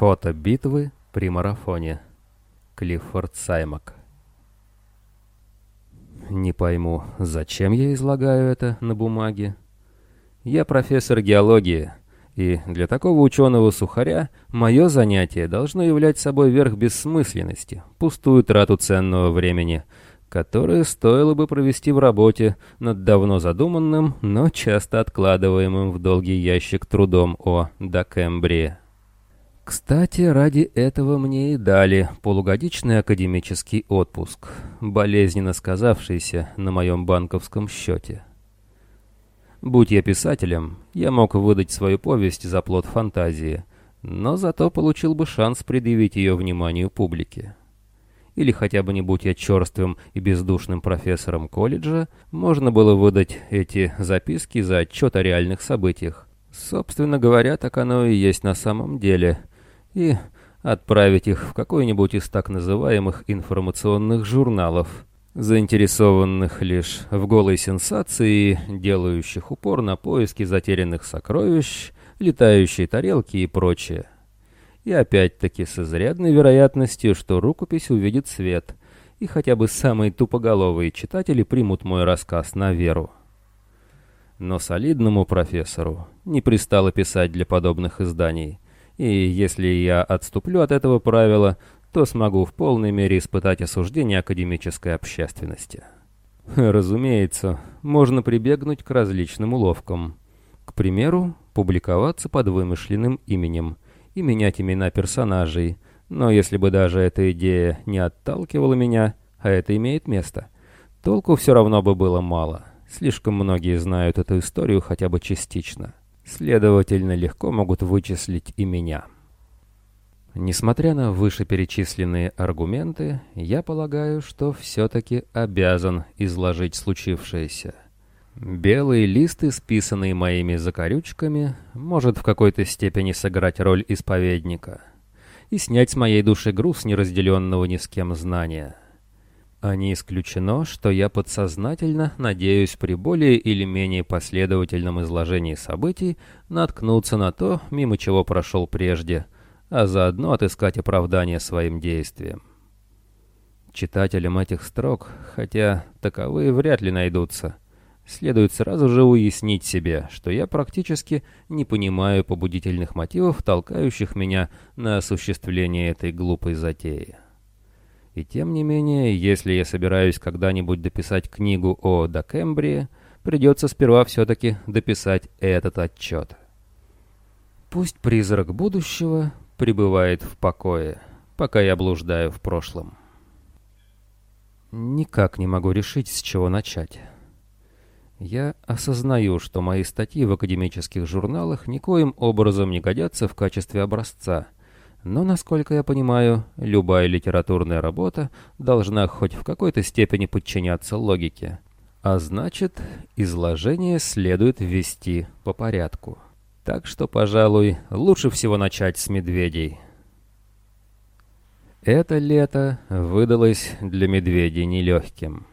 Фото битвы при марафоне. Клиффорд Саймак. Не пойму, зачем я излагаю это на бумаге? Я профессор геологии, и для такого ученого-сухаря мое занятие должно являть собой верх бессмысленности, пустую трату ценного времени, которое стоило бы провести в работе над давно задуманным, но часто откладываемым в долгий ящик трудом о Докембрии. Кстати, ради этого мне и дали полугодичный академический отпуск, болезненно сказавшийся на моем банковском счете. Будь я писателем, я мог выдать свою повесть за плод фантазии, но зато получил бы шанс предъявить ее вниманию публики. Или хотя бы не будь я черствым и бездушным профессором колледжа, можно было выдать эти записки за отчет о реальных событиях. Собственно говоря, так оно и есть на самом деле. И отправить их в какой-нибудь из так называемых информационных журналов – заинтересованных лишь в голой сенсации, делающих упор на поиски затерянных сокровищ, летающие тарелки и прочее. И опять-таки с изрядной вероятностью, что рукопись увидит свет, и хотя бы самые тупоголовые читатели примут мой рассказ на веру. Но солидному профессору не пристало писать для подобных изданий, и если я отступлю от этого правила, то смогу в полной мере испытать осуждение академической общественности. Разумеется, можно прибегнуть к различным уловкам. К примеру, публиковаться под вымышленным именем и менять имена персонажей, но если бы даже эта идея не отталкивала меня, а это имеет место, толку все равно бы было мало. Слишком многие знают эту историю хотя бы частично. Следовательно, легко могут вычислить и меня. Несмотря на вышеперечисленные аргументы, я полагаю, что все-таки обязан изложить случившееся. Белый лист, исписанный моими закорючками, может в какой-то степени сыграть роль исповедника и снять с моей души груз неразделенного ни с кем знания. А не исключено, что я подсознательно надеюсь при более или менее последовательном изложении событий наткнуться на то, мимо чего прошел прежде – а заодно отыскать оправдание своим действиям. Читателям этих строк, хотя таковые вряд ли найдутся, следует сразу же уяснить себе, что я практически не понимаю побудительных мотивов, толкающих меня на осуществление этой глупой затеи. И тем не менее, если я собираюсь когда-нибудь дописать книгу о Докембрии, придется сперва все-таки дописать этот отчет. Пусть призрак будущего пребывает в покое, пока я блуждаю в прошлом. Никак не могу решить, с чего начать. Я осознаю, что мои статьи в академических журналах никоим образом не годятся в качестве образца, но, насколько я понимаю, любая литературная работа должна хоть в какой-то степени подчиняться логике. А значит, изложение следует вести по порядку. Так что, пожалуй, лучше всего начать с медведей. Это лето выдалось для медведей нелегким.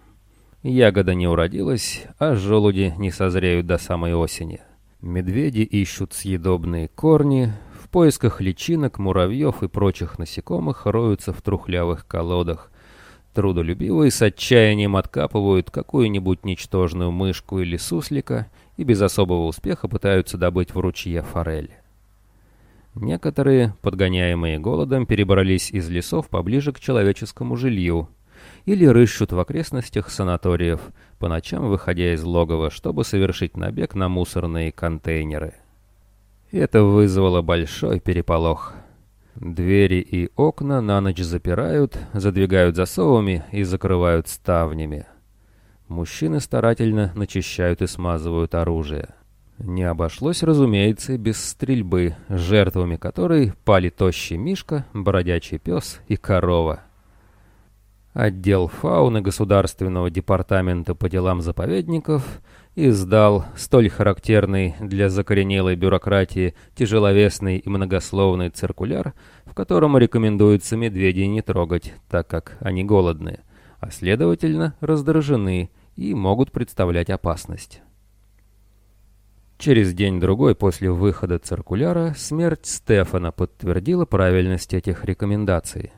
Ягода не уродилась, а желуди не созреют до самой осени. Медведи ищут съедобные корни, в поисках личинок, муравьев и прочих насекомых роются в трухлявых колодах. Трудолюбивые с отчаянием откапывают какую-нибудь ничтожную мышку или суслика и без особого успеха пытаются добыть в ручье форель. Некоторые, подгоняемые голодом, перебрались из лесов поближе к человеческому жилью или рыщут в окрестностях санаториев, по ночам выходя из логова, чтобы совершить набег на мусорные контейнеры. Это вызвало большой переполох. Двери и окна на ночь запирают, задвигают засовами и закрывают ставнями. Мужчины старательно начищают и смазывают оружие. Не обошлось, разумеется, без стрельбы, жертвами которой пали тощий мишка, бродячий пес и корова. Отдел фауны Государственного департамента по делам заповедников издал столь характерный для закоренелой бюрократии тяжеловесный и многословный циркуляр, в котором рекомендуется медведей не трогать, так как они голодные, а следовательно раздражены и могут представлять опасность. Через день-другой после выхода циркуляра смерть Стефана подтвердила правильность этих рекомендаций.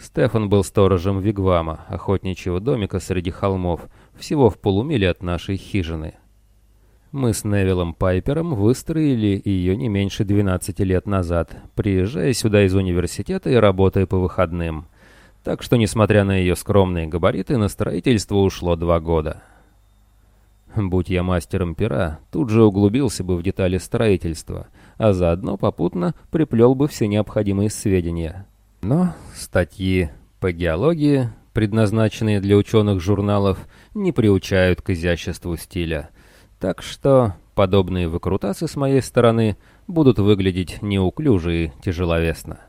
Стефан был сторожем Вигвама, охотничьего домика среди холмов, всего в полумиле от нашей хижины. Мы с Невилом Пайпером выстроили ее не меньше 12 лет назад, приезжая сюда из университета и работая по выходным. Так что, несмотря на ее скромные габариты, на строительство ушло два года. Будь я мастером пера, тут же углубился бы в детали строительства, а заодно попутно приплел бы все необходимые сведения. Но статьи по геологии, предназначенные для ученых журналов, не приучают к изяществу стиля. Так что подобные выкрутасы с моей стороны будут выглядеть неуклюже и тяжеловесно.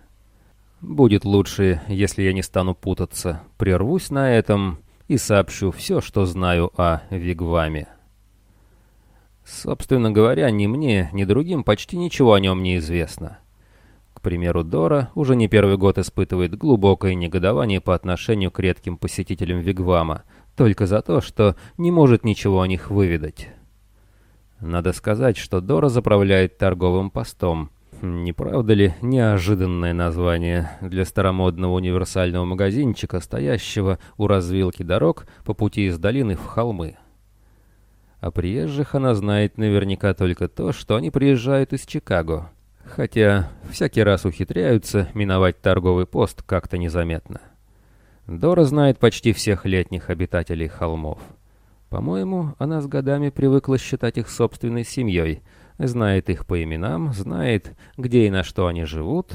Будет лучше, если я не стану путаться, прервусь на этом и сообщу все, что знаю о Вигваме. Собственно говоря, ни мне, ни другим почти ничего о нем не известно. Примеру, Дора уже не первый год испытывает глубокое негодование по отношению к редким посетителям Вигвама, только за то, что не может ничего о них выведать. Надо сказать, что Дора заправляет торговым постом. Не правда ли неожиданное название для старомодного универсального магазинчика, стоящего у развилки дорог по пути из долины в холмы? О приезжих она знает наверняка только то, что они приезжают из Чикаго хотя всякий раз ухитряются миновать торговый пост как-то незаметно. Дора знает почти всех летних обитателей холмов. По-моему, она с годами привыкла считать их собственной семьей, знает их по именам, знает, где и на что они живут,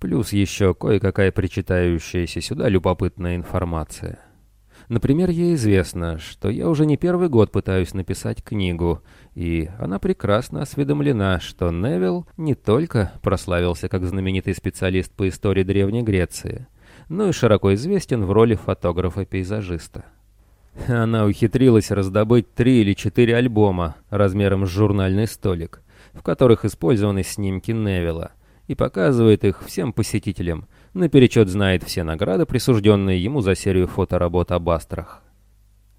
плюс еще кое-какая причитающаяся сюда любопытная информация. Например, ей известно, что я уже не первый год пытаюсь написать книгу, и она прекрасно осведомлена, что Невилл не только прославился как знаменитый специалист по истории Древней Греции, но и широко известен в роли фотографа-пейзажиста. Она ухитрилась раздобыть три или четыре альбома размером с журнальный столик, в которых использованы снимки Невилла, и показывает их всем посетителям, наперечет знает все награды, присужденные ему за серию фоторабот об астрах.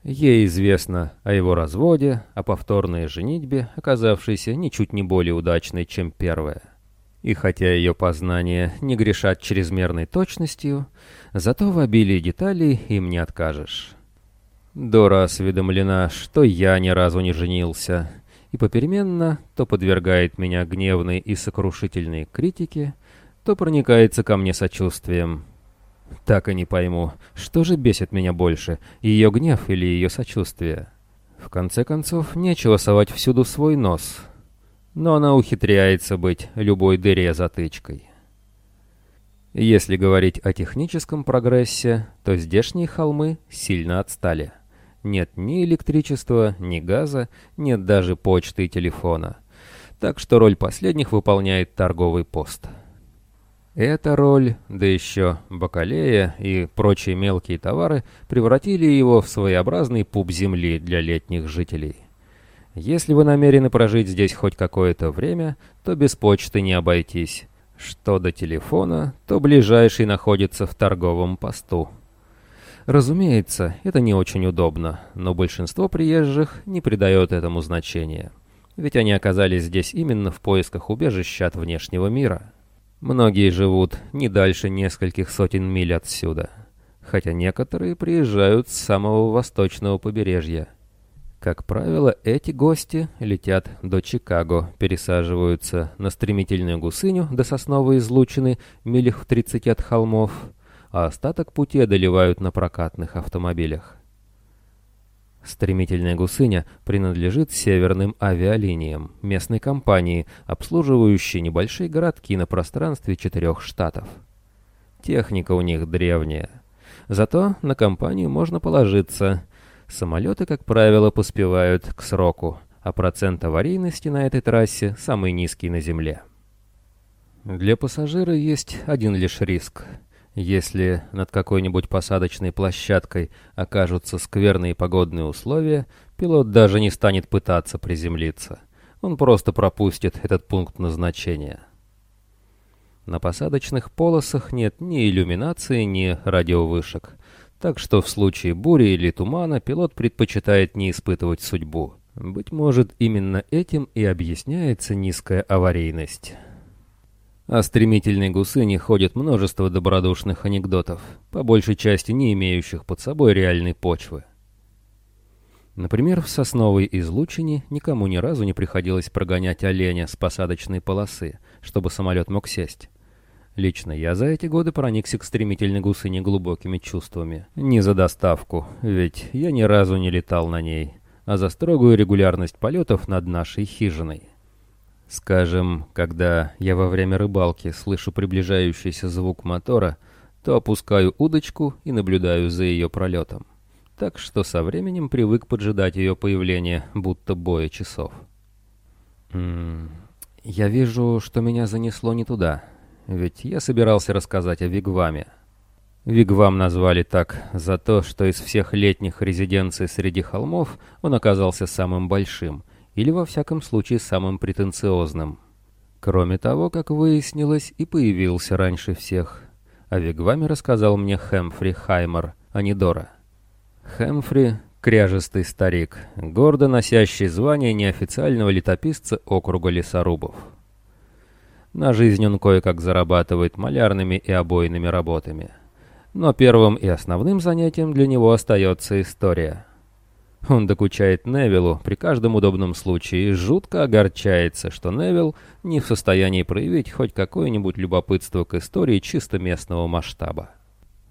Ей известно о его разводе, о повторной женитьбе, оказавшейся ничуть не более удачной, чем первая. И хотя ее познания не грешат чрезмерной точностью, зато в обилии деталей им не откажешь. Дора осведомлена, что я ни разу не женился, и попеременно то подвергает меня гневной и сокрушительной критике, то проникается ко мне сочувствием. Так и не пойму, что же бесит меня больше, ее гнев или ее сочувствие? В конце концов, нечего совать всюду свой нос. Но она ухитряется быть любой дыре затычкой. Если говорить о техническом прогрессе, то здешние холмы сильно отстали. Нет ни электричества, ни газа, нет даже почты и телефона. Так что роль последних выполняет торговый пост. Эта роль, да еще бакалея и прочие мелкие товары превратили его в своеобразный пуп земли для летних жителей. Если вы намерены прожить здесь хоть какое-то время, то без почты не обойтись. Что до телефона, то ближайший находится в торговом посту. Разумеется, это не очень удобно, но большинство приезжих не придает этому значения. Ведь они оказались здесь именно в поисках убежища от внешнего мира. Многие живут не дальше нескольких сотен миль отсюда, хотя некоторые приезжают с самого восточного побережья. Как правило, эти гости летят до Чикаго, пересаживаются на стремительную гусыню до сосновой излучины милях в 30 от холмов, а остаток пути одолевают на прокатных автомобилях. Стремительная гусыня принадлежит северным авиалиниям, местной компании, обслуживающей небольшие городки на пространстве четырех штатов. Техника у них древняя. Зато на компанию можно положиться. Самолеты, как правило, поспевают к сроку, а процент аварийности на этой трассе самый низкий на Земле. Для пассажира есть один лишь риск — если над какой-нибудь посадочной площадкой окажутся скверные погодные условия, пилот даже не станет пытаться приземлиться. Он просто пропустит этот пункт назначения. На посадочных полосах нет ни иллюминации, ни радиовышек, так что в случае бури или тумана пилот предпочитает не испытывать судьбу, Быть может, именно этим и объясняется низкая аварийность. О стремительной гусыне ходит множество добродушных анекдотов, по большей части не имеющих под собой реальной почвы. Например, в сосновой излучине никому ни разу не приходилось прогонять оленя с посадочной полосы, чтобы самолет мог сесть. Лично я за эти годы проникся к стремительной гусыне глубокими чувствами. Не за доставку, ведь я ни разу не летал на ней, а за строгую регулярность полетов над нашей хижиной. Скажем, когда я во время рыбалки слышу приближающийся звук мотора, то опускаю удочку и наблюдаю за ее пролетом. Так что со временем привык поджидать ее появления, будто боя часов. -м, я вижу, что меня занесло не туда. Ведь я собирался рассказать о Вигваме. Вигвам назвали так за то, что из всех летних резиденций среди холмов он оказался самым большим, или во всяком случае самым претенциозным. Кроме того, как выяснилось, и появился раньше всех. О Вигваме рассказал мне Хэмфри Хаймер, а не Дора. Хэмфри — кряжестый старик, гордо носящий звание неофициального летописца округа лесорубов. На жизнь он кое-как зарабатывает малярными и обойными работами. Но первым и основным занятием для него остается история. Он докучает Невиллу при каждом удобном случае и жутко огорчается, что Невилл не в состоянии проявить хоть какое-нибудь любопытство к истории чисто местного масштаба.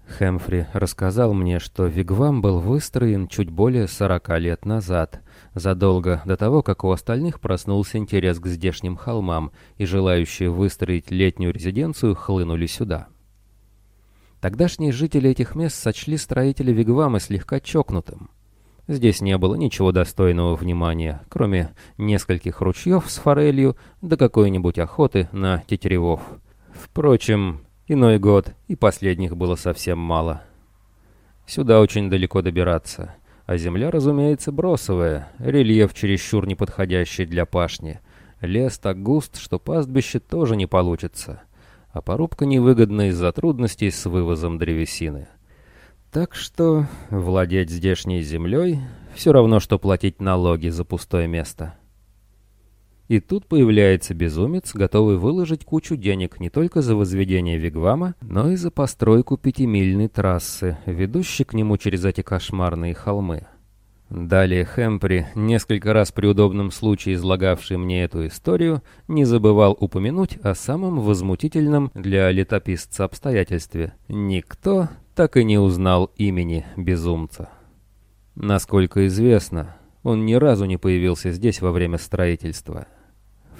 Хэмфри рассказал мне, что Вигвам был выстроен чуть более сорока лет назад, задолго до того, как у остальных проснулся интерес к здешним холмам, и желающие выстроить летнюю резиденцию хлынули сюда. Тогдашние жители этих мест сочли строителя Вигвама слегка чокнутым. Здесь не было ничего достойного внимания, кроме нескольких ручьев с форелью да какой-нибудь охоты на тетеревов. Впрочем, Иной год, и последних было совсем мало. Сюда очень далеко добираться, а земля, разумеется, бросовая, рельеф чересчур неподходящий для пашни. Лес так густ, что пастбище тоже не получится, а порубка невыгодна из-за трудностей с вывозом древесины. Так что владеть здешней землей все равно, что платить налоги за пустое место. И тут появляется безумец, готовый выложить кучу денег не только за возведение Вигвама, но и за постройку пятимильной трассы, ведущей к нему через эти кошмарные холмы. Далее Хэмпри, несколько раз при удобном случае излагавший мне эту историю, не забывал упомянуть о самом возмутительном для летописца обстоятельстве. Никто так и не узнал имени безумца. Насколько известно, он ни разу не появился здесь во время строительства.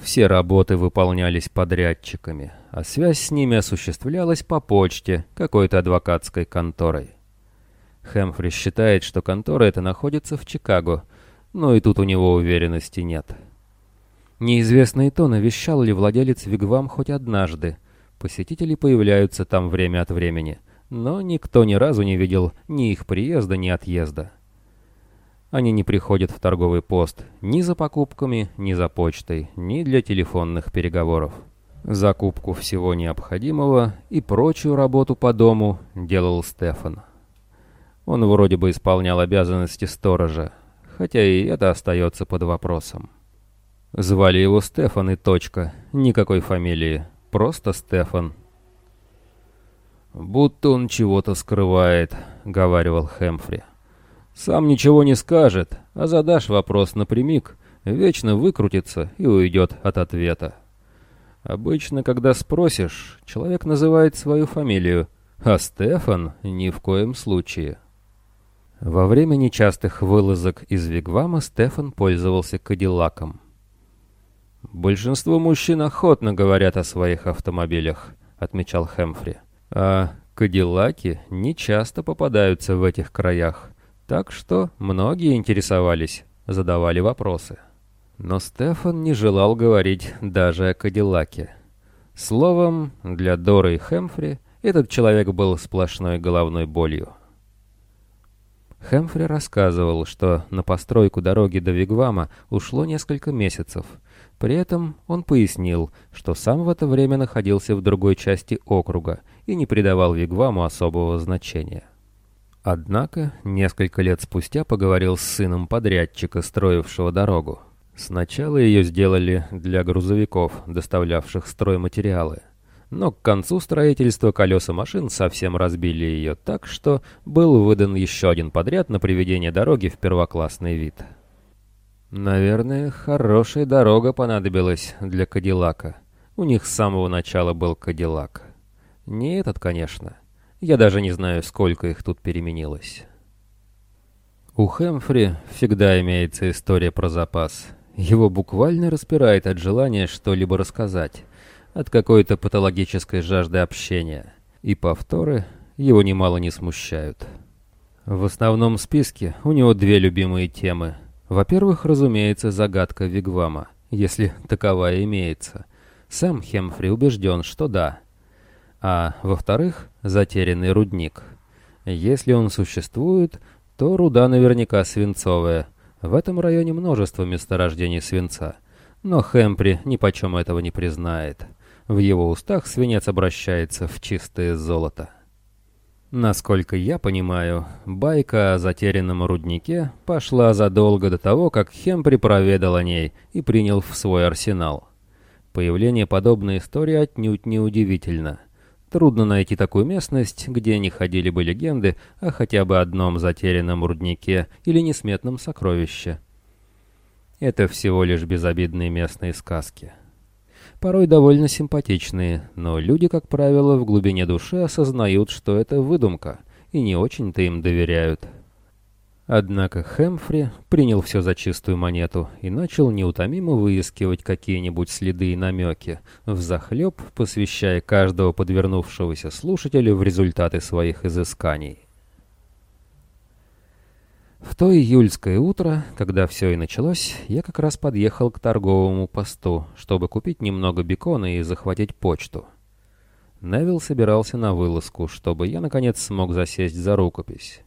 Все работы выполнялись подрядчиками, а связь с ними осуществлялась по почте какой-то адвокатской конторой. Хэмфри считает, что контора эта находится в Чикаго, но и тут у него уверенности нет. Неизвестно и то, навещал ли владелец Вигвам хоть однажды. Посетители появляются там время от времени, но никто ни разу не видел ни их приезда, ни отъезда. Они не приходят в торговый пост ни за покупками, ни за почтой, ни для телефонных переговоров. Закупку всего необходимого и прочую работу по дому делал Стефан. Он вроде бы исполнял обязанности сторожа, хотя и это остается под вопросом. Звали его Стефан и точка, никакой фамилии, просто Стефан. «Будто он чего-то скрывает», — говаривал Хэмфри. Сам ничего не скажет, а задашь вопрос напрямик, вечно выкрутится и уйдет от ответа. Обычно, когда спросишь, человек называет свою фамилию, а Стефан ни в коем случае. Во время нечастых вылазок из Вигвама Стефан пользовался кадиллаком. «Большинство мужчин охотно говорят о своих автомобилях», — отмечал Хэмфри. «А кадиллаки не часто попадаются в этих краях. Так что многие интересовались, задавали вопросы. Но Стефан не желал говорить даже о Кадиллаке. Словом, для Доры и Хэмфри этот человек был сплошной головной болью. Хэмфри рассказывал, что на постройку дороги до Вигвама ушло несколько месяцев. При этом он пояснил, что сам в это время находился в другой части округа и не придавал Вигваму особого значения. Однако, несколько лет спустя поговорил с сыном подрядчика, строившего дорогу. Сначала ее сделали для грузовиков, доставлявших стройматериалы. Но к концу строительства колеса машин совсем разбили ее так, что был выдан еще один подряд на приведение дороги в первоклассный вид. Наверное, хорошая дорога понадобилась для Кадиллака. У них с самого начала был Кадиллак. Не этот, конечно. Я даже не знаю, сколько их тут переменилось. У Хэмфри всегда имеется история про запас. Его буквально распирает от желания что-либо рассказать, от какой-то патологической жажды общения. И повторы его немало не смущают. В основном списке у него две любимые темы. Во-первых, разумеется, загадка Вигвама, если таковая имеется. Сам Хемфри убежден, что да, а во-вторых, затерянный рудник. Если он существует, то руда наверняка свинцовая. В этом районе множество месторождений свинца. Но Хэмпри нипочем этого не признает. В его устах свинец обращается в чистое золото. Насколько я понимаю, байка о затерянном руднике пошла задолго до того, как Хемпри проведал о ней и принял в свой арсенал. Появление подобной истории отнюдь не удивительно. Трудно найти такую местность, где не ходили бы легенды о хотя бы одном затерянном руднике или несметном сокровище. Это всего лишь безобидные местные сказки. Порой довольно симпатичные, но люди, как правило, в глубине души осознают, что это выдумка, и не очень-то им доверяют. Однако Хэмфри принял все за чистую монету и начал неутомимо выискивать какие-нибудь следы и намеки, взахлеб посвящая каждого подвернувшегося слушателя в результаты своих изысканий. В то июльское утро, когда все и началось, я как раз подъехал к торговому посту, чтобы купить немного бекона и захватить почту. Невил собирался на вылазку, чтобы я наконец смог засесть за рукопись.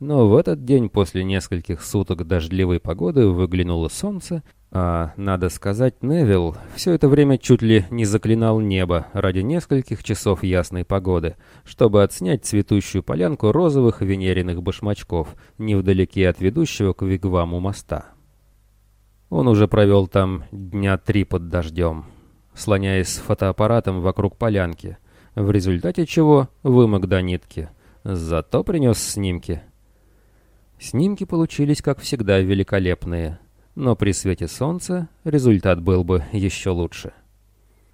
Но в этот день после нескольких суток дождливой погоды выглянуло солнце, а, надо сказать, Невил все это время чуть ли не заклинал небо ради нескольких часов ясной погоды, чтобы отснять цветущую полянку розовых венериных башмачков невдалеке от ведущего к Вигваму моста. Он уже провел там дня три под дождем, слоняясь с фотоаппаратом вокруг полянки, в результате чего вымок до нитки, зато принес снимки — Снимки получились, как всегда, великолепные, но при свете солнца результат был бы еще лучше.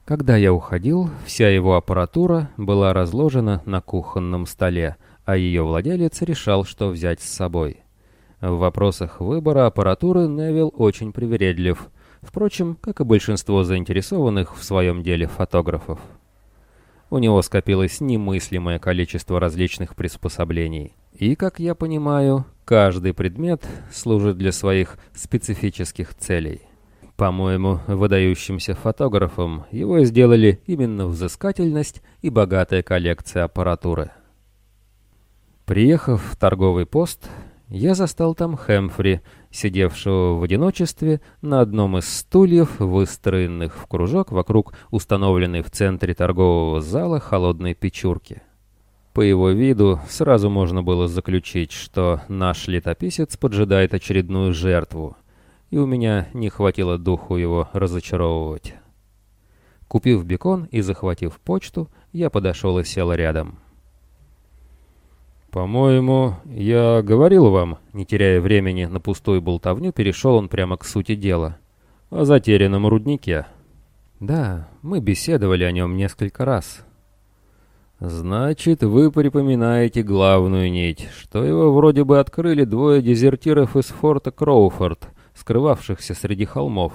Когда я уходил, вся его аппаратура была разложена на кухонном столе, а ее владелец решал, что взять с собой. В вопросах выбора аппаратуры Невилл очень привередлив, впрочем, как и большинство заинтересованных в своем деле фотографов. У него скопилось немыслимое количество различных приспособлений. И, как я понимаю, каждый предмет служит для своих специфических целей. По-моему, выдающимся фотографом его сделали именно взыскательность и богатая коллекция аппаратуры. Приехав в торговый пост, я застал там Хэмфри, сидевшего в одиночестве на одном из стульев, выстроенных в кружок вокруг установленной в центре торгового зала холодной печурки. По его виду сразу можно было заключить, что наш летописец поджидает очередную жертву, и у меня не хватило духу его разочаровывать. Купив бекон и захватив почту, я подошел и сел рядом. «По-моему, я говорил вам, не теряя времени на пустую болтовню, перешел он прямо к сути дела. О затерянном руднике». «Да, мы беседовали о нем несколько раз». «Значит, вы припоминаете главную нить, что его вроде бы открыли двое дезертиров из форта Кроуфорд, скрывавшихся среди холмов.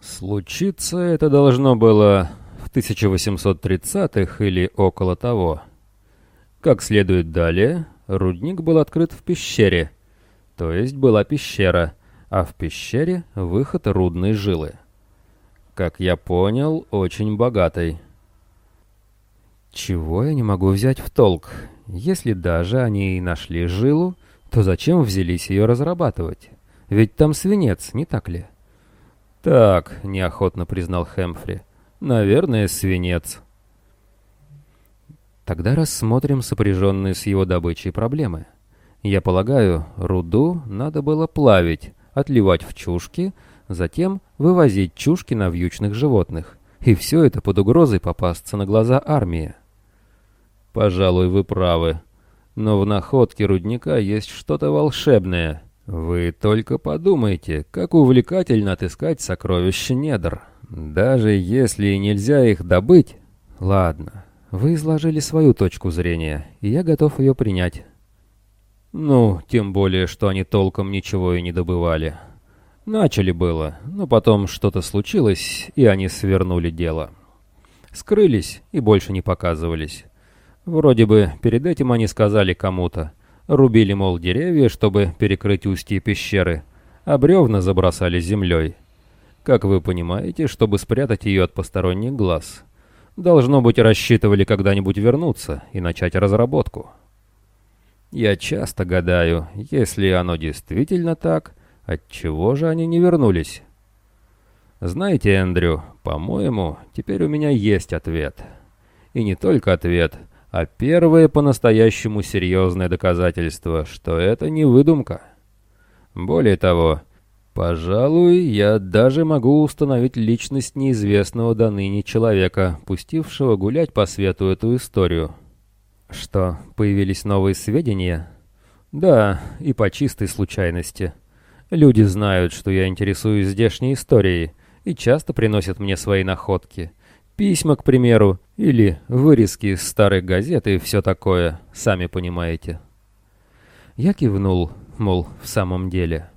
Случиться это должно было в 1830-х или около того». Как следует далее, рудник был открыт в пещере, то есть была пещера, а в пещере выход рудной жилы. Как я понял, очень богатой. Чего я не могу взять в толк? Если даже они и нашли жилу, то зачем взялись ее разрабатывать? Ведь там свинец, не так ли? Так, неохотно признал Хэмфри. Наверное, свинец. Тогда рассмотрим сопряженные с его добычей проблемы. Я полагаю, руду надо было плавить, отливать в чушки, затем вывозить чушки на вьючных животных. И все это под угрозой попасться на глаза армии. Пожалуй, вы правы. Но в находке рудника есть что-то волшебное. Вы только подумайте, как увлекательно отыскать сокровища недр. Даже если нельзя их добыть... Ладно, вы изложили свою точку зрения, и я готов ее принять. Ну, тем более, что они толком ничего и не добывали. Начали было, но потом что-то случилось, и они свернули дело. Скрылись и больше не показывались. Вроде бы перед этим они сказали кому-то. Рубили, мол, деревья, чтобы перекрыть устье пещеры, а бревна забросали землей. Как вы понимаете, чтобы спрятать ее от посторонних глаз. Должно быть, рассчитывали когда-нибудь вернуться и начать разработку. Я часто гадаю, если оно действительно так, отчего же они не вернулись? Знаете, Эндрю, по-моему, теперь у меня есть ответ. И не только ответ, а первое по-настоящему серьезное доказательство, что это не выдумка. Более того, пожалуй, я даже могу установить личность неизвестного до ныне человека, пустившего гулять по свету эту историю. Что, появились новые сведения? Да, и по чистой случайности. Люди знают, что я интересуюсь здешней историей, и часто приносят мне свои находки — Письма, к примеру, или вырезки из старых газет и все такое, сами понимаете. Я кивнул, мол, в самом деле.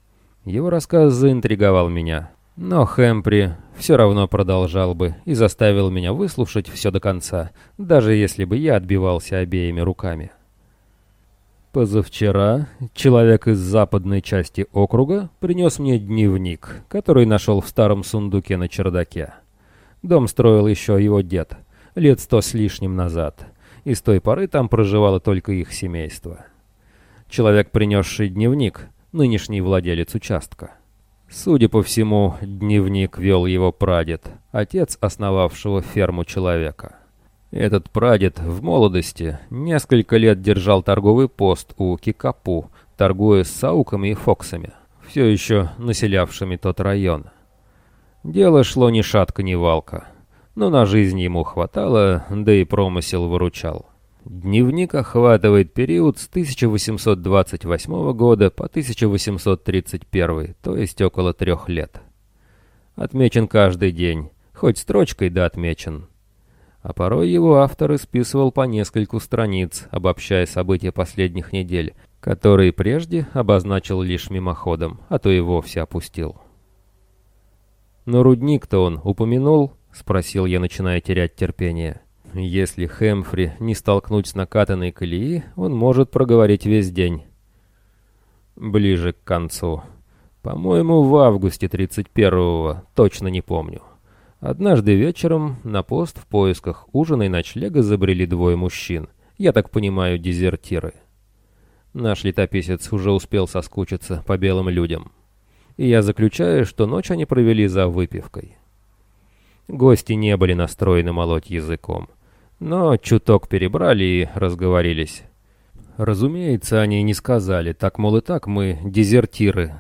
Его рассказ заинтриговал меня. Но Хэмпри все равно продолжал бы и заставил меня выслушать все до конца, даже если бы я отбивался обеими руками. Позавчера человек из западной части округа принес мне дневник, который нашел в старом сундуке на чердаке. Дом строил еще его дед, лет сто с лишним назад, и с той поры там проживало только их семейство. Человек, принесший дневник, нынешний владелец участка. Судя по всему, дневник вел его прадед, отец основавшего ферму человека. Этот прадед в молодости несколько лет держал торговый пост у Кикапу, торгуя с сауками и фоксами, все еще населявшими тот район. Дело шло ни шатка, ни валка. Но на жизнь ему хватало, да и промысел выручал. Дневник охватывает период с 1828 года по 1831, то есть около трех лет. Отмечен каждый день, хоть строчкой да отмечен. А порой его автор исписывал по нескольку страниц, обобщая события последних недель, которые прежде обозначил лишь мимоходом, а то и вовсе опустил. «Но рудник-то он упомянул?» — спросил я, начиная терять терпение. «Если Хэмфри не столкнуть с накатанной колеи, он может проговорить весь день». «Ближе к концу. По-моему, в августе 31-го, точно не помню». Однажды вечером на пост в поисках ужина и ночлега забрели двое мужчин. Я так понимаю, дезертиры. Наш летописец уже успел соскучиться по белым людям и я заключаю, что ночь они провели за выпивкой. Гости не были настроены молоть языком, но чуток перебрали и разговорились. Разумеется, они не сказали, так, мол, и так мы дезертиры.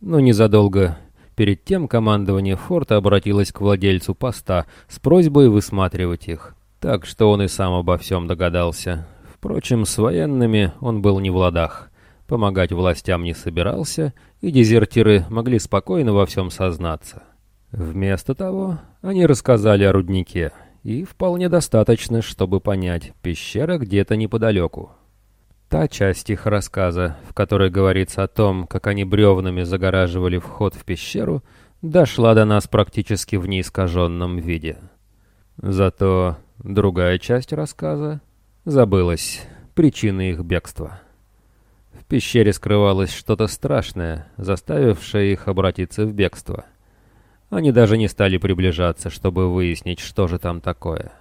Но незадолго перед тем командование форта обратилось к владельцу поста с просьбой высматривать их. Так что он и сам обо всем догадался. Впрочем, с военными он был не в ладах. Помогать властям не собирался, и дезертиры могли спокойно во всем сознаться. Вместо того, они рассказали о руднике, и вполне достаточно, чтобы понять, пещера где-то неподалеку. Та часть их рассказа, в которой говорится о том, как они бревнами загораживали вход в пещеру, дошла до нас практически в неискаженном виде. Зато другая часть рассказа забылась, причины их бегства пещере скрывалось что-то страшное, заставившее их обратиться в бегство. Они даже не стали приближаться, чтобы выяснить, что же там такое.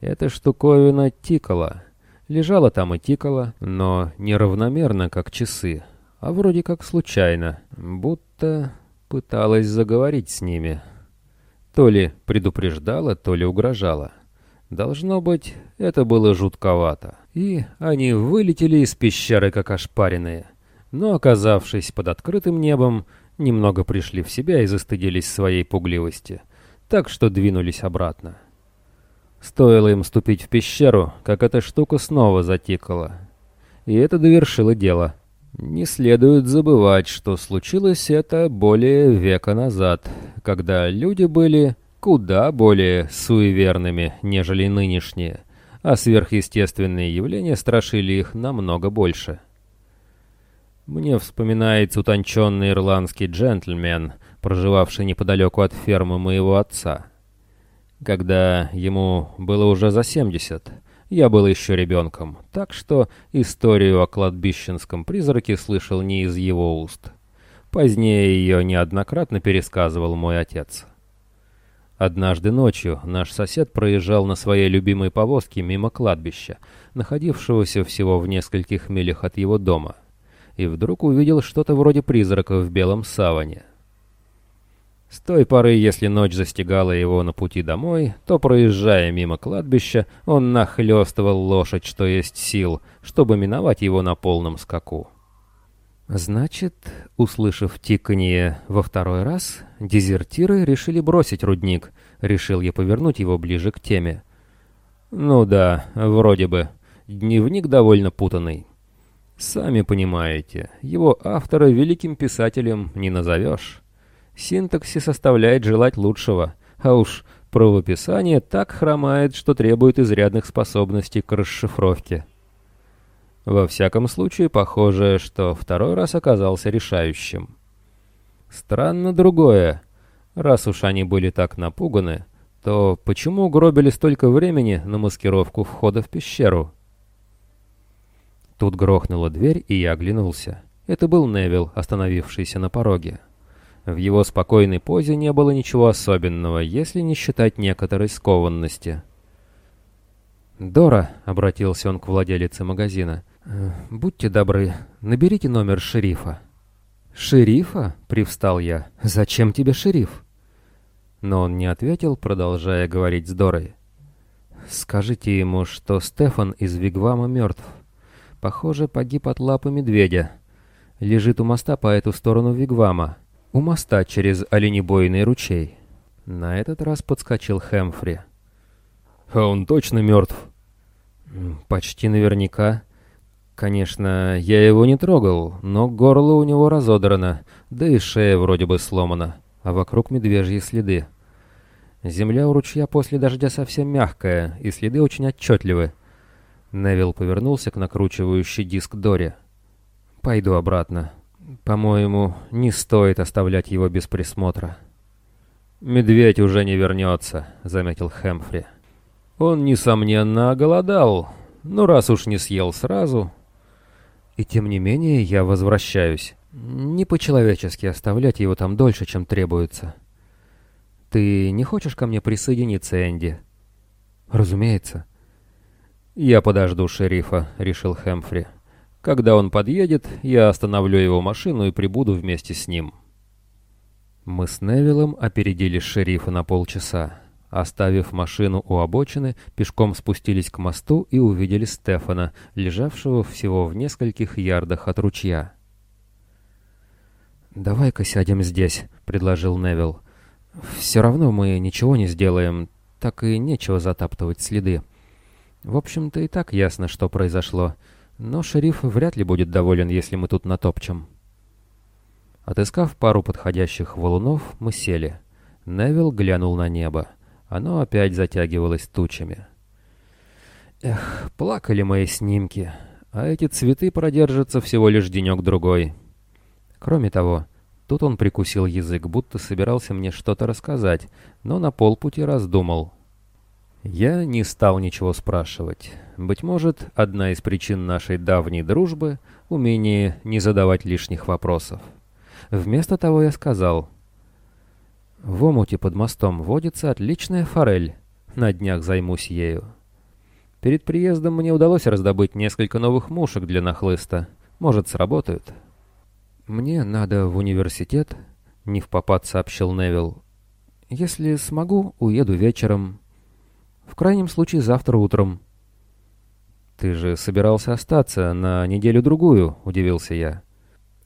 Эта штуковина тикала. Лежала там и тикала, но неравномерно, как часы, а вроде как случайно, будто пыталась заговорить с ними. То ли предупреждала, то ли угрожала. Должно быть, это было жутковато. И они вылетели из пещеры, как ошпаренные. Но, оказавшись под открытым небом, немного пришли в себя и застыдились своей пугливости, так что двинулись обратно. Стоило им ступить в пещеру, как эта штука снова затикала. И это довершило дело. Не следует забывать, что случилось это более века назад, когда люди были куда более суеверными, нежели нынешние, а сверхъестественные явления страшили их намного больше. Мне вспоминается утонченный ирландский джентльмен, проживавший неподалеку от фермы моего отца. Когда ему было уже за семьдесят, я был еще ребенком, так что историю о кладбищенском призраке слышал не из его уст. Позднее ее неоднократно пересказывал мой отец. Однажды ночью наш сосед проезжал на своей любимой повозке мимо кладбища, находившегося всего в нескольких милях от его дома и вдруг увидел что-то вроде призрака в белом саване. С той поры, если ночь застигала его на пути домой, то, проезжая мимо кладбища, он нахлёстывал лошадь, что есть сил, чтобы миновать его на полном скаку. Значит, услышав тиканье во второй раз, дезертиры решили бросить рудник. Решил я повернуть его ближе к теме. Ну да, вроде бы. Дневник довольно путанный. Сами понимаете, его автора великим писателем не назовешь. Синтаксис составляет желать лучшего, а уж правописание так хромает, что требует изрядных способностей к расшифровке. Во всяком случае, похоже, что второй раз оказался решающим. Странно другое. Раз уж они были так напуганы, то почему гробили столько времени на маскировку входа в пещеру? Тут грохнула дверь, и я оглянулся. Это был Невил, остановившийся на пороге. В его спокойной позе не было ничего особенного, если не считать некоторой скованности. «Дора», — обратился он к владелице магазина, «э, — «будьте добры, наберите номер шерифа». «Шерифа?» — привстал я. «Зачем тебе шериф?» Но он не ответил, продолжая говорить с Дорой. «Скажите ему, что Стефан из Вигвама мертв». Похоже, погиб от лапы медведя. Лежит у моста по эту сторону Вигвама. У моста через оленебойный ручей. На этот раз подскочил Хэмфри. «А он точно мертв?» «Почти наверняка. Конечно, я его не трогал, но горло у него разодрано, да и шея вроде бы сломана, а вокруг медвежьи следы. Земля у ручья после дождя совсем мягкая, и следы очень отчетливы. Невил повернулся к накручивающей диск Доре. «Пойду обратно. По-моему, не стоит оставлять его без присмотра». «Медведь уже не вернется», — заметил Хэмфри. «Он, несомненно, оголодал, но раз уж не съел сразу...» «И тем не менее я возвращаюсь. Не по-человечески оставлять его там дольше, чем требуется». «Ты не хочешь ко мне присоединиться, Энди?» «Разумеется». «Я подожду шерифа», — решил Хэмфри. «Когда он подъедет, я остановлю его машину и прибуду вместе с ним». Мы с Невиллом опередили шерифа на полчаса. Оставив машину у обочины, пешком спустились к мосту и увидели Стефана, лежавшего всего в нескольких ярдах от ручья. «Давай-ка сядем здесь», — предложил Невилл. «Все равно мы ничего не сделаем, так и нечего затаптывать следы». В общем-то и так ясно, что произошло, но шериф вряд ли будет доволен, если мы тут натопчем. Отыскав пару подходящих валунов, мы сели. Невил глянул на небо. Оно опять затягивалось тучами. Эх, плакали мои снимки, а эти цветы продержатся всего лишь денек-другой. Кроме того, тут он прикусил язык, будто собирался мне что-то рассказать, но на полпути раздумал — я не стал ничего спрашивать. Быть может, одна из причин нашей давней дружбы — умение не задавать лишних вопросов. Вместо того я сказал, «В омуте под мостом водится отличная форель. На днях займусь ею. Перед приездом мне удалось раздобыть несколько новых мушек для нахлыста. Может, сработают». «Мне надо в университет», — не в попад сообщил Невил. «Если смогу, уеду вечером». В крайнем случае завтра утром. «Ты же собирался остаться на неделю-другую», — удивился я.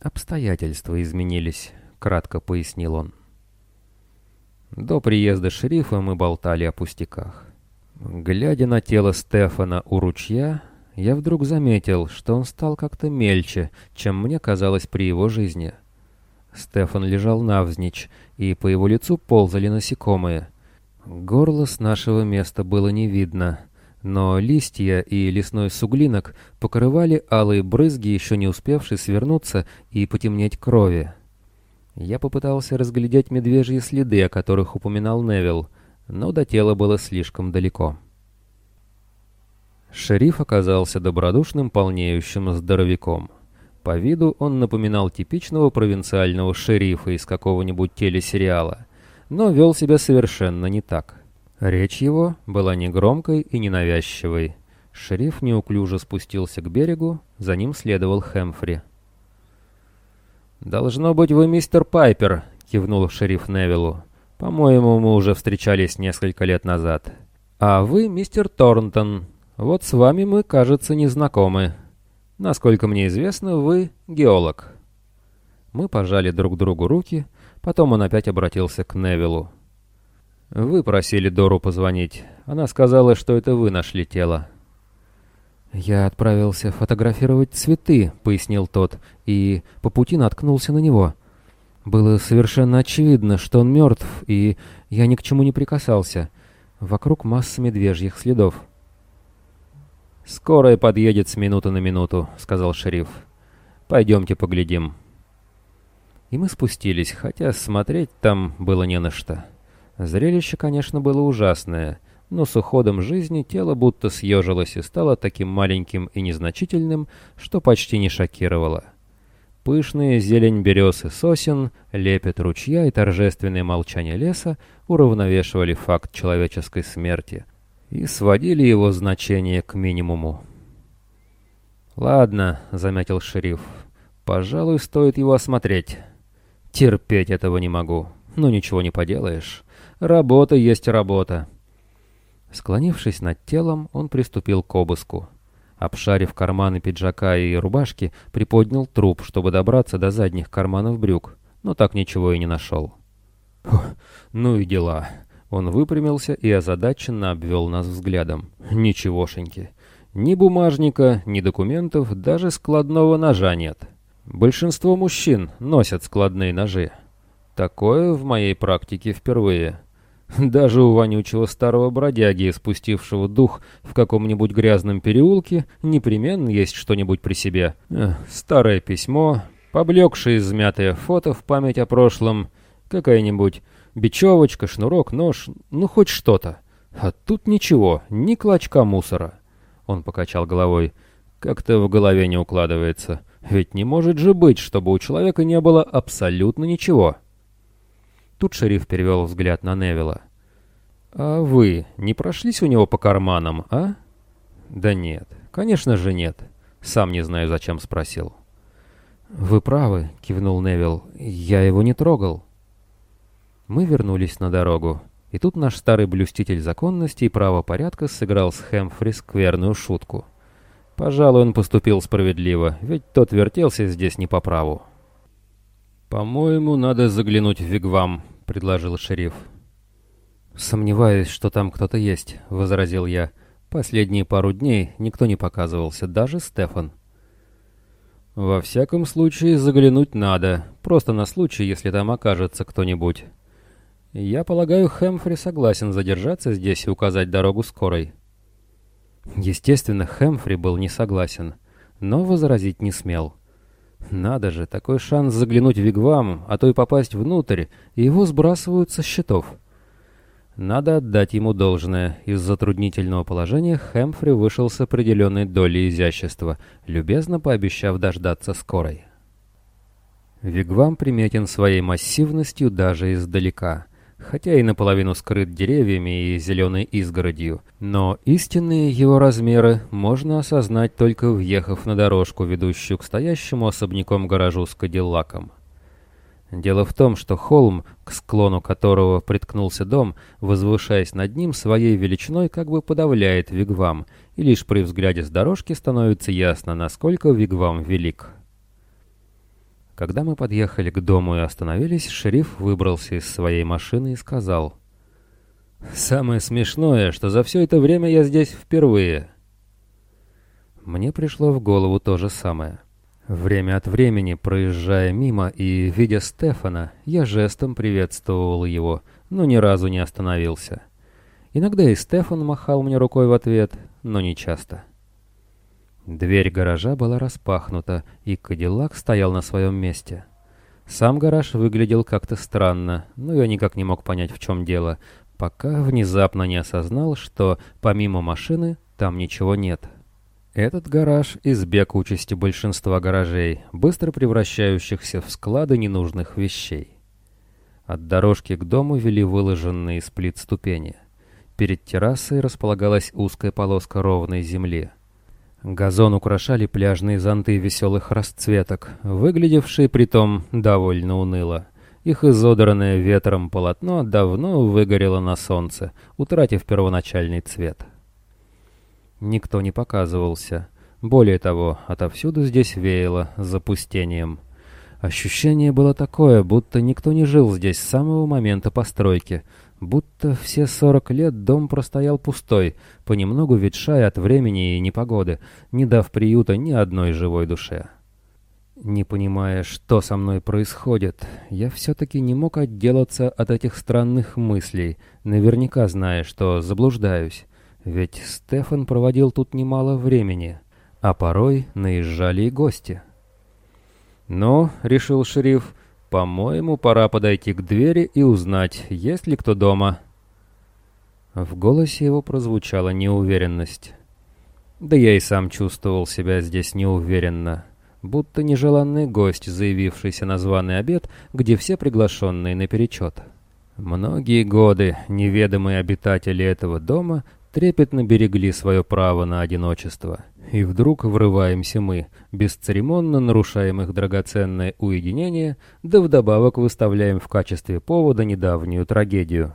«Обстоятельства изменились», — кратко пояснил он. До приезда шерифа мы болтали о пустяках. Глядя на тело Стефана у ручья, я вдруг заметил, что он стал как-то мельче, чем мне казалось при его жизни. Стефан лежал навзничь, и по его лицу ползали насекомые. Горло с нашего места было не видно, но листья и лесной суглинок покрывали алые брызги, еще не успевшие свернуться и потемнеть крови. Я попытался разглядеть медвежьи следы, о которых упоминал Невилл, но до тела было слишком далеко. Шериф оказался добродушным, полнеющим здоровяком. По виду он напоминал типичного провинциального шерифа из какого-нибудь телесериала, но вел себя совершенно не так. Речь его была негромкой и ненавязчивой. Шериф неуклюже спустился к берегу, за ним следовал Хэмфри. «Должно быть, вы мистер Пайпер», — кивнул шериф Невиллу. «По-моему, мы уже встречались несколько лет назад. А вы мистер Торнтон. Вот с вами мы, кажется, не знакомы. Насколько мне известно, вы геолог». Мы пожали друг другу руки, потом он опять обратился к Невиллу. «Вы просили Дору позвонить. Она сказала, что это вы нашли тело». «Я отправился фотографировать цветы», — пояснил тот, и по пути наткнулся на него. Было совершенно очевидно, что он мертв, и я ни к чему не прикасался. Вокруг масса медвежьих следов. «Скорая подъедет с минуты на минуту», — сказал шериф. «Пойдемте поглядим». И мы спустились, хотя смотреть там было не на что. Зрелище, конечно, было ужасное, но с уходом жизни тело будто съежилось и стало таким маленьким и незначительным, что почти не шокировало. Пышные зелень берез и сосен, лепет ручья и торжественное молчание леса уравновешивали факт человеческой смерти и сводили его значение к минимуму. «Ладно», — заметил шериф, — «пожалуй, стоит его осмотреть. Терпеть этого не могу, но ничего не поделаешь». Работа есть работа. Склонившись над телом, он приступил к обыску. Обшарив карманы пиджака и рубашки, приподнял труп, чтобы добраться до задних карманов брюк, но так ничего и не нашел. Фух, ну и дела. Он выпрямился и озадаченно обвел нас взглядом. Ничегошеньки. Ни бумажника, ни документов, даже складного ножа нет. Большинство мужчин носят складные ножи. Такое в моей практике впервые. Даже у вонючего старого бродяги, спустившего дух в каком-нибудь грязном переулке, непременно есть что-нибудь при себе. Эх, старое письмо, поблекшее измятое фото в память о прошлом, какая-нибудь бечевочка, шнурок, нож, ну хоть что-то. А тут ничего, ни клочка мусора. Он покачал головой. Как-то в голове не укладывается. Ведь не может же быть, чтобы у человека не было абсолютно ничего. Тут шериф перевел взгляд на Невилла. «А вы не прошлись у него по карманам, а?» «Да нет, конечно же нет. Сам не знаю, зачем спросил». «Вы правы», — кивнул Невилл. «Я его не трогал». Мы вернулись на дорогу, и тут наш старый блюститель законности и правопорядка сыграл с Хэмфри скверную шутку. Пожалуй, он поступил справедливо, ведь тот вертелся здесь не по праву. «По-моему, надо заглянуть в Вигвам», — предложил шериф. «Сомневаюсь, что там кто-то есть», — возразил я. «Последние пару дней никто не показывался, даже Стефан». «Во всяком случае, заглянуть надо, просто на случай, если там окажется кто-нибудь». «Я полагаю, Хэмфри согласен задержаться здесь и указать дорогу скорой». Естественно, Хэмфри был не согласен, но возразить не смел. Надо же, такой шанс заглянуть в Вигвам, а то и попасть внутрь, и его сбрасывают со счетов. Надо отдать ему должное. Из затруднительного положения Хэмфри вышел с определенной долей изящества, любезно пообещав дождаться скорой. Вигвам приметен своей массивностью даже издалека — хотя и наполовину скрыт деревьями и зеленой изгородью, но истинные его размеры можно осознать только въехав на дорожку, ведущую к стоящему особняком гаражу с кадиллаком. Дело в том, что холм, к склону которого приткнулся дом, возвышаясь над ним своей величиной, как бы подавляет вигвам, и лишь при взгляде с дорожки становится ясно, насколько вигвам велик. Когда мы подъехали к дому и остановились, шериф выбрался из своей машины и сказал, «Самое смешное, что за все это время я здесь впервые». Мне пришло в голову то же самое. Время от времени, проезжая мимо и видя Стефана, я жестом приветствовал его, но ни разу не остановился. Иногда и Стефан махал мне рукой в ответ, но не часто. Дверь гаража была распахнута, и Кадиллак стоял на своем месте. Сам гараж выглядел как-то странно, но я никак не мог понять, в чем дело, пока внезапно не осознал, что помимо машины там ничего нет. Этот гараж избег участи большинства гаражей, быстро превращающихся в склады ненужных вещей. От дорожки к дому вели выложенные из плит ступени. Перед террасой располагалась узкая полоска ровной земли. Газон украшали пляжные зонты веселых расцветок, выглядевшие притом довольно уныло. Их изодранное ветром полотно давно выгорело на солнце, утратив первоначальный цвет. Никто не показывался. Более того, отовсюду здесь веяло запустением. Ощущение было такое, будто никто не жил здесь с самого момента постройки, будто все сорок лет дом простоял пустой, понемногу ветшая от времени и непогоды, не дав приюта ни одной живой душе. Не понимая, что со мной происходит, я все-таки не мог отделаться от этих странных мыслей, наверняка зная, что заблуждаюсь. Ведь Стефан проводил тут немало времени, а порой наезжали и гости. «Ну, — решил шериф, — по-моему, пора подойти к двери и узнать, есть ли кто дома». В голосе его прозвучала неуверенность. Да я и сам чувствовал себя здесь неуверенно, будто нежеланный гость, заявившийся на званый обед, где все приглашенные наперечет. Многие годы неведомые обитатели этого дома трепетно берегли свое право на одиночество. И вдруг врываемся мы, бесцеремонно нарушаем их драгоценное уединение, да вдобавок выставляем в качестве повода недавнюю трагедию.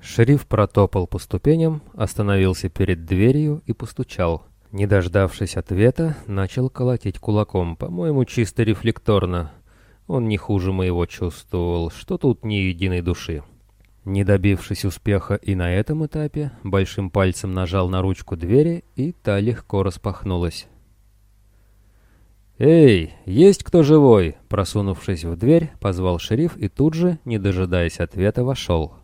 Шериф протопал по ступеням, остановился перед дверью и постучал. Не дождавшись ответа, начал колотить кулаком, по-моему, чисто рефлекторно. Он не хуже моего чувствовал, что тут ни единой души. Не добившись успеха и на этом этапе, большим пальцем нажал на ручку двери, и та легко распахнулась. «Эй, есть кто живой?» Просунувшись в дверь, позвал шериф и тут же, не дожидаясь ответа, вошел.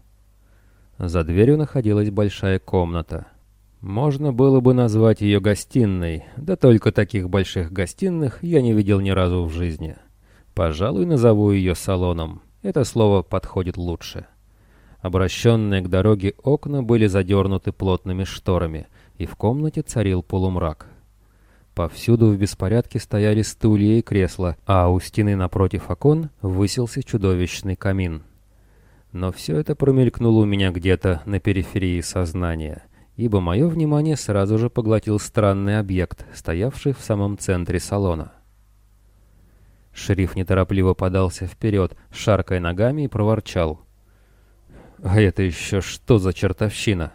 За дверью находилась большая комната. Можно было бы назвать ее гостиной, да только таких больших гостиных я не видел ни разу в жизни. Пожалуй, назову ее салоном. Это слово подходит лучше. Обращенные к дороге окна были задернуты плотными шторами, и в комнате царил полумрак. Повсюду в беспорядке стояли стулья и кресла, а у стены напротив окон высился чудовищный камин. Но все это промелькнуло у меня где-то на периферии сознания, ибо мое внимание сразу же поглотил странный объект, стоявший в самом центре салона. Шериф неторопливо подался вперед, шаркая ногами и проворчал. А это еще что за чертовщина?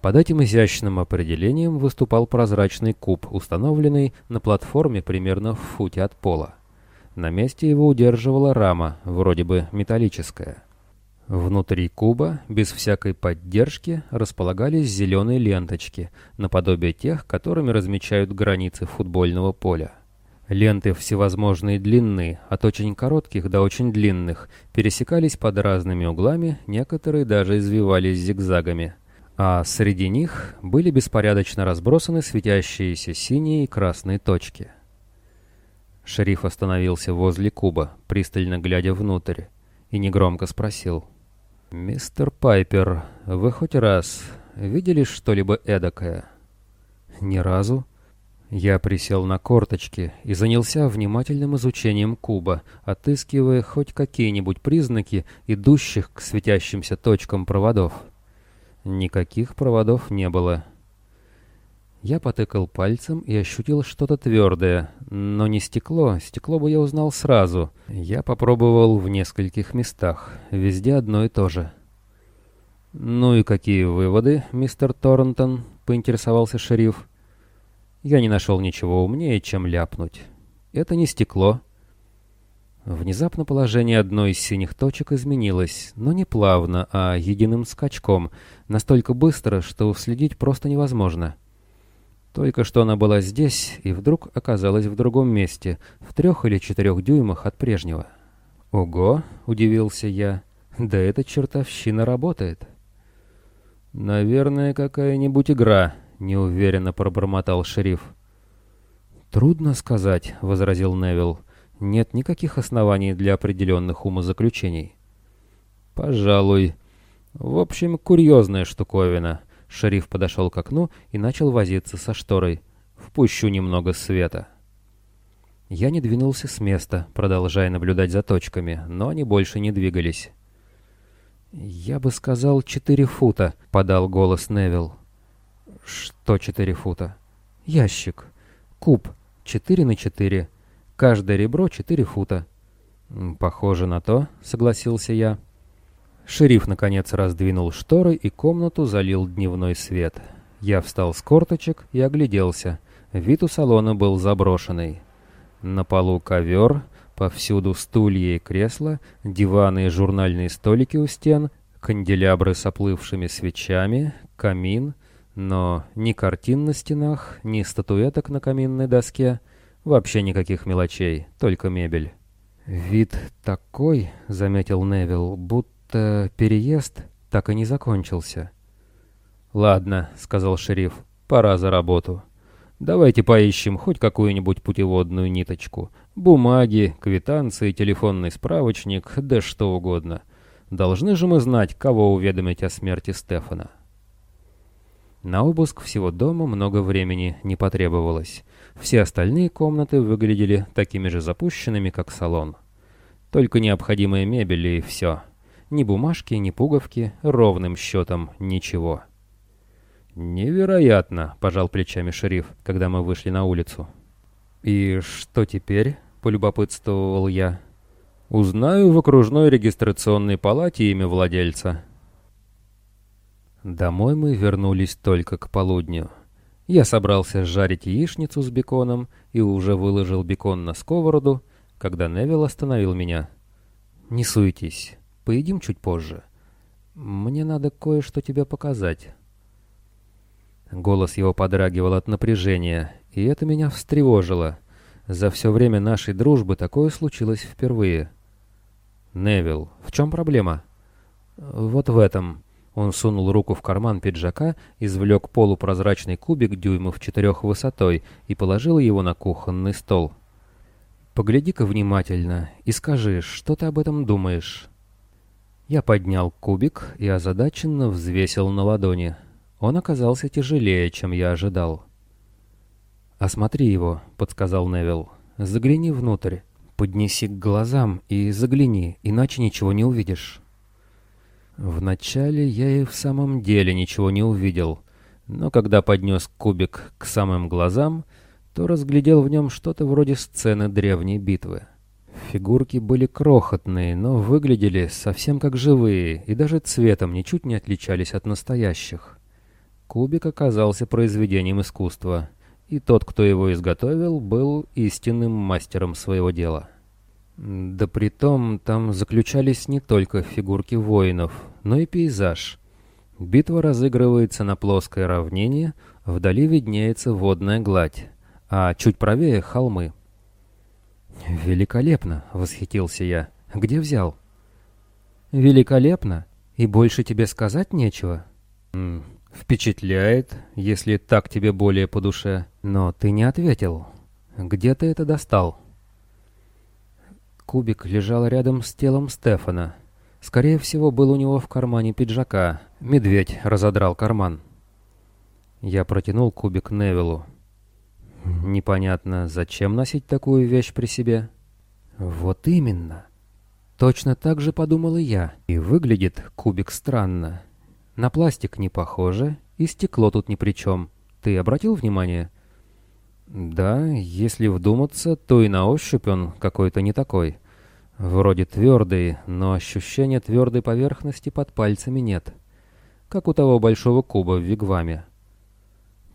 Под этим изящным определением выступал прозрачный куб, установленный на платформе примерно в футе от пола. На месте его удерживала рама, вроде бы металлическая. Внутри куба, без всякой поддержки, располагались зеленые ленточки, наподобие тех, которыми размечают границы футбольного поля. Ленты всевозможной длины, от очень коротких до очень длинных, пересекались под разными углами, некоторые даже извивались зигзагами. А среди них были беспорядочно разбросаны светящиеся синие и красные точки. Шериф остановился возле куба, пристально глядя внутрь, и негромко спросил. «Мистер Пайпер, вы хоть раз видели что-либо эдакое?» «Ни разу», я присел на корточки и занялся внимательным изучением куба, отыскивая хоть какие-нибудь признаки, идущих к светящимся точкам проводов. Никаких проводов не было. Я потыкал пальцем и ощутил что-то твердое, но не стекло, стекло бы я узнал сразу. Я попробовал в нескольких местах, везде одно и то же. «Ну и какие выводы, мистер Торнтон?» — поинтересовался шериф. Я не нашел ничего умнее, чем ляпнуть. «Это не стекло». Внезапно положение одной из синих точек изменилось, но не плавно, а единым скачком, настолько быстро, что уследить просто невозможно. Только что она была здесь и вдруг оказалась в другом месте, в трех или четырех дюймах от прежнего. «Ого!» — удивился я. «Да эта чертовщина работает!» «Наверное, какая-нибудь игра», — неуверенно пробормотал шериф. «Трудно сказать», — возразил Невилл. «Нет никаких оснований для определенных умозаключений». «Пожалуй. В общем, курьезная штуковина». Шериф подошел к окну и начал возиться со шторой. «Впущу немного света». Я не двинулся с места, продолжая наблюдать за точками, но они больше не двигались. «Я бы сказал четыре фута», — подал голос Невилл. «Что четыре фута?» «Ящик. Куб. Четыре на четыре. Каждое ребро четыре фута». «Похоже на то», — согласился я. Шериф, наконец, раздвинул шторы, и комнату залил дневной свет. Я встал с корточек и огляделся. Вид у салона был заброшенный. На полу ковер, повсюду стулья и кресла, диваны и журнальные столики у стен, канделябры с оплывшими свечами, камин, но ни картин на стенах, ни статуэток на каминной доске, вообще никаких мелочей, только мебель. «Вид такой», — заметил Невилл, — «будто переезд так и не закончился. «Ладно», — сказал шериф, — «пора за работу. Давайте поищем хоть какую-нибудь путеводную ниточку. Бумаги, квитанции, телефонный справочник, да что угодно. Должны же мы знать, кого уведомить о смерти Стефана». На обыск всего дома много времени не потребовалось. Все остальные комнаты выглядели такими же запущенными, как салон. Только необходимая мебель и все — ни бумажки, ни пуговки, ровным счетом ничего. «Невероятно!» — пожал плечами шериф, когда мы вышли на улицу. «И что теперь?» — полюбопытствовал я. «Узнаю в окружной регистрационной палате имя владельца». Домой мы вернулись только к полудню. Я собрался жарить яичницу с беконом и уже выложил бекон на сковороду, когда Невил остановил меня. «Не суетись. Поедим чуть позже. Мне надо кое-что тебе показать». Голос его подрагивал от напряжения, и это меня встревожило. За все время нашей дружбы такое случилось впервые. «Невил, в чем проблема?» «Вот в этом». Он сунул руку в карман пиджака, извлек полупрозрачный кубик дюймов четырех высотой и положил его на кухонный стол. «Погляди-ка внимательно и скажи, что ты об этом думаешь?» Я поднял кубик и озадаченно взвесил на ладони. Он оказался тяжелее, чем я ожидал. «Осмотри его», — подсказал Невил. «Загляни внутрь. Поднеси к глазам и загляни, иначе ничего не увидишь». Вначале я и в самом деле ничего не увидел, но когда поднес кубик к самым глазам, то разглядел в нем что-то вроде сцены древней битвы. Фигурки были крохотные, но выглядели совсем как живые и даже цветом ничуть не отличались от настоящих. Кубик оказался произведением искусства, и тот, кто его изготовил, был истинным мастером своего дела. Да притом там заключались не только фигурки воинов, но и пейзаж. Битва разыгрывается на плоской равнине, вдали виднеется водная гладь, а чуть правее — холмы. «Великолепно!» — восхитился я. «Где взял?» «Великолепно? И больше тебе сказать нечего?» «Впечатляет, если так тебе более по душе. Но ты не ответил. Где ты это достал?» Кубик лежал рядом с телом Стефана. Скорее всего, был у него в кармане пиджака. Медведь разодрал карман. Я протянул кубик Невилу. Непонятно, зачем носить такую вещь при себе? Вот именно. Точно так же подумал и я. И выглядит кубик странно. На пластик не похоже, и стекло тут ни при чем. Ты обратил внимание?» «Да, если вдуматься, то и на ощупь он какой-то не такой. Вроде твердый, но ощущения твердой поверхности под пальцами нет. Как у того большого куба в Вигваме».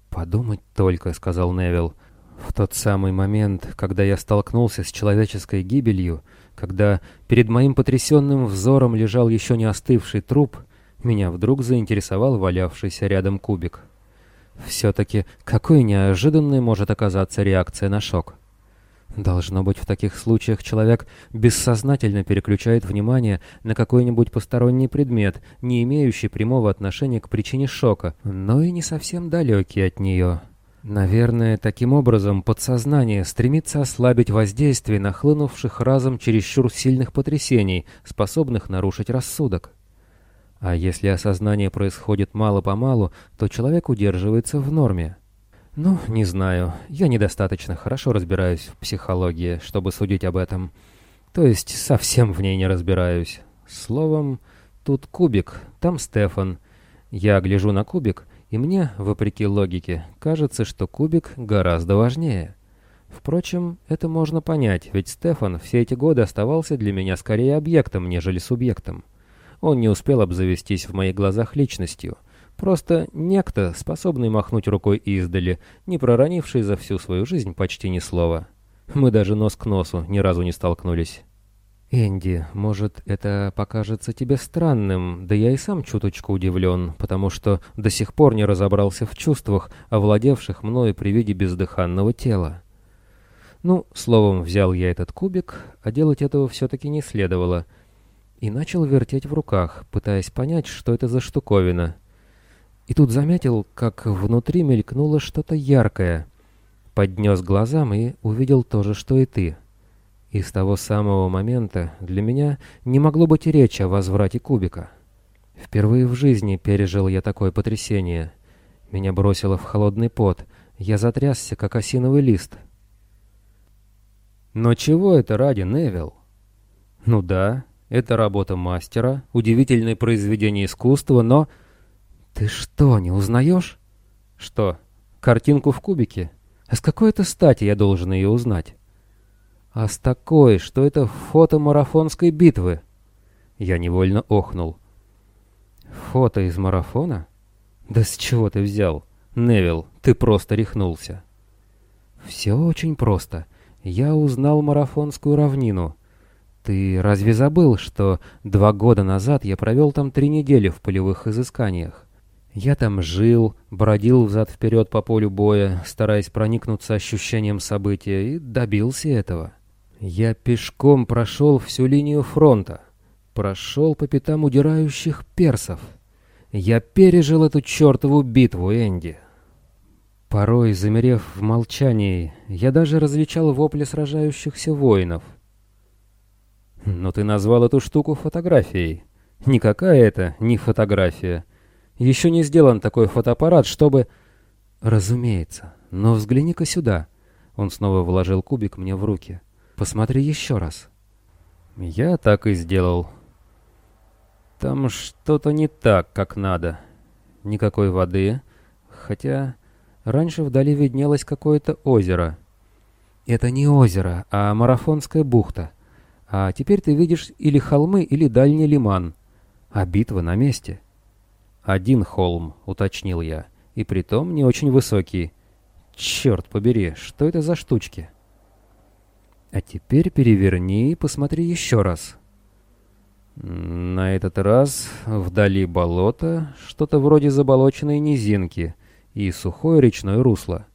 «Подумать только», — сказал Невилл. «В тот самый момент, когда я столкнулся с человеческой гибелью, когда перед моим потрясенным взором лежал еще не остывший труп, меня вдруг заинтересовал валявшийся рядом кубик. Все-таки какой неожиданной может оказаться реакция на шок? Должно быть, в таких случаях человек бессознательно переключает внимание на какой-нибудь посторонний предмет, не имеющий прямого отношения к причине шока, но и не совсем далекий от нее. Наверное, таким образом подсознание стремится ослабить воздействие нахлынувших разом чересчур сильных потрясений, способных нарушить рассудок. А если осознание происходит мало-помалу, то человек удерживается в норме. Ну, не знаю, я недостаточно хорошо разбираюсь в психологии, чтобы судить об этом. То есть совсем в ней не разбираюсь. Словом, тут кубик, там Стефан. Я гляжу на кубик и мне, вопреки логике, кажется, что кубик гораздо важнее. Впрочем, это можно понять, ведь Стефан все эти годы оставался для меня скорее объектом, нежели субъектом. Он не успел обзавестись в моих глазах личностью. Просто некто, способный махнуть рукой издали, не проронивший за всю свою жизнь почти ни слова. Мы даже нос к носу ни разу не столкнулись. «Энди, может, это покажется тебе странным, да я и сам чуточку удивлен, потому что до сих пор не разобрался в чувствах, овладевших мною при виде бездыханного тела. Ну, словом, взял я этот кубик, а делать этого все-таки не следовало, и начал вертеть в руках, пытаясь понять, что это за штуковина. И тут заметил, как внутри мелькнуло что-то яркое. Поднес глазам и увидел то же, что и ты». И с того самого момента для меня не могло быть и речи о возврате кубика. Впервые в жизни пережил я такое потрясение. Меня бросило в холодный пот. Я затрясся, как осиновый лист. Но чего это ради, Невил? Ну да, это работа мастера, удивительное произведение искусства, но... Ты что, не узнаешь? Что, картинку в кубике? А с какой это стати я должен ее узнать? а с такой, что это фото марафонской битвы. Я невольно охнул. Фото из марафона? Да с чего ты взял? Невил, ты просто рехнулся. Все очень просто. Я узнал марафонскую равнину. Ты разве забыл, что два года назад я провел там три недели в полевых изысканиях? Я там жил, бродил взад-вперед по полю боя, стараясь проникнуться ощущением события, и добился этого. Я пешком прошел всю линию фронта, прошел по пятам удирающих персов. Я пережил эту чертову битву, Энди. Порой, замерев в молчании, я даже различал вопли сражающихся воинов. Но ты назвал эту штуку фотографией. Никакая это не фотография. Еще не сделан такой фотоаппарат, чтобы... Разумеется, но взгляни-ка сюда. Он снова вложил кубик мне в руки. Посмотри еще раз». Я так и сделал. Там что-то не так, как надо. Никакой воды, хотя раньше вдали виднелось какое-то озеро. Это не озеро, а марафонская бухта. А теперь ты видишь или холмы, или дальний лиман. А битва на месте. Один холм, уточнил я, и притом не очень высокий. Черт побери, что это за штучки? А теперь переверни и посмотри еще раз. На этот раз вдали болото, что-то вроде заболоченной низинки и сухое речное русло.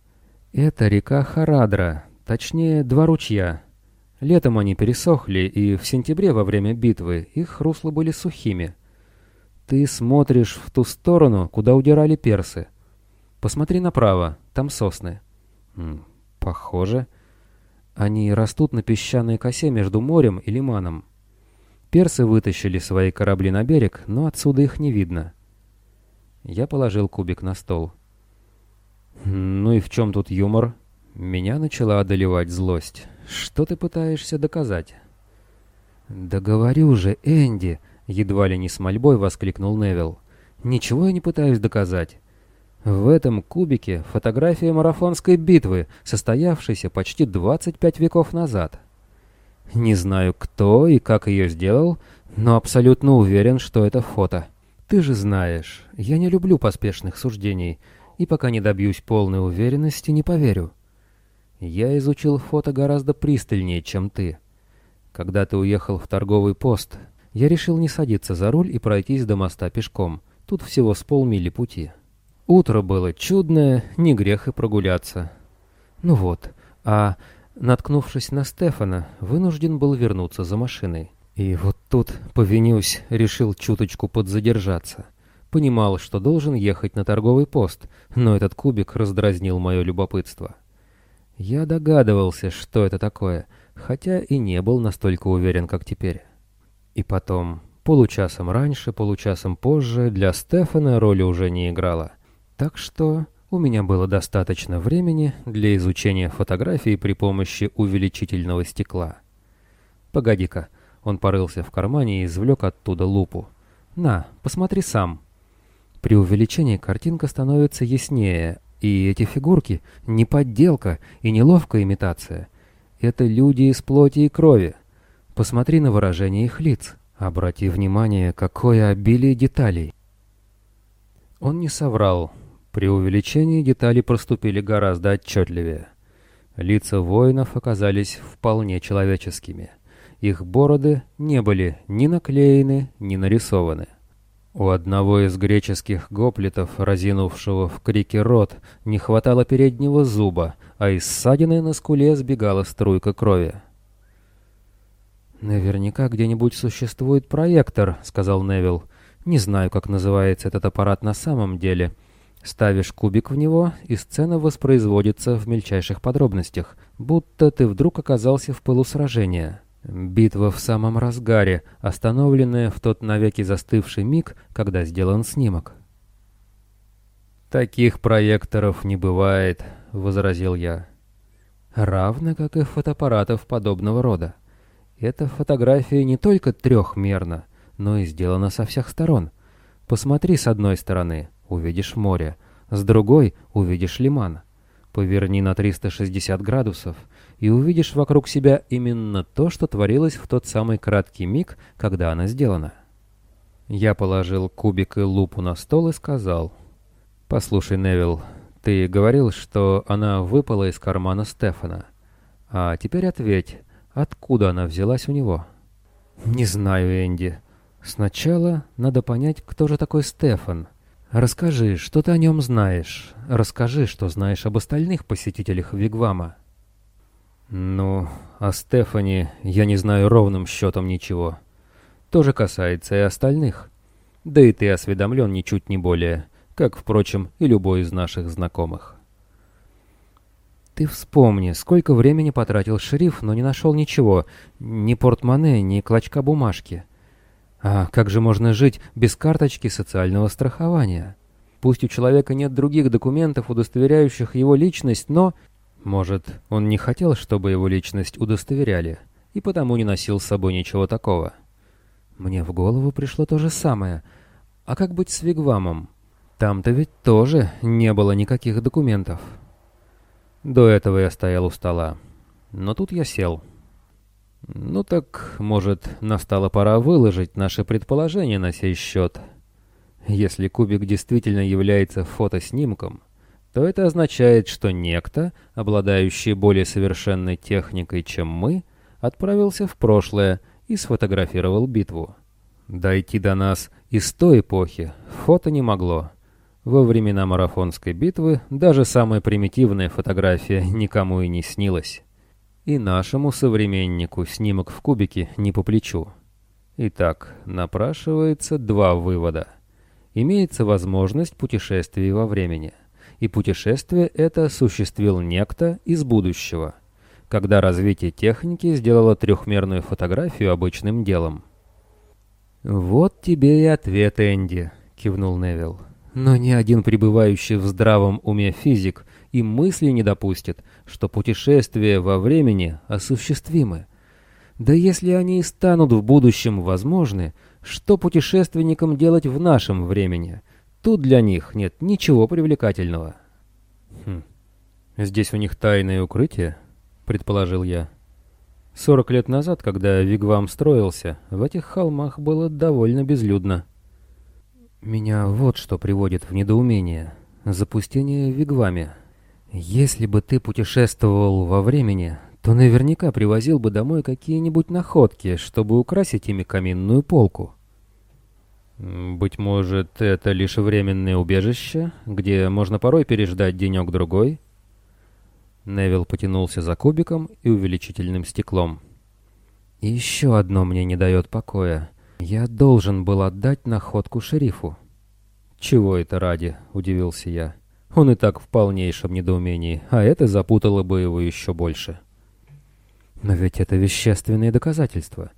Это река Харадра, точнее два ручья. Летом они пересохли, и в сентябре во время битвы их русла были сухими. Ты смотришь в ту сторону, куда удирали персы. Посмотри направо, там сосны. Похоже. Они растут на песчаной косе между морем и лиманом. Персы вытащили свои корабли на берег, но отсюда их не видно. Я положил кубик на стол. «Ну и в чем тут юмор?» Меня начала одолевать злость. «Что ты пытаешься доказать?» «Да говорю же, Энди!» — едва ли не с мольбой воскликнул Невилл. «Ничего я не пытаюсь доказать. В этом кубике фотография марафонской битвы, состоявшейся почти 25 веков назад. Не знаю, кто и как ее сделал, но абсолютно уверен, что это фото. Ты же знаешь, я не люблю поспешных суждений, и пока не добьюсь полной уверенности, не поверю. Я изучил фото гораздо пристальнее, чем ты. Когда ты уехал в торговый пост, я решил не садиться за руль и пройтись до моста пешком. Тут всего с полмили пути. Утро было чудное, не грех и прогуляться. Ну вот, а, наткнувшись на Стефана, вынужден был вернуться за машиной. И вот тут, повинюсь, решил чуточку подзадержаться. Понимал, что должен ехать на торговый пост, но этот кубик раздразнил мое любопытство. Я догадывался, что это такое, хотя и не был настолько уверен, как теперь. И потом, получасом раньше, получасом позже, для Стефана роли уже не играла. Так что у меня было достаточно времени для изучения фотографий при помощи увеличительного стекла. «Погоди-ка», он порылся в кармане и извлек оттуда лупу. «На, посмотри сам». При увеличении картинка становится яснее, и эти фигурки — не подделка и не ловкая имитация. Это люди из плоти и крови. Посмотри на выражение их лиц. Обрати внимание, какое обилие деталей. Он не соврал. При увеличении детали проступили гораздо отчетливее. Лица воинов оказались вполне человеческими. Их бороды не были ни наклеены, ни нарисованы. У одного из греческих гоплитов, разинувшего в крике рот, не хватало переднего зуба, а из ссадины на скуле сбегала струйка крови. «Наверняка где-нибудь существует проектор», — сказал Невил. «Не знаю, как называется этот аппарат на самом деле. Ставишь кубик в него, и сцена воспроизводится в мельчайших подробностях, будто ты вдруг оказался в пылу сражения». Битва в самом разгаре, остановленная в тот навеки застывший миг, когда сделан снимок. «Таких проекторов не бывает», — возразил я. «Равно как и фотоаппаратов подобного рода. Эта фотография не только трехмерна, но и сделана со всех сторон. Посмотри с одной стороны — увидишь море, с другой — увидишь лиман. Поверни на 360 градусов — и увидишь вокруг себя именно то, что творилось в тот самый краткий миг, когда она сделана. Я положил кубик и лупу на стол и сказал, «Послушай, Невил, ты говорил, что она выпала из кармана Стефана. А теперь ответь, откуда она взялась у него?» «Не знаю, Энди. Сначала надо понять, кто же такой Стефан. Расскажи, что ты о нем знаешь. Расскажи, что знаешь об остальных посетителях Вигвама». «Ну, о Стефани я не знаю ровным счетом ничего. То же касается и остальных. Да и ты осведомлен ничуть не более, как, впрочем, и любой из наших знакомых». «Ты вспомни, сколько времени потратил шериф, но не нашел ничего, ни портмоне, ни клочка бумажки. А как же можно жить без карточки социального страхования?» Пусть у человека нет других документов, удостоверяющих его личность, но может, он не хотел, чтобы его личность удостоверяли, и потому не носил с собой ничего такого. Мне в голову пришло то же самое. А как быть с Вигвамом? Там-то ведь тоже не было никаких документов. До этого я стоял у стола. Но тут я сел. Ну так, может, настала пора выложить наши предположения на сей счет. Если кубик действительно является фотоснимком, то это означает, что некто, обладающий более совершенной техникой, чем мы, отправился в прошлое и сфотографировал битву. Дойти до нас из той эпохи фото не могло. Во времена марафонской битвы даже самая примитивная фотография никому и не снилась. И нашему современнику снимок в кубике не по плечу. Итак, напрашивается два вывода. Имеется возможность путешествий во времени – и путешествие это осуществил некто из будущего, когда развитие техники сделало трехмерную фотографию обычным делом. «Вот тебе и ответ, Энди», — кивнул Невилл. «Но ни один пребывающий в здравом уме физик и мысли не допустит, что путешествия во времени осуществимы. Да если они и станут в будущем возможны, что путешественникам делать в нашем времени? Тут для них нет ничего привлекательного. Хм. Здесь у них тайное укрытие, предположил я. Сорок лет назад, когда Вигвам строился, в этих холмах было довольно безлюдно. Меня вот что приводит в недоумение. Запустение в Вигваме. Если бы ты путешествовал во времени, то наверняка привозил бы домой какие-нибудь находки, чтобы украсить ими каминную полку. Быть может, это лишь временное убежище, где можно порой переждать денек-другой? Невил потянулся за кубиком и увеличительным стеклом. Еще одно мне не дает покоя. Я должен был отдать находку шерифу. «Чего это ради?» — удивился я. Он и так в полнейшем недоумении, а это запутало бы его еще больше. Но ведь это вещественные доказательства.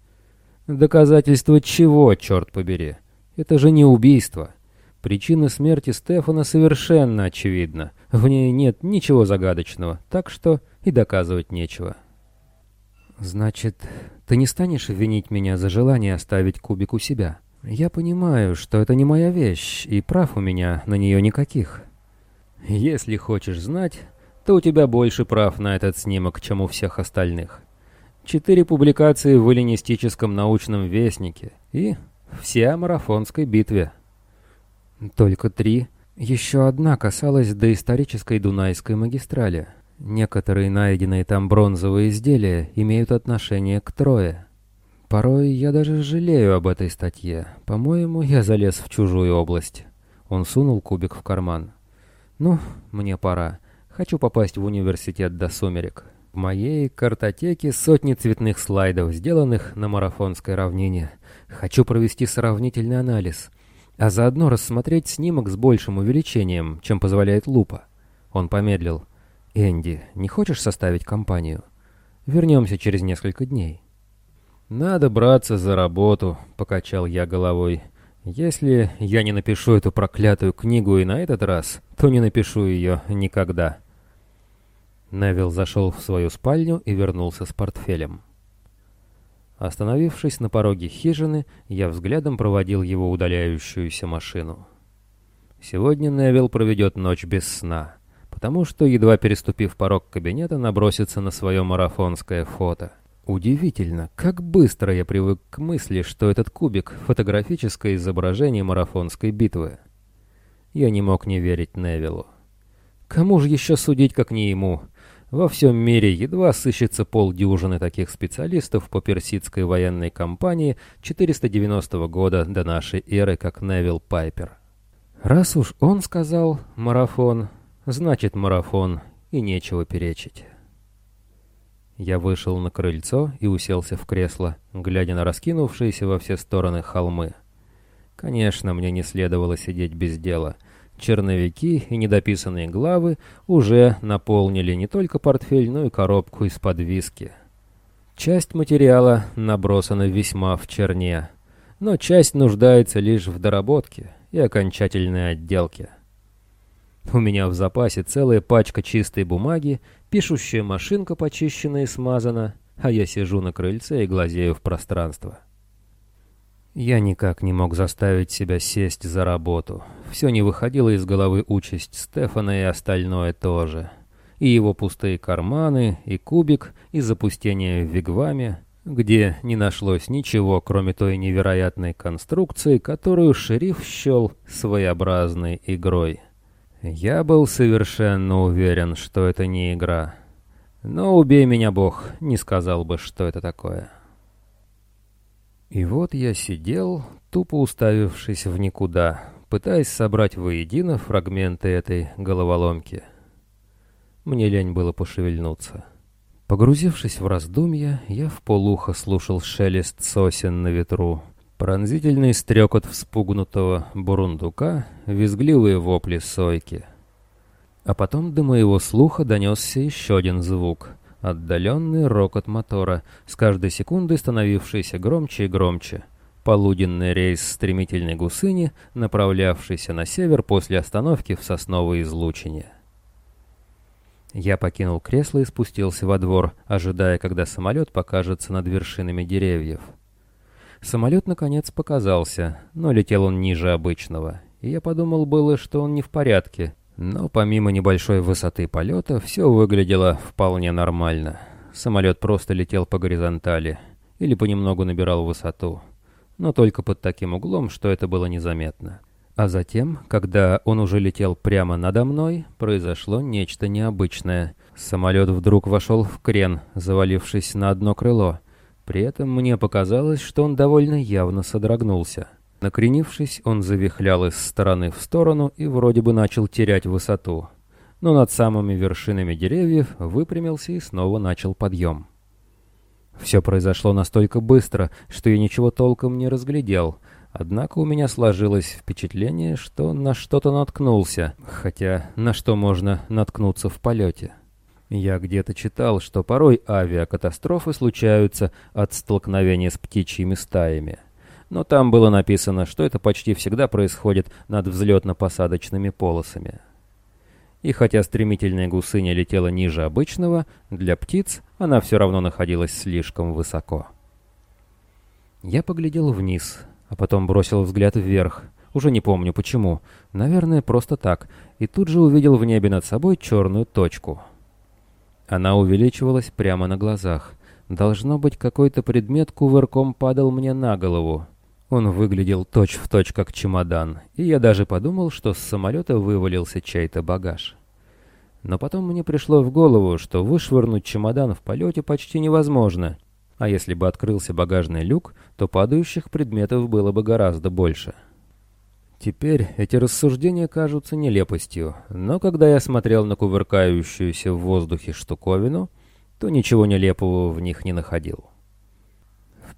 Доказательства чего, черт побери? Это же не убийство. Причина смерти Стефана совершенно очевидна. В ней нет ничего загадочного, так что и доказывать нечего. «Значит, ты не станешь винить меня за желание оставить кубик у себя? Я понимаю, что это не моя вещь, и прав у меня на нее никаких. Если хочешь знать, то у тебя больше прав на этот снимок, чем у всех остальных. Четыре публикации в эллинистическом научном вестнике и все о марафонской битве. Только три. Еще одна касалась доисторической Дунайской магистрали. Некоторые найденные там бронзовые изделия имеют отношение к Трое. Порой я даже жалею об этой статье. По-моему, я залез в чужую область. Он сунул кубик в карман. Ну, мне пора. Хочу попасть в университет до сумерек. В моей картотеке сотни цветных слайдов, сделанных на марафонской равнине. Хочу провести сравнительный анализ, а заодно рассмотреть снимок с большим увеличением, чем позволяет лупа. Он помедлил. «Энди, не хочешь составить компанию? Вернемся через несколько дней». «Надо браться за работу», — покачал я головой. «Если я не напишу эту проклятую книгу и на этот раз, то не напишу ее никогда». Невил зашел в свою спальню и вернулся с портфелем. Остановившись на пороге хижины, я взглядом проводил его удаляющуюся машину. Сегодня Невил проведет ночь без сна, потому что, едва переступив порог кабинета, набросится на свое марафонское фото. Удивительно, как быстро я привык к мысли, что этот кубик — фотографическое изображение марафонской битвы. Я не мог не верить Невилу. Кому же еще судить, как не ему? Во всем мире едва сыщется полдюжины таких специалистов по персидской военной кампании 490 года до нашей эры, как Невил Пайпер. Раз уж он сказал «марафон», значит марафон, и нечего перечить. Я вышел на крыльцо и уселся в кресло, глядя на раскинувшиеся во все стороны холмы. Конечно, мне не следовало сидеть без дела — Черновики и недописанные главы уже наполнили не только портфель, но и коробку из-под виски. Часть материала набросана весьма в черне, но часть нуждается лишь в доработке и окончательной отделке. У меня в запасе целая пачка чистой бумаги, пишущая машинка почищена и смазана, а я сижу на крыльце и глазею в пространство. Я никак не мог заставить себя сесть за работу. Все не выходило из головы участь Стефана и остальное тоже. И его пустые карманы, и кубик, и запустение в Вигваме, где не нашлось ничего, кроме той невероятной конструкции, которую шериф счел своеобразной игрой. Я был совершенно уверен, что это не игра. Но убей меня, Бог, не сказал бы, что это такое. И вот я сидел, тупо уставившись в никуда, пытаясь собрать воедино фрагменты этой головоломки. Мне лень было пошевельнуться. Погрузившись в раздумья, я в полухо слушал шелест сосен на ветру, пронзительный стрекот вспугнутого бурундука, визгливые вопли сойки. А потом до моего слуха донесся еще один звук — Отдаленный рокот мотора, с каждой секундой становившийся громче и громче. Полуденный рейс стремительной гусыни, направлявшийся на север после остановки в сосновой излучине. Я покинул кресло и спустился во двор, ожидая, когда самолет покажется над вершинами деревьев. Самолет, наконец, показался, но летел он ниже обычного, и я подумал было, что он не в порядке. Но помимо небольшой высоты полета, все выглядело вполне нормально. Самолет просто летел по горизонтали или понемногу набирал высоту, но только под таким углом, что это было незаметно. А затем, когда он уже летел прямо надо мной, произошло нечто необычное. Самолет вдруг вошел в крен, завалившись на одно крыло. При этом мне показалось, что он довольно явно содрогнулся. Накренившись, он завихлял из стороны в сторону и вроде бы начал терять высоту. Но над самыми вершинами деревьев выпрямился и снова начал подъем. Все произошло настолько быстро, что я ничего толком не разглядел, однако у меня сложилось впечатление, что на что-то наткнулся, хотя на что можно наткнуться в полете. Я где-то читал, что порой авиакатастрофы случаются от столкновения с птичьими стаями но там было написано, что это почти всегда происходит над взлетно-посадочными полосами. И хотя стремительная гусыня летела ниже обычного, для птиц она все равно находилась слишком высоко. Я поглядел вниз, а потом бросил взгляд вверх. Уже не помню почему. Наверное, просто так. И тут же увидел в небе над собой черную точку. Она увеличивалась прямо на глазах. Должно быть, какой-то предмет кувырком падал мне на голову. Он выглядел точь-в-точь точь как чемодан, и я даже подумал, что с самолета вывалился чей-то багаж. Но потом мне пришло в голову, что вышвырнуть чемодан в полете почти невозможно, а если бы открылся багажный люк, то падающих предметов было бы гораздо больше. Теперь эти рассуждения кажутся нелепостью, но когда я смотрел на кувыркающуюся в воздухе штуковину, то ничего нелепого в них не находил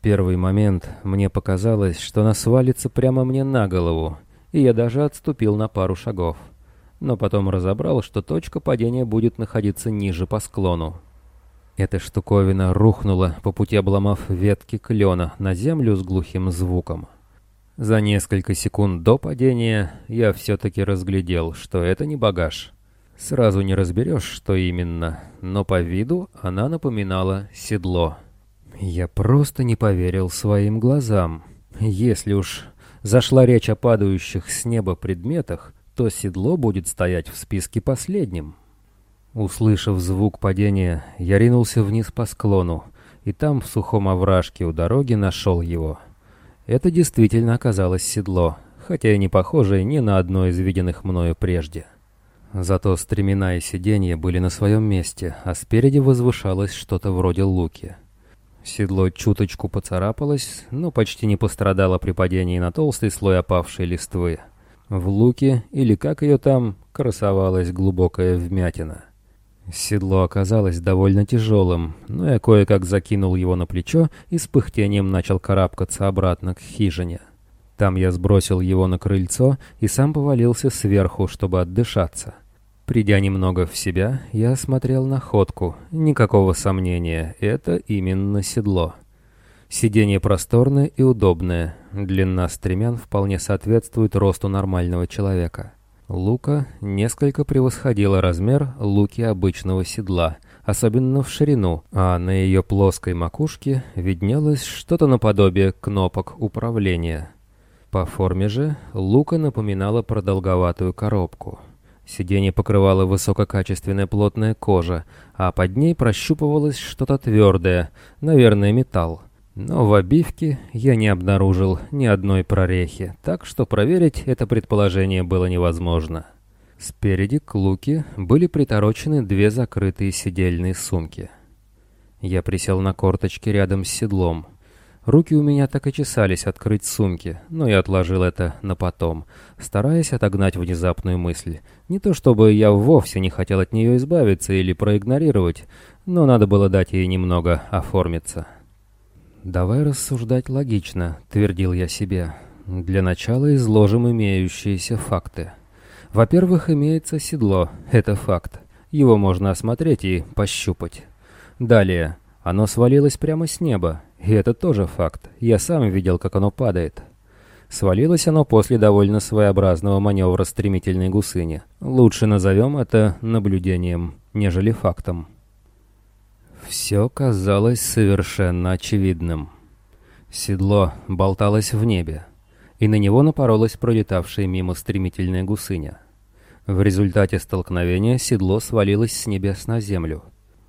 первый момент мне показалось, что она свалится прямо мне на голову, и я даже отступил на пару шагов. Но потом разобрал, что точка падения будет находиться ниже по склону. Эта штуковина рухнула, по пути обломав ветки клена на землю с глухим звуком. За несколько секунд до падения я все-таки разглядел, что это не багаж. Сразу не разберешь, что именно, но по виду она напоминала седло. Я просто не поверил своим глазам. Если уж зашла речь о падающих с неба предметах, то седло будет стоять в списке последним. Услышав звук падения, я ринулся вниз по склону, и там, в сухом овражке у дороги, нашел его. Это действительно оказалось седло, хотя и не похожее ни на одно из виденных мною прежде. Зато стремена и сиденья были на своем месте, а спереди возвышалось что-то вроде луки — Седло чуточку поцарапалось, но почти не пострадало при падении на толстый слой опавшей листвы. В луке, или как ее там, красовалась глубокая вмятина. Седло оказалось довольно тяжелым, но я кое-как закинул его на плечо и с пыхтением начал карабкаться обратно к хижине. Там я сбросил его на крыльцо и сам повалился сверху, чтобы отдышаться. Придя немного в себя, я смотрел находку. Никакого сомнения, это именно седло. Сиденье просторное и удобное. Длина стремян вполне соответствует росту нормального человека. Лука несколько превосходила размер луки обычного седла, особенно в ширину, а на ее плоской макушке виднелось что-то наподобие кнопок управления. По форме же лука напоминала продолговатую коробку. Сиденье покрывала высококачественная плотная кожа, а под ней прощупывалось что-то твердое, наверное, металл. Но в обивке я не обнаружил ни одной прорехи, так что проверить это предположение было невозможно. Спереди к луке были приторочены две закрытые сидельные сумки. Я присел на корточки рядом с седлом — Руки у меня так и чесались открыть сумки, но я отложил это на потом, стараясь отогнать внезапную мысль. Не то чтобы я вовсе не хотел от нее избавиться или проигнорировать, но надо было дать ей немного оформиться. «Давай рассуждать логично», — твердил я себе. «Для начала изложим имеющиеся факты. Во-первых, имеется седло, это факт. Его можно осмотреть и пощупать. Далее, оно свалилось прямо с неба, и это тоже факт. Я сам видел, как оно падает. Свалилось оно после довольно своеобразного маневра стремительной гусыни. Лучше назовем это наблюдением, нежели фактом. Все казалось совершенно очевидным. Седло болталось в небе. и на него напоролась пролетавшая мимо стремительная гусыня. В результате столкновения седло свалилось с небес на землю.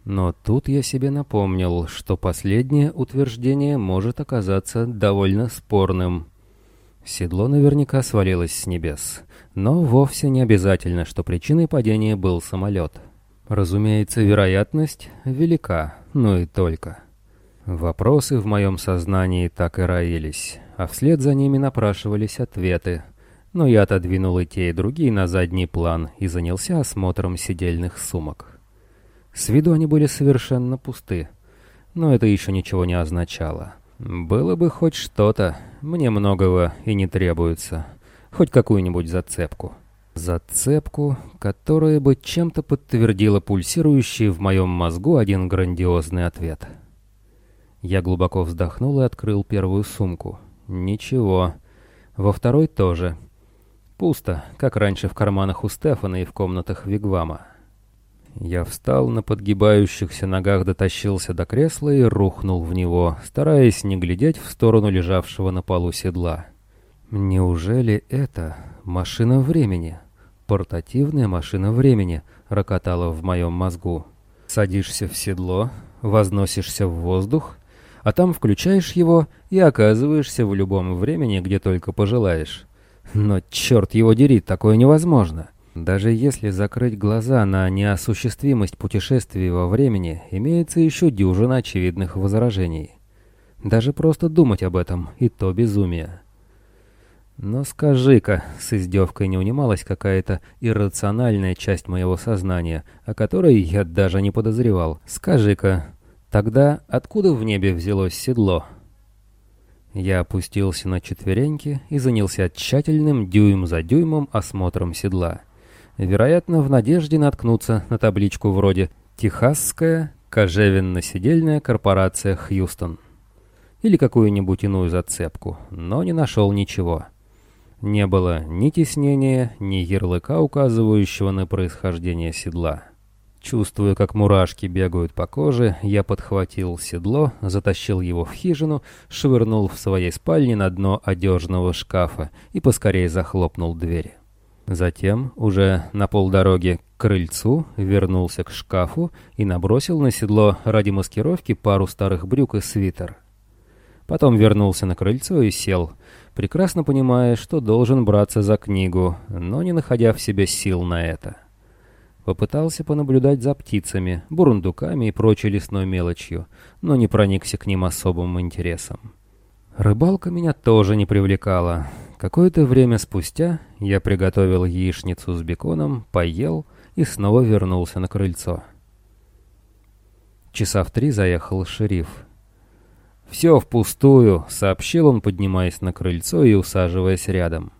Но тут я себе напомнил, что последнее утверждение может оказаться довольно спорным. Седло наверняка свалилось с небес, но вовсе не обязательно, что причиной падения был самолет. Разумеется, вероятность велика, но и только. Вопросы в моем сознании так и роились, а вслед за ними напрашивались ответы. Но я отодвинул и те, и другие на задний план и занялся осмотром сидельных сумок. С виду они были совершенно пусты, но это еще ничего не означало. Было бы хоть что-то, мне многого и не требуется, хоть какую-нибудь зацепку. Зацепку, которая бы чем-то подтвердила пульсирующий в моем мозгу один грандиозный ответ. Я глубоко вздохнул и открыл первую сумку. Ничего. Во второй тоже. Пусто, как раньше в карманах у Стефана и в комнатах Вигвама. Я встал на подгибающихся ногах, дотащился до кресла и рухнул в него, стараясь не глядеть в сторону лежавшего на полу седла. Неужели это машина времени? «Портативная машина времени», — рокотала в моем мозгу. Садишься в седло, возносишься в воздух, а там включаешь его и оказываешься в любом времени, где только пожелаешь. Но черт его дери, такое невозможно. Даже если закрыть глаза на неосуществимость путешествий во времени, имеется еще дюжина очевидных возражений. Даже просто думать об этом — и то безумие. Но скажи-ка, с издевкой не унималась какая-то иррациональная часть моего сознания, о которой я даже не подозревал. Скажи-ка, тогда откуда в небе взялось седло? Я опустился на четвереньки и занялся тщательным дюйм за дюймом осмотром седла. Вероятно, в надежде наткнуться на табличку вроде «Техасская кожевенно-сидельная корпорация Хьюстон» или какую-нибудь иную зацепку, но не нашел ничего. Не было ни теснения, ни ярлыка, указывающего на происхождение седла. Чувствуя, как мурашки бегают по коже, я подхватил седло, затащил его в хижину, швырнул в своей спальне на дно одежного шкафа и поскорее захлопнул двери. Затем, уже на полдороге к крыльцу, вернулся к шкафу и набросил на седло ради маскировки пару старых брюк и свитер. Потом вернулся на крыльцо и сел, прекрасно понимая, что должен браться за книгу, но не находя в себе сил на это. Попытался понаблюдать за птицами, бурундуками и прочей лесной мелочью, но не проникся к ним особым интересом. Рыбалка меня тоже не привлекала. Какое-то время спустя я приготовил яичницу с беконом, поел и снова вернулся на крыльцо. Часа в три заехал шериф — «Все впустую», — сообщил он, поднимаясь на крыльцо и усаживаясь рядом.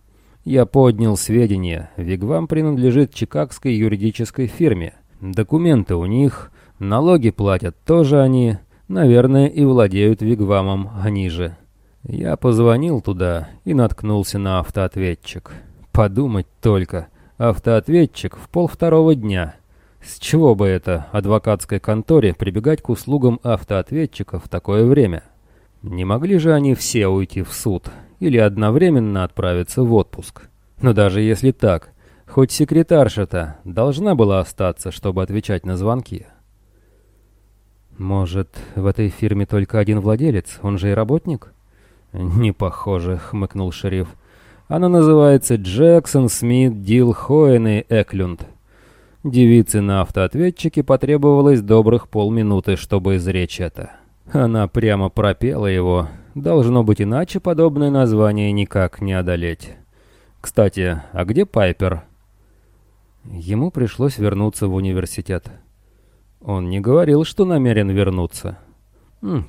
«Я поднял сведения. Вигвам принадлежит чикагской юридической фирме. Документы у них, налоги платят тоже они, наверное, и владеют Вигвамом они же». Я позвонил туда и наткнулся на автоответчик. Подумать только, автоответчик в полвторого дня. С чего бы это адвокатской конторе прибегать к услугам автоответчика в такое время? Не могли же они все уйти в суд или одновременно отправиться в отпуск? Но даже если так, хоть секретарша-то должна была остаться, чтобы отвечать на звонки. Может, в этой фирме только один владелец, он же и работник? Не похоже, хмыкнул шериф. Она называется Джексон, Смит, Дил, Хоен и Эклюнд. Девице на автоответчике потребовалось добрых полминуты, чтобы изречь это. Она прямо пропела его. Должно быть иначе подобное название никак не одолеть. Кстати, а где Пайпер? Ему пришлось вернуться в университет. Он не говорил, что намерен вернуться.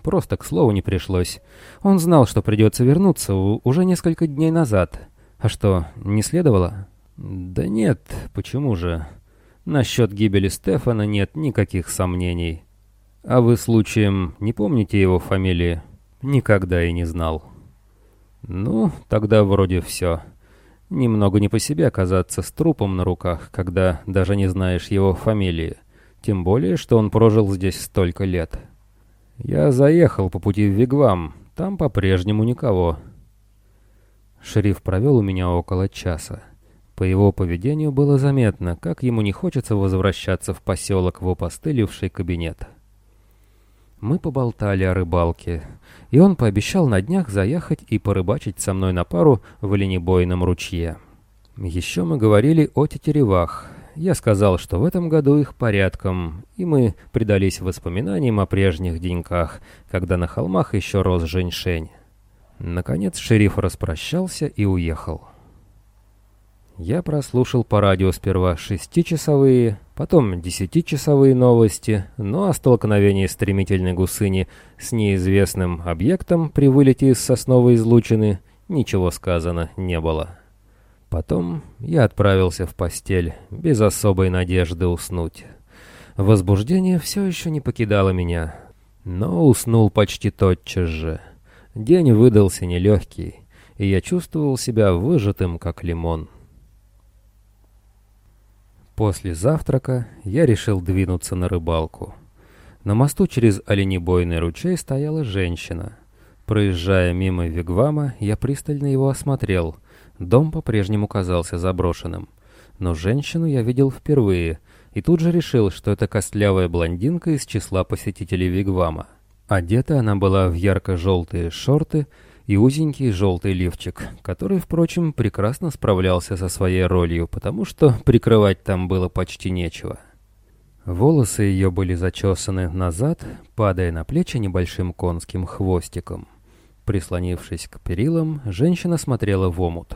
Просто к слову не пришлось. Он знал, что придется вернуться уже несколько дней назад. А что, не следовало? Да нет, почему же? Насчет гибели Стефана нет никаких сомнений. «А вы, случаем, не помните его фамилии?» «Никогда и не знал». «Ну, тогда вроде все. Немного не по себе оказаться с трупом на руках, когда даже не знаешь его фамилии. Тем более, что он прожил здесь столько лет. Я заехал по пути в Вигвам, там по-прежнему никого». Шериф провел у меня около часа. По его поведению было заметно, как ему не хочется возвращаться в поселок в опостылевший кабинет. Мы поболтали о рыбалке, и он пообещал на днях заехать и порыбачить со мной на пару в оленебойном ручье. Еще мы говорили о тетеревах. Я сказал, что в этом году их порядком, и мы предались воспоминаниям о прежних деньках, когда на холмах еще рос женьшень. Наконец шериф распрощался и уехал. Я прослушал по радио сперва шестичасовые, потом десятичасовые новости, но о столкновении стремительной гусыни с неизвестным объектом при вылете из сосновой излучины ничего сказано не было. Потом я отправился в постель, без особой надежды уснуть. Возбуждение все еще не покидало меня, но уснул почти тотчас же. День выдался нелегкий, и я чувствовал себя выжатым, как лимон. После завтрака я решил двинуться на рыбалку. На мосту через оленебойный ручей стояла женщина. Проезжая мимо Вигвама, я пристально его осмотрел. Дом по-прежнему казался заброшенным. Но женщину я видел впервые, и тут же решил, что это костлявая блондинка из числа посетителей Вигвама. Одета она была в ярко-желтые шорты и узенький желтый лифчик, который, впрочем, прекрасно справлялся со своей ролью, потому что прикрывать там было почти нечего. Волосы ее были зачесаны назад, падая на плечи небольшим конским хвостиком. Прислонившись к перилам, женщина смотрела в омут.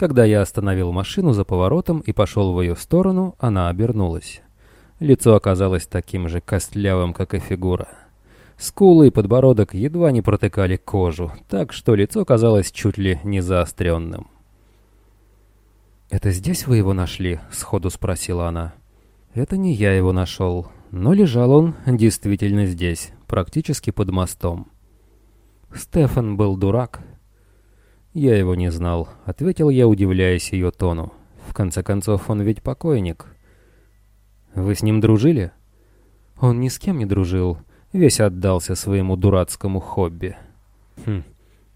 Когда я остановил машину за поворотом и пошел в ее сторону, она обернулась. Лицо оказалось таким же костлявым, как и фигура. Скулы и подбородок едва не протыкали кожу, так что лицо казалось чуть ли не заостренным. «Это здесь вы его нашли?» — сходу спросила она. «Это не я его нашел, но лежал он действительно здесь, практически под мостом. Стефан был дурак». «Я его не знал», — ответил я, удивляясь ее тону. «В конце концов, он ведь покойник». «Вы с ним дружили?» «Он ни с кем не дружил» весь отдался своему дурацкому хобби. Хм,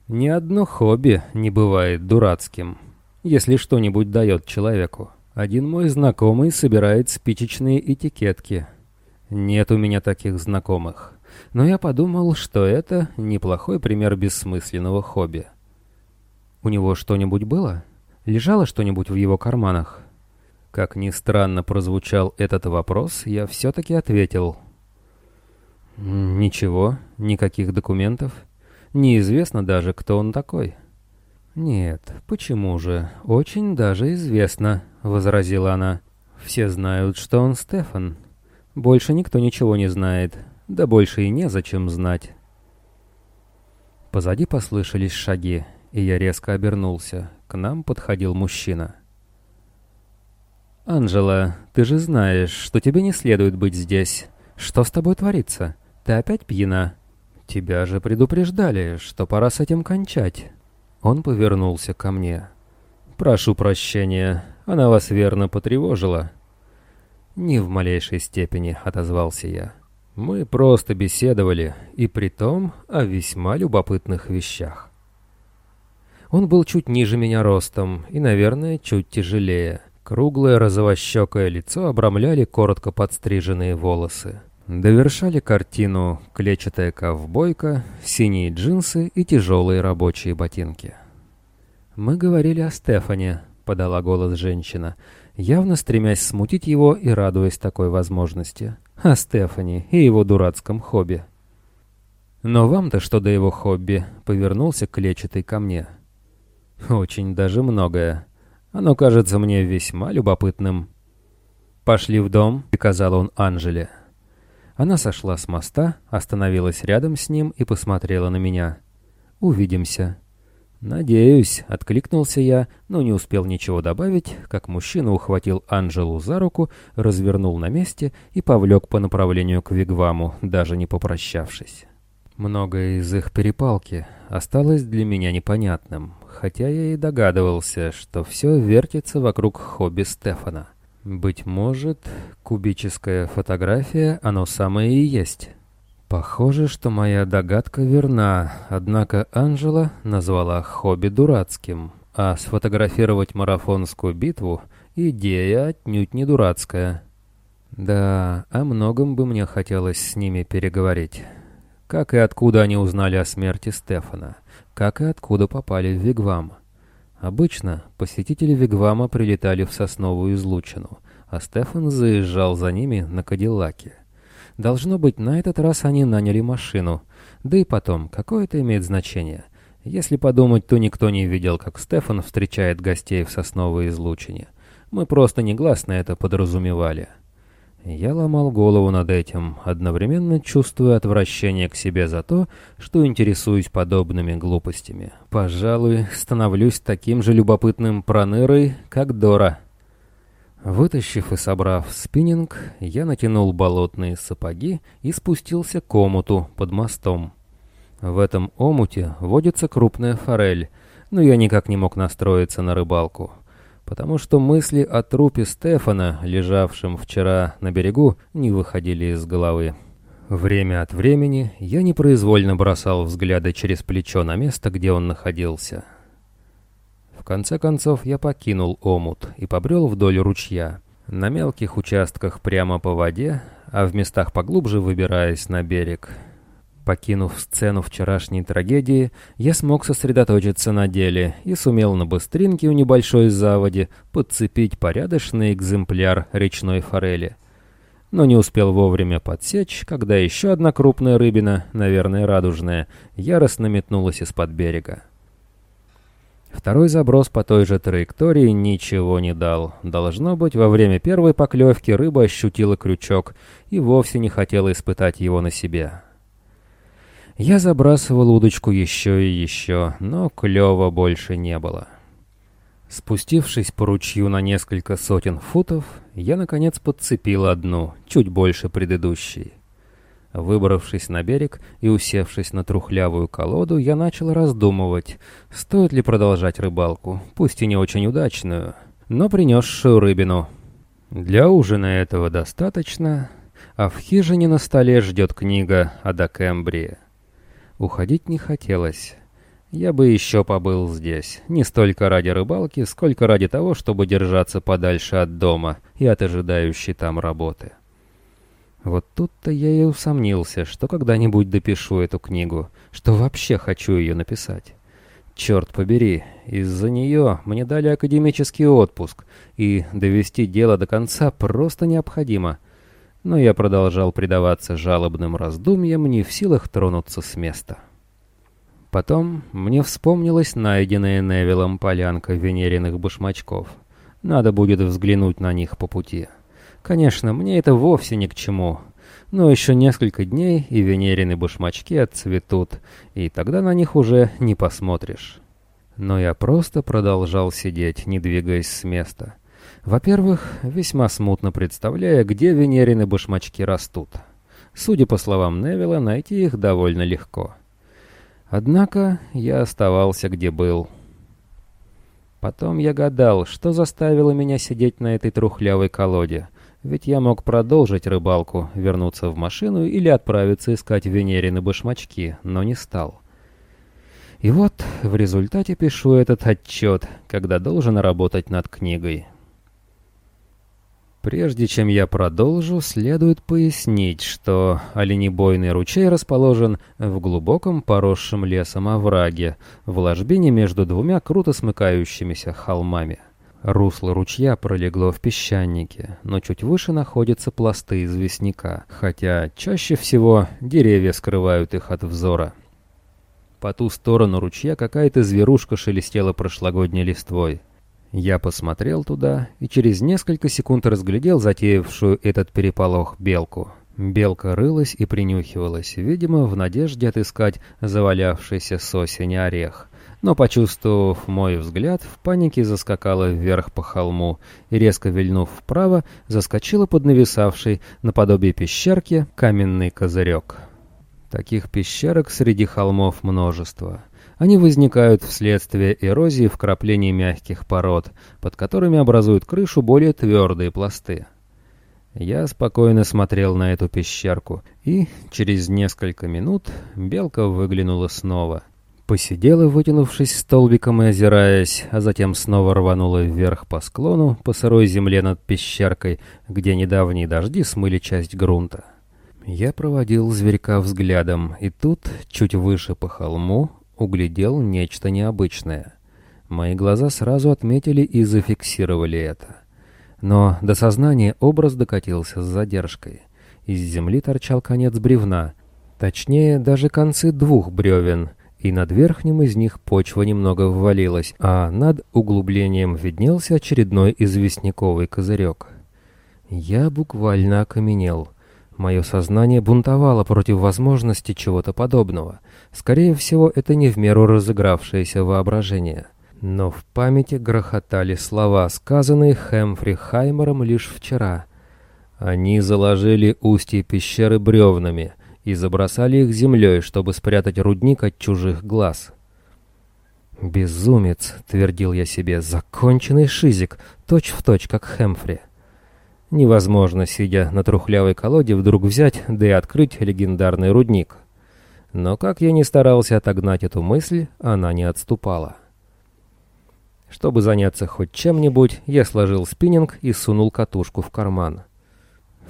ни одно хобби не бывает дурацким, если что-нибудь дает человеку. Один мой знакомый собирает спичечные этикетки. Нет у меня таких знакомых. Но я подумал, что это неплохой пример бессмысленного хобби. У него что-нибудь было? Лежало что-нибудь в его карманах? Как ни странно прозвучал этот вопрос, я все-таки ответил «Ничего, никаких документов. Неизвестно даже, кто он такой». «Нет, почему же? Очень даже известно», — возразила она. «Все знают, что он Стефан. Больше никто ничего не знает. Да больше и незачем знать». Позади послышались шаги, и я резко обернулся. К нам подходил мужчина. «Анжела, ты же знаешь, что тебе не следует быть здесь. Что с тобой творится?» Ты опять пьяна? Тебя же предупреждали, что пора с этим кончать. Он повернулся ко мне. Прошу прощения, она вас верно потревожила. Не в малейшей степени, отозвался я. Мы просто беседовали, и при том о весьма любопытных вещах. Он был чуть ниже меня ростом и, наверное, чуть тяжелее. Круглое розовощекое лицо обрамляли коротко подстриженные волосы. Довершали картину клетчатая ковбойка, синие джинсы и тяжелые рабочие ботинки. «Мы говорили о Стефане», — подала голос женщина, явно стремясь смутить его и радуясь такой возможности. «О Стефане и его дурацком хобби». «Но вам-то что до его хобби?» — повернулся клетчатый ко мне. «Очень даже многое. Оно кажется мне весьма любопытным». «Пошли в дом», — приказал он Анжеле. Она сошла с моста, остановилась рядом с ним и посмотрела на меня. «Увидимся». «Надеюсь», — откликнулся я, но не успел ничего добавить, как мужчина ухватил Анжелу за руку, развернул на месте и повлек по направлению к Вигваму, даже не попрощавшись. Многое из их перепалки осталось для меня непонятным, хотя я и догадывался, что все вертится вокруг хобби Стефана. Быть может, кубическая фотография оно самое и есть. Похоже, что моя догадка верна, однако Анжела назвала хобби дурацким, а сфотографировать марафонскую битву — идея отнюдь не дурацкая. Да, о многом бы мне хотелось с ними переговорить. Как и откуда они узнали о смерти Стефана, как и откуда попали в Вигвам. Обычно посетители Вигвама прилетали в сосновую излучину, а Стефан заезжал за ними на Кадиллаке. Должно быть, на этот раз они наняли машину. Да и потом, какое это имеет значение? Если подумать, то никто не видел, как Стефан встречает гостей в сосновой излучине. Мы просто негласно это подразумевали. Я ломал голову над этим, одновременно чувствуя отвращение к себе за то, что интересуюсь подобными глупостями. Пожалуй, становлюсь таким же любопытным пронырой, как Дора. Вытащив и собрав спиннинг, я натянул болотные сапоги и спустился к омуту под мостом. В этом омуте водится крупная форель, но я никак не мог настроиться на рыбалку, потому что мысли о трупе Стефана, лежавшем вчера на берегу, не выходили из головы. Время от времени я непроизвольно бросал взгляды через плечо на место, где он находился. В конце концов я покинул омут и побрел вдоль ручья. На мелких участках прямо по воде, а в местах поглубже выбираясь на берег. Покинув сцену вчерашней трагедии, я смог сосредоточиться на деле и сумел на быстринке у небольшой заводи подцепить порядочный экземпляр речной форели. Но не успел вовремя подсечь, когда еще одна крупная рыбина, наверное радужная, яростно метнулась из-под берега. Второй заброс по той же траектории ничего не дал. Должно быть, во время первой поклевки рыба ощутила крючок и вовсе не хотела испытать его на себе. Я забрасывал удочку еще и еще, но клёва больше не было. Спустившись по ручью на несколько сотен футов, я, наконец, подцепил одну, чуть больше предыдущей. Выбравшись на берег и усевшись на трухлявую колоду, я начал раздумывать, стоит ли продолжать рыбалку, пусть и не очень удачную, но принесшую рыбину. Для ужина этого достаточно, а в хижине на столе ждет книга о Докембрии. Уходить не хотелось. Я бы еще побыл здесь, не столько ради рыбалки, сколько ради того, чтобы держаться подальше от дома и от ожидающей там работы. Вот тут-то я и усомнился, что когда-нибудь допишу эту книгу, что вообще хочу ее написать. Черт побери, из-за нее мне дали академический отпуск, и довести дело до конца просто необходимо. Но я продолжал предаваться жалобным раздумьям, не в силах тронуться с места. Потом мне вспомнилась найденная Невилом полянка венериных башмачков. Надо будет взглянуть на них по пути. Конечно, мне это вовсе ни к чему. Но еще несколько дней, и венерины башмачки отцветут, и тогда на них уже не посмотришь. Но я просто продолжал сидеть, не двигаясь с места. Во-первых, весьма смутно представляя, где венерины башмачки растут. Судя по словам Невилла, найти их довольно легко. Однако я оставался где был. Потом я гадал, что заставило меня сидеть на этой трухлявой колоде. Ведь я мог продолжить рыбалку, вернуться в машину или отправиться искать Венерины башмачки, но не стал. И вот в результате пишу этот отчет, когда должен работать над книгой. Прежде чем я продолжу, следует пояснить, что оленебойный ручей расположен в глубоком поросшем лесом овраге, в ложбине между двумя круто смыкающимися холмами. Русло ручья пролегло в песчанике, но чуть выше находятся пласты известняка, хотя чаще всего деревья скрывают их от взора. По ту сторону ручья какая-то зверушка шелестела прошлогодней листвой. Я посмотрел туда и через несколько секунд разглядел затеявшую этот переполох белку. Белка рылась и принюхивалась, видимо, в надежде отыскать завалявшийся с осени орех но, почувствовав мой взгляд, в панике заскакала вверх по холму и, резко вильнув вправо, заскочила под нависавший, наподобие пещерки, каменный козырек. Таких пещерок среди холмов множество. Они возникают вследствие эрозии вкраплений мягких пород, под которыми образуют крышу более твердые пласты. Я спокойно смотрел на эту пещерку, и через несколько минут белка выглянула снова. Посидела, вытянувшись столбиком и озираясь, а затем снова рванула вверх по склону, по сырой земле над пещеркой, где недавние дожди смыли часть грунта. Я проводил зверька взглядом, и тут, чуть выше по холму, углядел нечто необычное. Мои глаза сразу отметили и зафиксировали это. Но до сознания образ докатился с задержкой. Из земли торчал конец бревна, точнее, даже концы двух бревен, и над верхним из них почва немного ввалилась, а над углублением виднелся очередной известняковый козырек. Я буквально окаменел. Мое сознание бунтовало против возможности чего-то подобного. Скорее всего, это не в меру разыгравшееся воображение. Но в памяти грохотали слова, сказанные Хэмфри Хаймером лишь вчера. Они заложили устье пещеры бревнами и забросали их землей, чтобы спрятать рудник от чужих глаз. «Безумец», — твердил я себе, — «законченный шизик, точь-в-точь, точь, как Хэмфри». Невозможно, сидя на трухлявой колоде, вдруг взять, да и открыть легендарный рудник. Но как я не старался отогнать эту мысль, она не отступала. Чтобы заняться хоть чем-нибудь, я сложил спиннинг и сунул катушку в карман.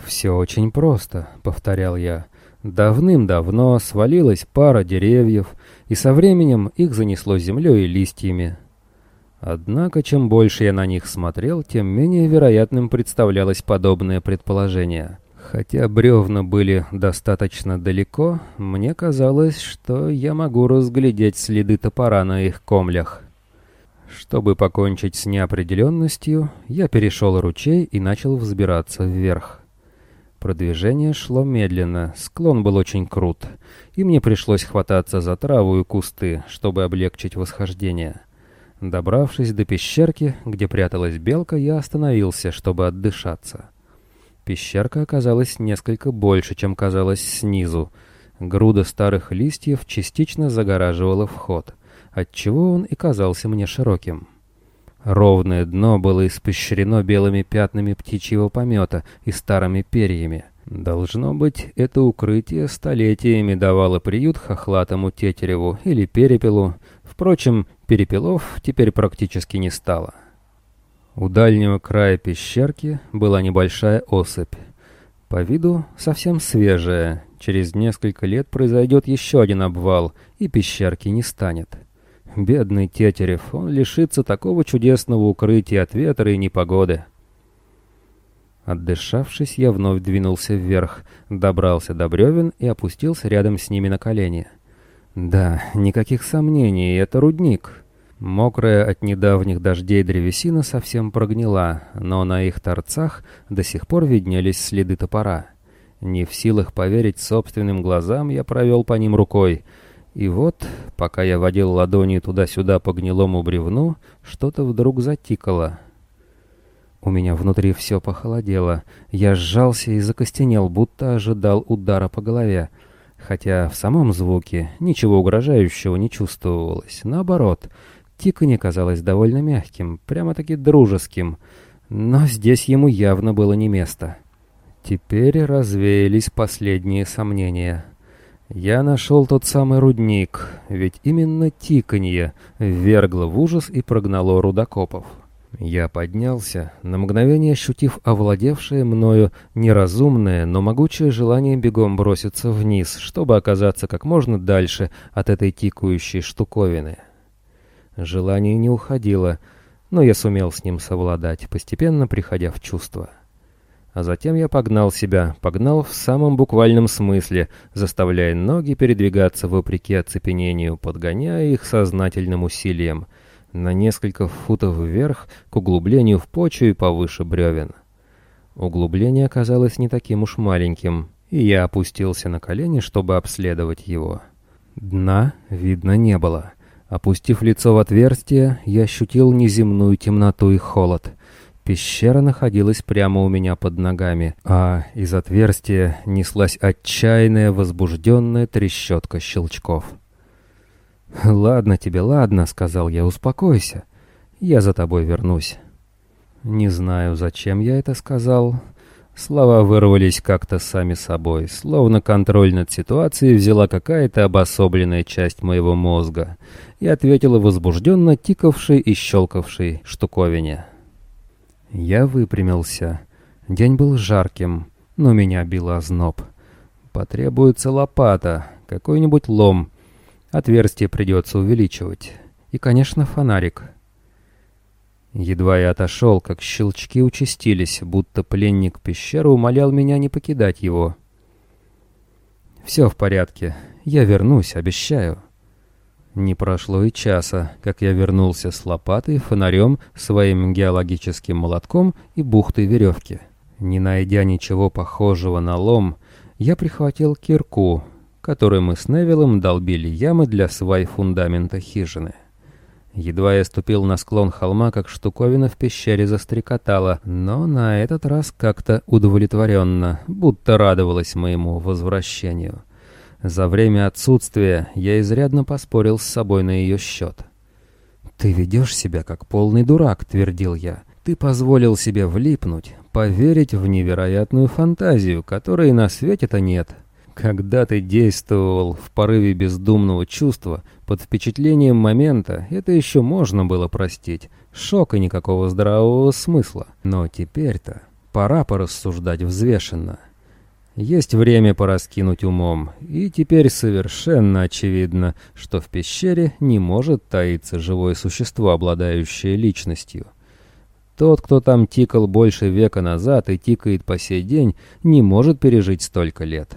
«Все очень просто», — повторял я. «Давным-давно свалилась пара деревьев, и со временем их занесло землей и листьями. Однако, чем больше я на них смотрел, тем менее вероятным представлялось подобное предположение. Хотя бревна были достаточно далеко, мне казалось, что я могу разглядеть следы топора на их комлях. Чтобы покончить с неопределенностью, я перешел ручей и начал взбираться вверх. Продвижение шло медленно, склон был очень крут, и мне пришлось хвататься за траву и кусты, чтобы облегчить восхождение. Добравшись до пещерки, где пряталась белка, я остановился, чтобы отдышаться. Пещерка оказалась несколько больше, чем казалось снизу. Груда старых листьев частично загораживала вход — отчего он и казался мне широким. Ровное дно было испещрено белыми пятнами птичьего помета и старыми перьями. Должно быть, это укрытие столетиями давало приют хохлатому тетереву или перепелу. Впрочем, перепелов теперь практически не стало. У дальнего края пещерки была небольшая особь. По виду совсем свежая. Через несколько лет произойдет еще один обвал, и пещерки не станет. Бедный Тетерев, он лишится такого чудесного укрытия от ветра и непогоды. Отдышавшись, я вновь двинулся вверх, добрался до бревен и опустился рядом с ними на колени. Да, никаких сомнений, это рудник. Мокрая от недавних дождей древесина совсем прогнила, но на их торцах до сих пор виднелись следы топора. Не в силах поверить собственным глазам, я провел по ним рукой — и вот, пока я водил ладони туда-сюда по гнилому бревну, что-то вдруг затикало. У меня внутри все похолодело. Я сжался и закостенел, будто ожидал удара по голове. Хотя в самом звуке ничего угрожающего не чувствовалось. Наоборот, тиканье казалось довольно мягким, прямо-таки дружеским. Но здесь ему явно было не место. Теперь развеялись последние сомнения. Я нашел тот самый рудник, ведь именно тиканье ввергло в ужас и прогнало рудокопов. Я поднялся, на мгновение ощутив овладевшее мною неразумное, но могучее желание бегом броситься вниз, чтобы оказаться как можно дальше от этой тикающей штуковины. Желание не уходило, но я сумел с ним совладать, постепенно приходя в чувство. — а затем я погнал себя, погнал в самом буквальном смысле, заставляя ноги передвигаться вопреки оцепенению, подгоняя их сознательным усилием, на несколько футов вверх к углублению в почву и повыше бревен. Углубление оказалось не таким уж маленьким, и я опустился на колени, чтобы обследовать его. Дна видно не было. Опустив лицо в отверстие, я ощутил неземную темноту и холод — Пещера находилась прямо у меня под ногами, а из отверстия неслась отчаянная возбужденная трещотка щелчков. «Ладно тебе, ладно», — сказал я, — «успокойся. Я за тобой вернусь». Не знаю, зачем я это сказал. Слова вырвались как-то сами собой, словно контроль над ситуацией взяла какая-то обособленная часть моего мозга и ответила возбужденно тикавшей и щелкавшей штуковине. Я выпрямился. День был жарким, но меня било озноб. Потребуется лопата, какой-нибудь лом. Отверстие придется увеличивать. И, конечно, фонарик. Едва я отошел, как щелчки участились, будто пленник пещеры умолял меня не покидать его. «Все в порядке. Я вернусь, обещаю». Не прошло и часа, как я вернулся с лопатой, фонарем, своим геологическим молотком и бухтой веревки. Не найдя ничего похожего на лом, я прихватил кирку, которой мы с Невилом долбили ямы для свай фундамента хижины. Едва я ступил на склон холма, как штуковина в пещере застрекотала, но на этот раз как-то удовлетворенно, будто радовалась моему возвращению. За время отсутствия я изрядно поспорил с собой на ее счет. «Ты ведешь себя как полный дурак», — твердил я. «Ты позволил себе влипнуть, поверить в невероятную фантазию, которой на свете-то нет. Когда ты действовал в порыве бездумного чувства, под впечатлением момента, это еще можно было простить. Шока никакого здравого смысла. Но теперь-то пора порассуждать взвешенно». Есть время пораскинуть умом, и теперь совершенно очевидно, что в пещере не может таиться живое существо, обладающее личностью. Тот, кто там тикал больше века назад и тикает по сей день, не может пережить столько лет.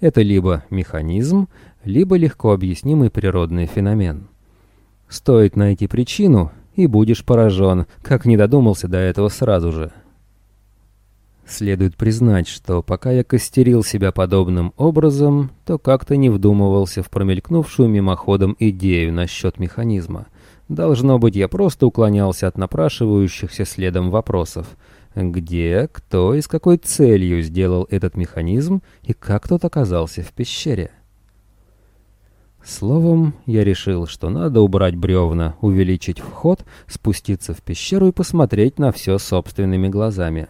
Это либо механизм, либо легко объяснимый природный феномен. Стоит найти причину, и будешь поражен, как не додумался до этого сразу же. Следует признать, что пока я костерил себя подобным образом, то как-то не вдумывался в промелькнувшую мимоходом идею насчет механизма. Должно быть, я просто уклонялся от напрашивающихся следом вопросов. Где, кто и с какой целью сделал этот механизм и как тот оказался в пещере? Словом, я решил, что надо убрать бревна, увеличить вход, спуститься в пещеру и посмотреть на все собственными глазами.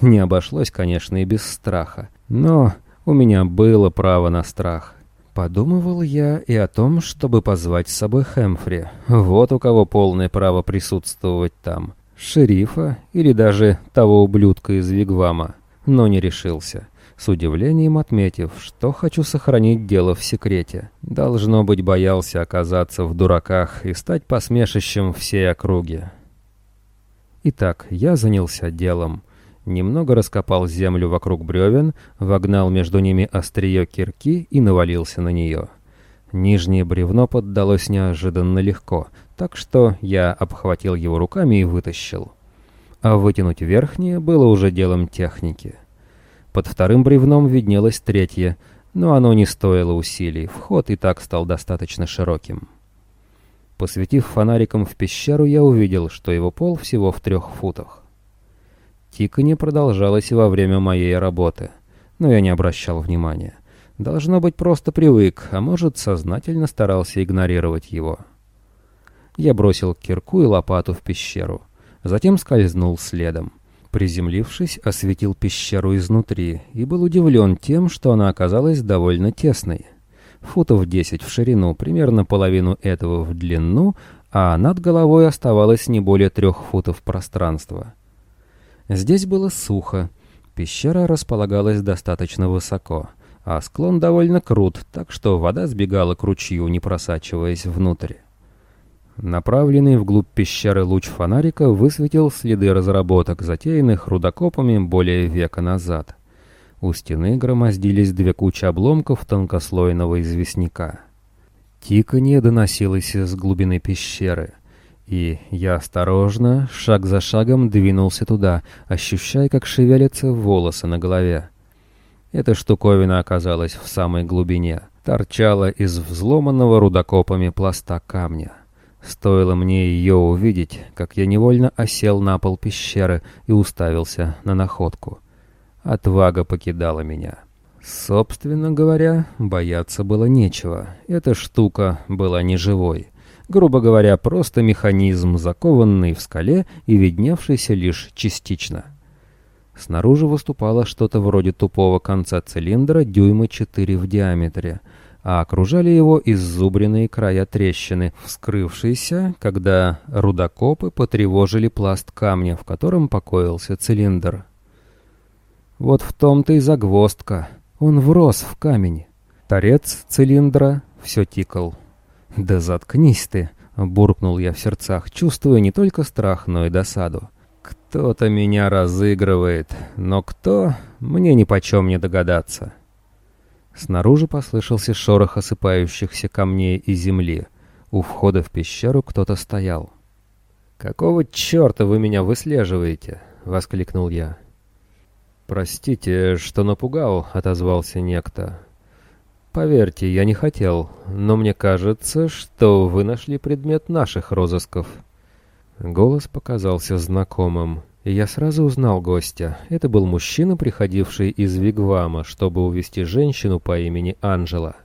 Не обошлось, конечно, и без страха. Но у меня было право на страх. Подумывал я и о том, чтобы позвать с собой Хэмфри. Вот у кого полное право присутствовать там. Шерифа или даже того ублюдка из Вигвама. Но не решился. С удивлением отметив, что хочу сохранить дело в секрете. Должно быть, боялся оказаться в дураках и стать посмешищем всей округи. Итак, я занялся делом. Немного раскопал землю вокруг бревен, вогнал между ними острие кирки и навалился на нее. Нижнее бревно поддалось неожиданно легко, так что я обхватил его руками и вытащил. А вытянуть верхнее было уже делом техники. Под вторым бревном виднелось третье, но оно не стоило усилий, вход и так стал достаточно широким. Посветив фонариком в пещеру, я увидел, что его пол всего в трех футах. Тиканье продолжалось во время моей работы, но я не обращал внимания. Должно быть, просто привык, а может, сознательно старался игнорировать его. Я бросил кирку и лопату в пещеру, затем скользнул следом. Приземлившись, осветил пещеру изнутри и был удивлен тем, что она оказалась довольно тесной. Футов десять в ширину, примерно половину этого в длину, а над головой оставалось не более трех футов пространства. Здесь было сухо. Пещера располагалась достаточно высоко, а склон довольно крут, так что вода сбегала к ручью, не просачиваясь внутрь. Направленный вглубь пещеры луч фонарика высветил следы разработок, затеянных рудокопами более века назад. У стены громоздились две кучи обломков тонкослойного известняка. Тиканье доносилось из глубины пещеры. И я осторожно, шаг за шагом двинулся туда, ощущая, как шевелятся волосы на голове. Эта штуковина оказалась в самой глубине, торчала из взломанного рудокопами пласта камня. Стоило мне ее увидеть, как я невольно осел на пол пещеры и уставился на находку. Отвага покидала меня. Собственно говоря, бояться было нечего. Эта штука была неживой. Грубо говоря, просто механизм, закованный в скале и видневшийся лишь частично. Снаружи выступало что-то вроде тупого конца цилиндра дюйма 4 в диаметре, а окружали его иззубренные края трещины, вскрывшиеся, когда рудокопы потревожили пласт камня, в котором покоился цилиндр. Вот в том-то и загвоздка. Он врос в камень. Торец цилиндра все тикал. «Да заткнись ты!» — буркнул я в сердцах, чувствуя не только страх, но и досаду. Кто-то меня разыгрывает, но кто, мне нипочем не догадаться. Снаружи послышался шорох осыпающихся камней и земли. У входа в пещеру кто-то стоял. «Какого черта вы меня выслеживаете?» — воскликнул я. «Простите, что напугал», — отозвался некто. «Поверьте, я не хотел, но мне кажется, что вы нашли предмет наших розысков». Голос показался знакомым, я сразу узнал гостя. Это был мужчина, приходивший из Вигвама, чтобы увести женщину по имени Анжела.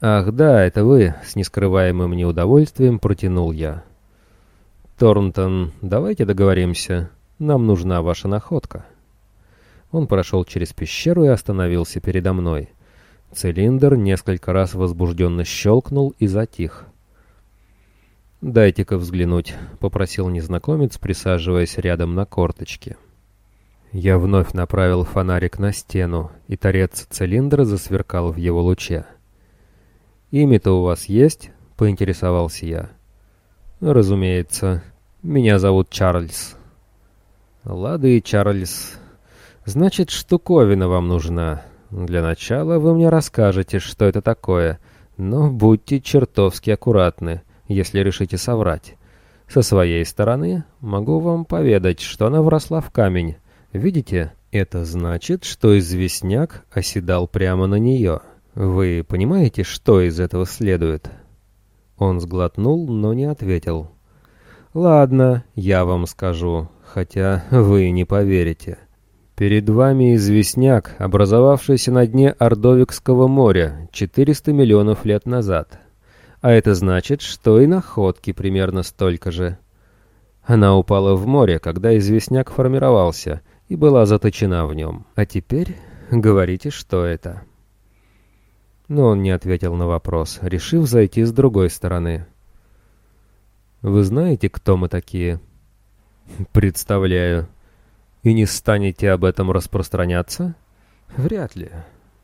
«Ах да, это вы!» — с нескрываемым неудовольствием протянул я. «Торнтон, давайте договоримся. Нам нужна ваша находка». Он прошел через пещеру и остановился передо мной. Цилиндр несколько раз возбужденно щелкнул и затих. «Дайте-ка взглянуть», — попросил незнакомец, присаживаясь рядом на корточке. Я вновь направил фонарик на стену, и торец цилиндра засверкал в его луче. «Имя-то у вас есть?» — поинтересовался я. «Разумеется. Меня зовут Чарльз». «Лады, Чарльз. Значит, штуковина вам нужна. Для начала вы мне расскажете, что это такое, но будьте чертовски аккуратны» если решите соврать. Со своей стороны могу вам поведать, что она вросла в камень. Видите, это значит, что известняк оседал прямо на нее. Вы понимаете, что из этого следует?» Он сглотнул, но не ответил. «Ладно, я вам скажу, хотя вы не поверите. Перед вами известняк, образовавшийся на дне Ордовикского моря 400 миллионов лет назад. А это значит, что и находки примерно столько же. Она упала в море, когда известняк формировался, и была заточена в нем. А теперь говорите, что это. Но он не ответил на вопрос, решив зайти с другой стороны. «Вы знаете, кто мы такие?» «Представляю. И не станете об этом распространяться?» «Вряд ли.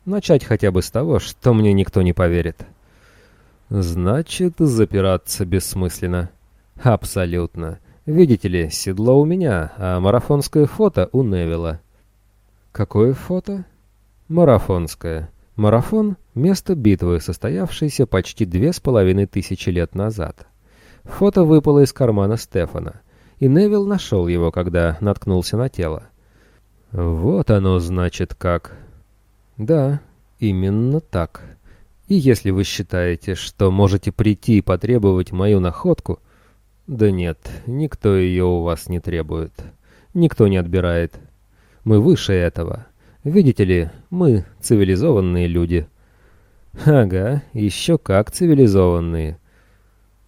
Начать хотя бы с того, что мне никто не поверит». Значит, запираться бессмысленно. Абсолютно. Видите ли, седло у меня, а марафонское фото у Невилла. Какое фото? Марафонское. Марафон — место битвы, состоявшейся почти две с половиной тысячи лет назад. Фото выпало из кармана Стефана, и Невилл нашел его, когда наткнулся на тело. Вот оно значит как. Да, именно так. И если вы считаете, что можете прийти и потребовать мою находку... Да нет, никто ее у вас не требует. Никто не отбирает. Мы выше этого. Видите ли, мы цивилизованные люди. Ага, еще как цивилизованные.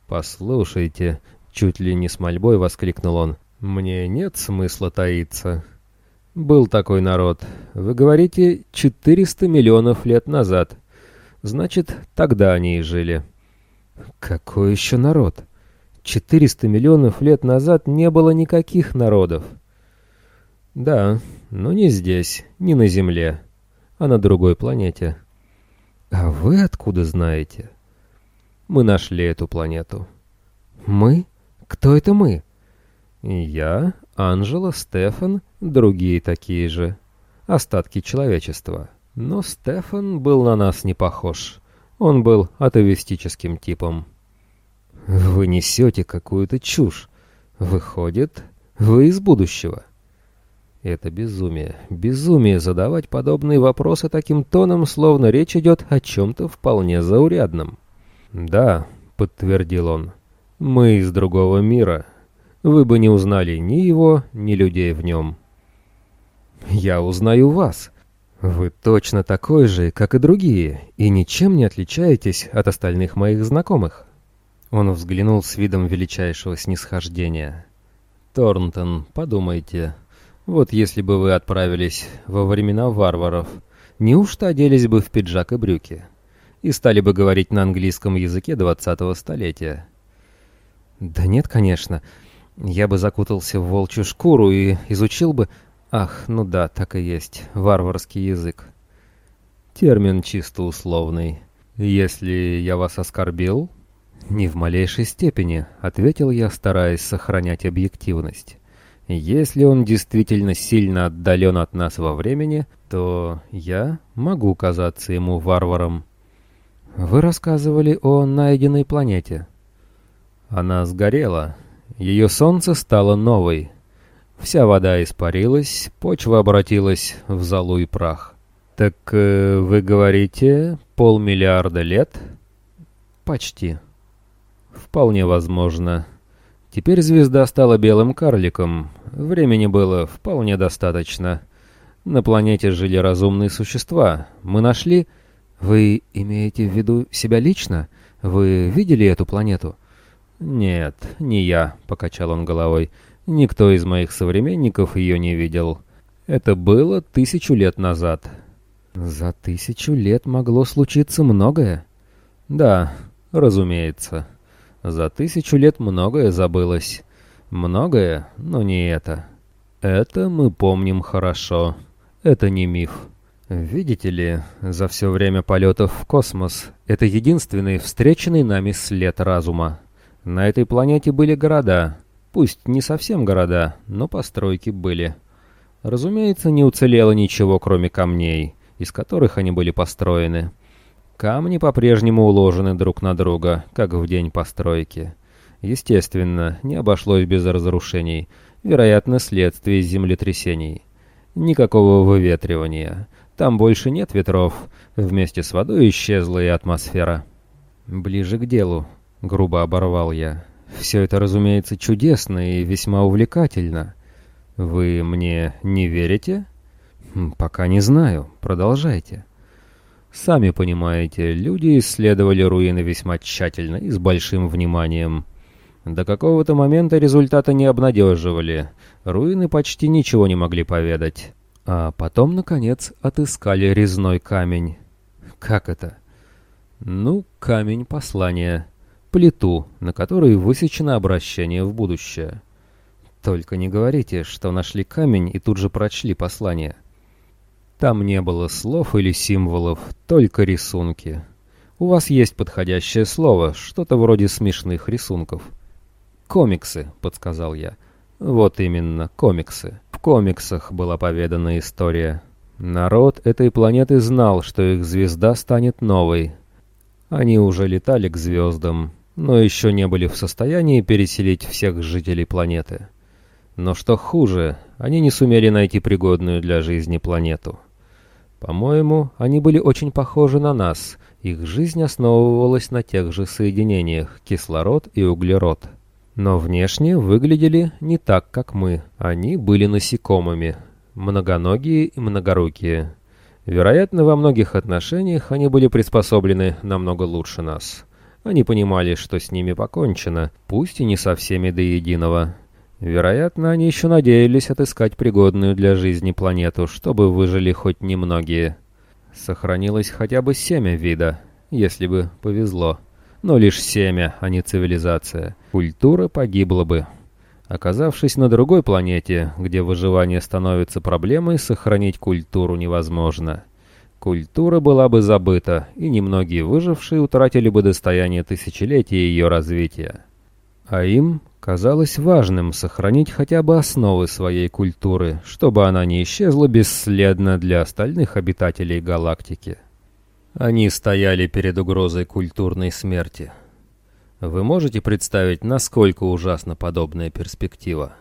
Послушайте, чуть ли не с мольбой воскликнул он. Мне нет смысла таиться. Был такой народ. Вы говорите, 400 миллионов лет назад. Значит, тогда они и жили. Какой еще народ? 400 миллионов лет назад не было никаких народов. Да, но не здесь, не на Земле, а на другой планете. А вы откуда знаете? Мы нашли эту планету. Мы? Кто это мы? Я, Анжела, Стефан, другие такие же. Остатки человечества. Но Стефан был на нас не похож. Он был атовистическим типом. «Вы несете какую-то чушь. Выходит, вы из будущего». Это безумие. Безумие задавать подобные вопросы таким тоном, словно речь идет о чем-то вполне заурядном. «Да», — подтвердил он, — «мы из другого мира. Вы бы не узнали ни его, ни людей в нем». «Я узнаю вас», «Вы точно такой же, как и другие, и ничем не отличаетесь от остальных моих знакомых». Он взглянул с видом величайшего снисхождения. «Торнтон, подумайте. Вот если бы вы отправились во времена варваров, неужто оделись бы в пиджак и брюки и стали бы говорить на английском языке двадцатого столетия? Да нет, конечно. Я бы закутался в волчью шкуру и изучил бы... Ах, ну да, так и есть, варварский язык. Термин чисто условный. Если я вас оскорбил... «Ни в малейшей степени», — ответил я, стараясь сохранять объективность. «Если он действительно сильно отдален от нас во времени, то я могу казаться ему варваром». «Вы рассказывали о найденной планете». Она сгорела. Ее солнце стало новой. Вся вода испарилась, почва обратилась в золу и прах. «Так э, вы говорите, полмиллиарда лет?» «Почти». Вполне возможно. Теперь звезда стала белым карликом. Времени было вполне достаточно. На планете жили разумные существа. Мы нашли... Вы имеете в виду себя лично? Вы видели эту планету? Нет, не я, покачал он головой. Никто из моих современников ее не видел. Это было тысячу лет назад. За тысячу лет могло случиться многое? Да, разумеется. За тысячу лет многое забылось. Многое, но не это. Это мы помним хорошо. Это не миф. Видите ли, за все время полетов в космос это единственный встреченный нами след разума. На этой планете были города. Пусть не совсем города, но постройки были. Разумеется, не уцелело ничего, кроме камней, из которых они были построены. Камни по-прежнему уложены друг на друга, как в день постройки. Естественно, не обошлось без разрушений, вероятно, следствие землетрясений. Никакого выветривания. Там больше нет ветров. Вместе с водой исчезла и атмосфера. «Ближе к делу», — грубо оборвал я. «Все это, разумеется, чудесно и весьма увлекательно. Вы мне не верите?» «Пока не знаю. Продолжайте». Сами понимаете, люди исследовали руины весьма тщательно и с большим вниманием. До какого-то момента результаты не обнадеживали. Руины почти ничего не могли поведать. А потом, наконец, отыскали резной камень. Как это? Ну, камень послания. Плиту, на которой высечено обращение в будущее. Только не говорите, что нашли камень и тут же прочли послание. — там не было слов или символов, только рисунки. У вас есть подходящее слово, что-то вроде смешных рисунков. «Комиксы», — подсказал я. «Вот именно, комиксы. В комиксах была поведана история. Народ этой планеты знал, что их звезда станет новой. Они уже летали к звездам, но еще не были в состоянии переселить всех жителей планеты. Но что хуже, они не сумели найти пригодную для жизни планету». По-моему, они были очень похожи на нас. Их жизнь основывалась на тех же соединениях – кислород и углерод. Но внешне выглядели не так, как мы. Они были насекомыми, многоногие и многорукие. Вероятно, во многих отношениях они были приспособлены намного лучше нас. Они понимали, что с ними покончено, пусть и не со всеми до единого. Вероятно, они еще надеялись отыскать пригодную для жизни планету, чтобы выжили хоть немногие. Сохранилось хотя бы семя вида, если бы повезло. Но лишь семя, а не цивилизация. Культура погибла бы. Оказавшись на другой планете, где выживание становится проблемой, сохранить культуру невозможно. Культура была бы забыта, и немногие выжившие утратили бы достояние тысячелетия ее развития. А им казалось важным сохранить хотя бы основы своей культуры, чтобы она не исчезла бесследно для остальных обитателей галактики. Они стояли перед угрозой культурной смерти. Вы можете представить, насколько ужасна подобная перспектива?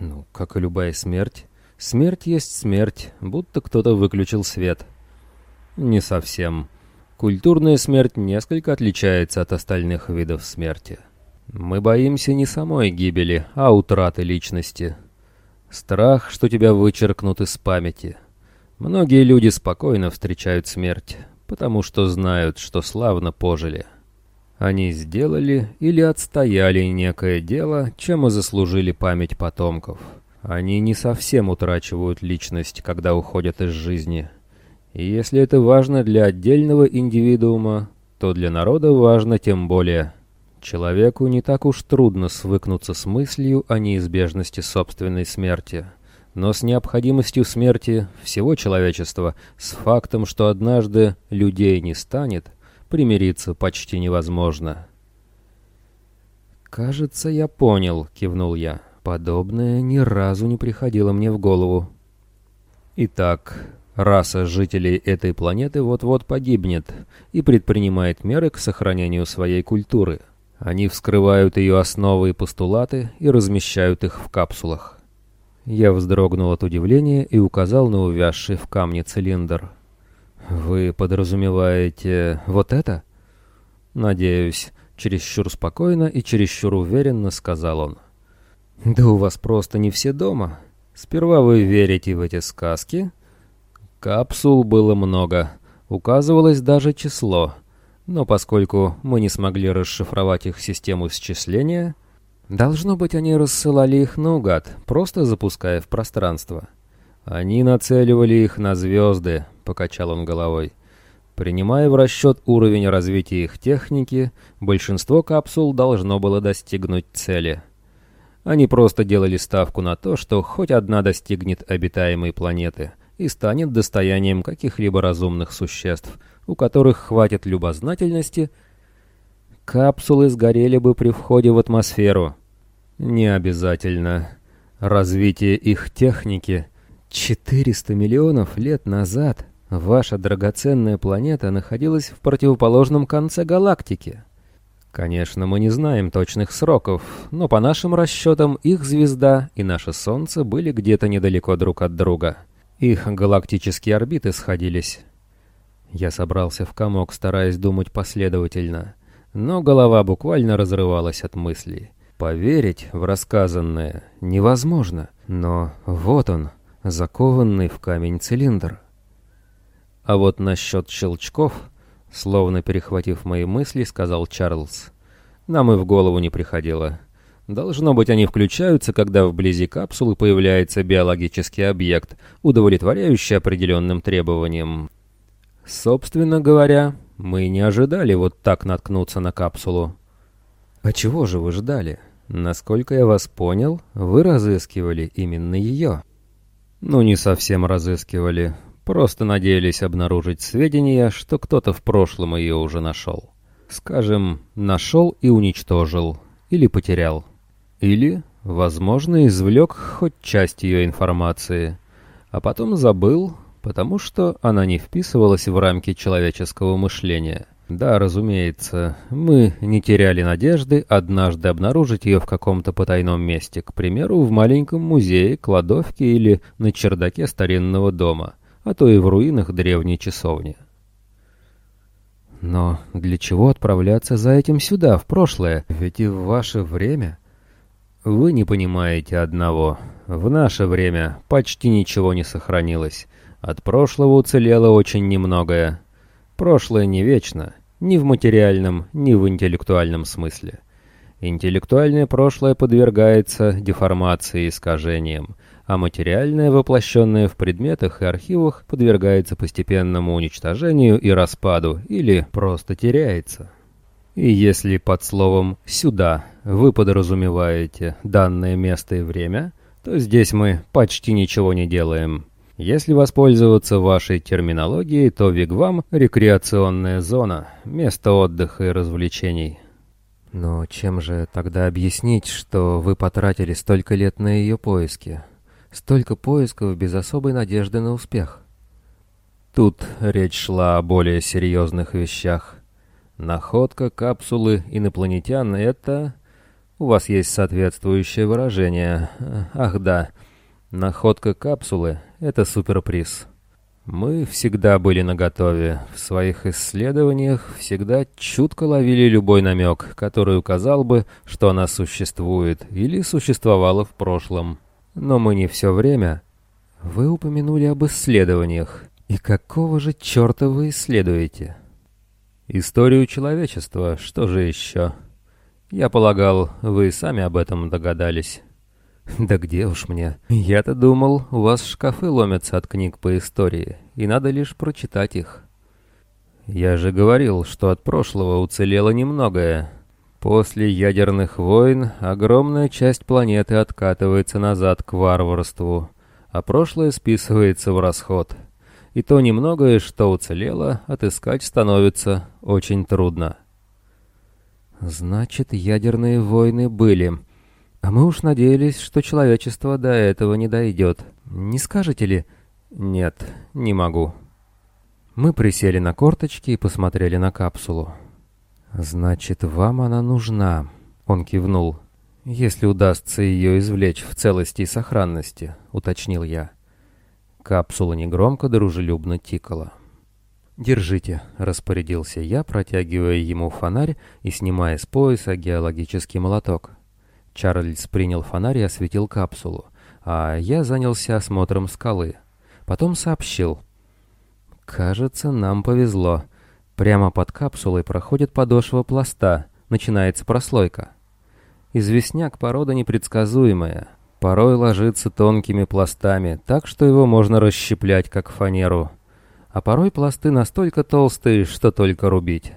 Ну, как и любая смерть. Смерть есть смерть, будто кто-то выключил свет. Не совсем. Культурная смерть несколько отличается от остальных видов смерти. Мы боимся не самой гибели, а утраты личности. Страх, что тебя вычеркнут из памяти. Многие люди спокойно встречают смерть, потому что знают, что славно пожили. Они сделали или отстояли некое дело, чем и заслужили память потомков. Они не совсем утрачивают личность, когда уходят из жизни. И если это важно для отдельного индивидуума, то для народа важно тем более. Человеку не так уж трудно свыкнуться с мыслью о неизбежности собственной смерти, но с необходимостью смерти всего человечества, с фактом, что однажды людей не станет, примириться почти невозможно. «Кажется, я понял», — кивнул я. «Подобное ни разу не приходило мне в голову». «Итак, Раса жителей этой планеты вот-вот погибнет и предпринимает меры к сохранению своей культуры. Они вскрывают ее основы и постулаты и размещают их в капсулах. Я вздрогнул от удивления и указал на увязший в камне цилиндр. «Вы подразумеваете вот это?» «Надеюсь», — чересчур спокойно и чересчур уверенно сказал он. «Да у вас просто не все дома. Сперва вы верите в эти сказки, Капсул было много, указывалось даже число, но поскольку мы не смогли расшифровать их систему счисления, должно быть, они рассылали их наугад, просто запуская в пространство. Они нацеливали их на звезды, покачал он головой. Принимая в расчет уровень развития их техники, большинство капсул должно было достигнуть цели. Они просто делали ставку на то, что хоть одна достигнет обитаемой планеты — и станет достоянием каких-либо разумных существ, у которых хватит любознательности, капсулы сгорели бы при входе в атмосферу. Не обязательно. Развитие их техники 400 миллионов лет назад ваша драгоценная планета находилась в противоположном конце галактики. Конечно, мы не знаем точных сроков, но по нашим расчетам их звезда и наше Солнце были где-то недалеко друг от друга. Их галактические орбиты сходились. Я собрался в комок, стараясь думать последовательно, но голова буквально разрывалась от мыслей. Поверить в рассказанное невозможно, но вот он, закованный в камень цилиндр. А вот насчет щелчков, словно перехватив мои мысли, сказал Чарльз, нам и в голову не приходило. Должно быть, они включаются, когда вблизи капсулы появляется биологический объект, удовлетворяющий определенным требованиям. Собственно говоря, мы не ожидали вот так наткнуться на капсулу. А чего же вы ждали? Насколько я вас понял, вы разыскивали именно ее. Ну, не совсем разыскивали. Просто надеялись обнаружить сведения, что кто-то в прошлом ее уже нашел. Скажем, нашел и уничтожил. Или потерял. Или, возможно, извлек хоть часть ее информации, а потом забыл, потому что она не вписывалась в рамки человеческого мышления. Да, разумеется, мы не теряли надежды однажды обнаружить ее в каком-то потайном месте, к примеру, в маленьком музее, кладовке или на чердаке старинного дома, а то и в руинах древней часовни. Но для чего отправляться за этим сюда, в прошлое? Ведь и в ваше время вы не понимаете одного. В наше время почти ничего не сохранилось. От прошлого уцелело очень немногое. Прошлое не вечно, ни в материальном, ни в интеллектуальном смысле. Интеллектуальное прошлое подвергается деформации и искажениям, а материальное, воплощенное в предметах и архивах, подвергается постепенному уничтожению и распаду, или просто теряется. И если под словом «сюда» вы подразумеваете данное место и время, то здесь мы почти ничего не делаем. Если воспользоваться вашей терминологией, то Вигвам — рекреационная зона, место отдыха и развлечений. Но чем же тогда объяснить, что вы потратили столько лет на ее поиски? Столько поисков без особой надежды на успех? Тут речь шла о более серьезных вещах. Находка капсулы инопланетян — это... У вас есть соответствующее выражение. Ах да, находка капсулы — это суперприз. Мы всегда были наготове. В своих исследованиях всегда чутко ловили любой намек, который указал бы, что она существует или существовала в прошлом. Но мы не все время. Вы упомянули об исследованиях. И какого же черта вы исследуете?» Историю человечества, что же еще? Я полагал, вы сами об этом догадались. Да где уж мне. Я-то думал, у вас шкафы ломятся от книг по истории, и надо лишь прочитать их. Я же говорил, что от прошлого уцелело немногое. После ядерных войн огромная часть планеты откатывается назад к варварству, а прошлое списывается в расход. И то немногое, что уцелело, отыскать становится очень трудно. Значит, ядерные войны были. А мы уж надеялись, что человечество до этого не дойдет. Не скажете ли? Нет, не могу. Мы присели на корточки и посмотрели на капсулу. «Значит, вам она нужна», — он кивнул. «Если удастся ее извлечь в целости и сохранности», — уточнил я. Капсула негромко, дружелюбно тикала. «Держите», — распорядился я, протягивая ему фонарь и снимая с пояса геологический молоток. Чарльз принял фонарь и осветил капсулу, а я занялся осмотром скалы. Потом сообщил. «Кажется, нам повезло. Прямо под капсулой проходит подошва пласта, начинается прослойка. Известняк порода непредсказуемая. Порой ложится тонкими пластами, так что его можно расщеплять, как фанеру. А порой пласты настолько толстые, что только рубить.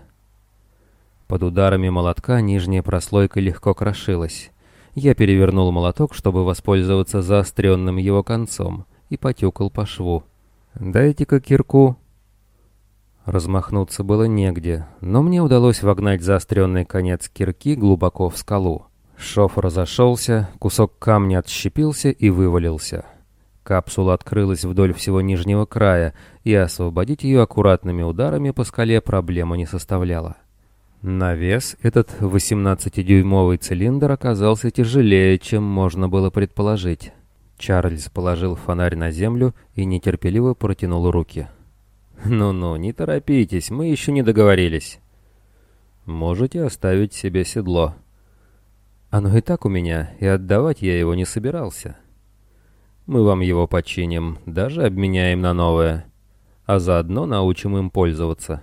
Под ударами молотка нижняя прослойка легко крошилась. Я перевернул молоток, чтобы воспользоваться заостренным его концом, и потюкал по шву. «Дайте-ка кирку». Размахнуться было негде, но мне удалось вогнать заостренный конец кирки глубоко в скалу. Шов разошелся, кусок камня отщепился и вывалился. Капсула открылась вдоль всего нижнего края, и освободить ее аккуратными ударами по скале проблема не составляла. На вес этот 18-дюймовый цилиндр оказался тяжелее, чем можно было предположить. Чарльз положил фонарь на землю и нетерпеливо протянул руки. «Ну-ну, не торопитесь, мы еще не договорились. Можете оставить себе седло. Оно и так у меня, и отдавать я его не собирался. Мы вам его починим, даже обменяем на новое, а заодно научим им пользоваться».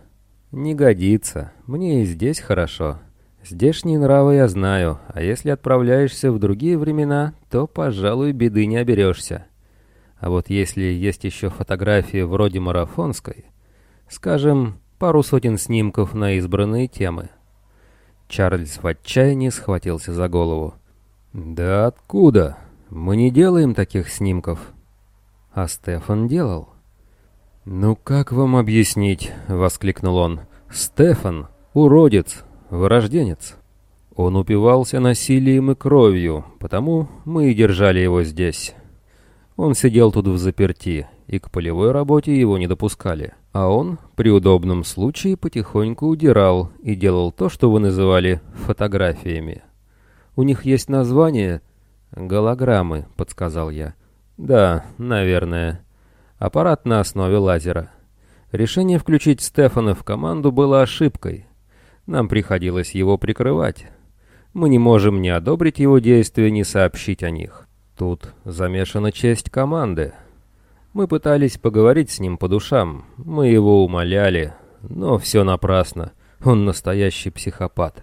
«Не годится. Мне и здесь хорошо. Здешние нравы я знаю, а если отправляешься в другие времена, то, пожалуй, беды не оберешься. А вот если есть еще фотографии вроде марафонской, скажем, пару сотен снимков на избранные темы». Чарльз в отчаянии схватился за голову. «Да откуда? Мы не делаем таких снимков». А Стефан делал. «Ну как вам объяснить?» — воскликнул он. «Стефан — уродец, вырожденец. Он упивался насилием и кровью, потому мы и держали его здесь. Он сидел тут в заперти, и к полевой работе его не допускали. А он при удобном случае потихоньку удирал и делал то, что вы называли фотографиями. У них есть название «Голограммы», — подсказал я. «Да, наверное». Аппарат на основе лазера. Решение включить Стефана в команду было ошибкой. Нам приходилось его прикрывать. Мы не можем ни одобрить его действия, ни сообщить о них. Тут замешана честь команды. Мы пытались поговорить с ним по душам, мы его умоляли, но все напрасно. Он настоящий психопат.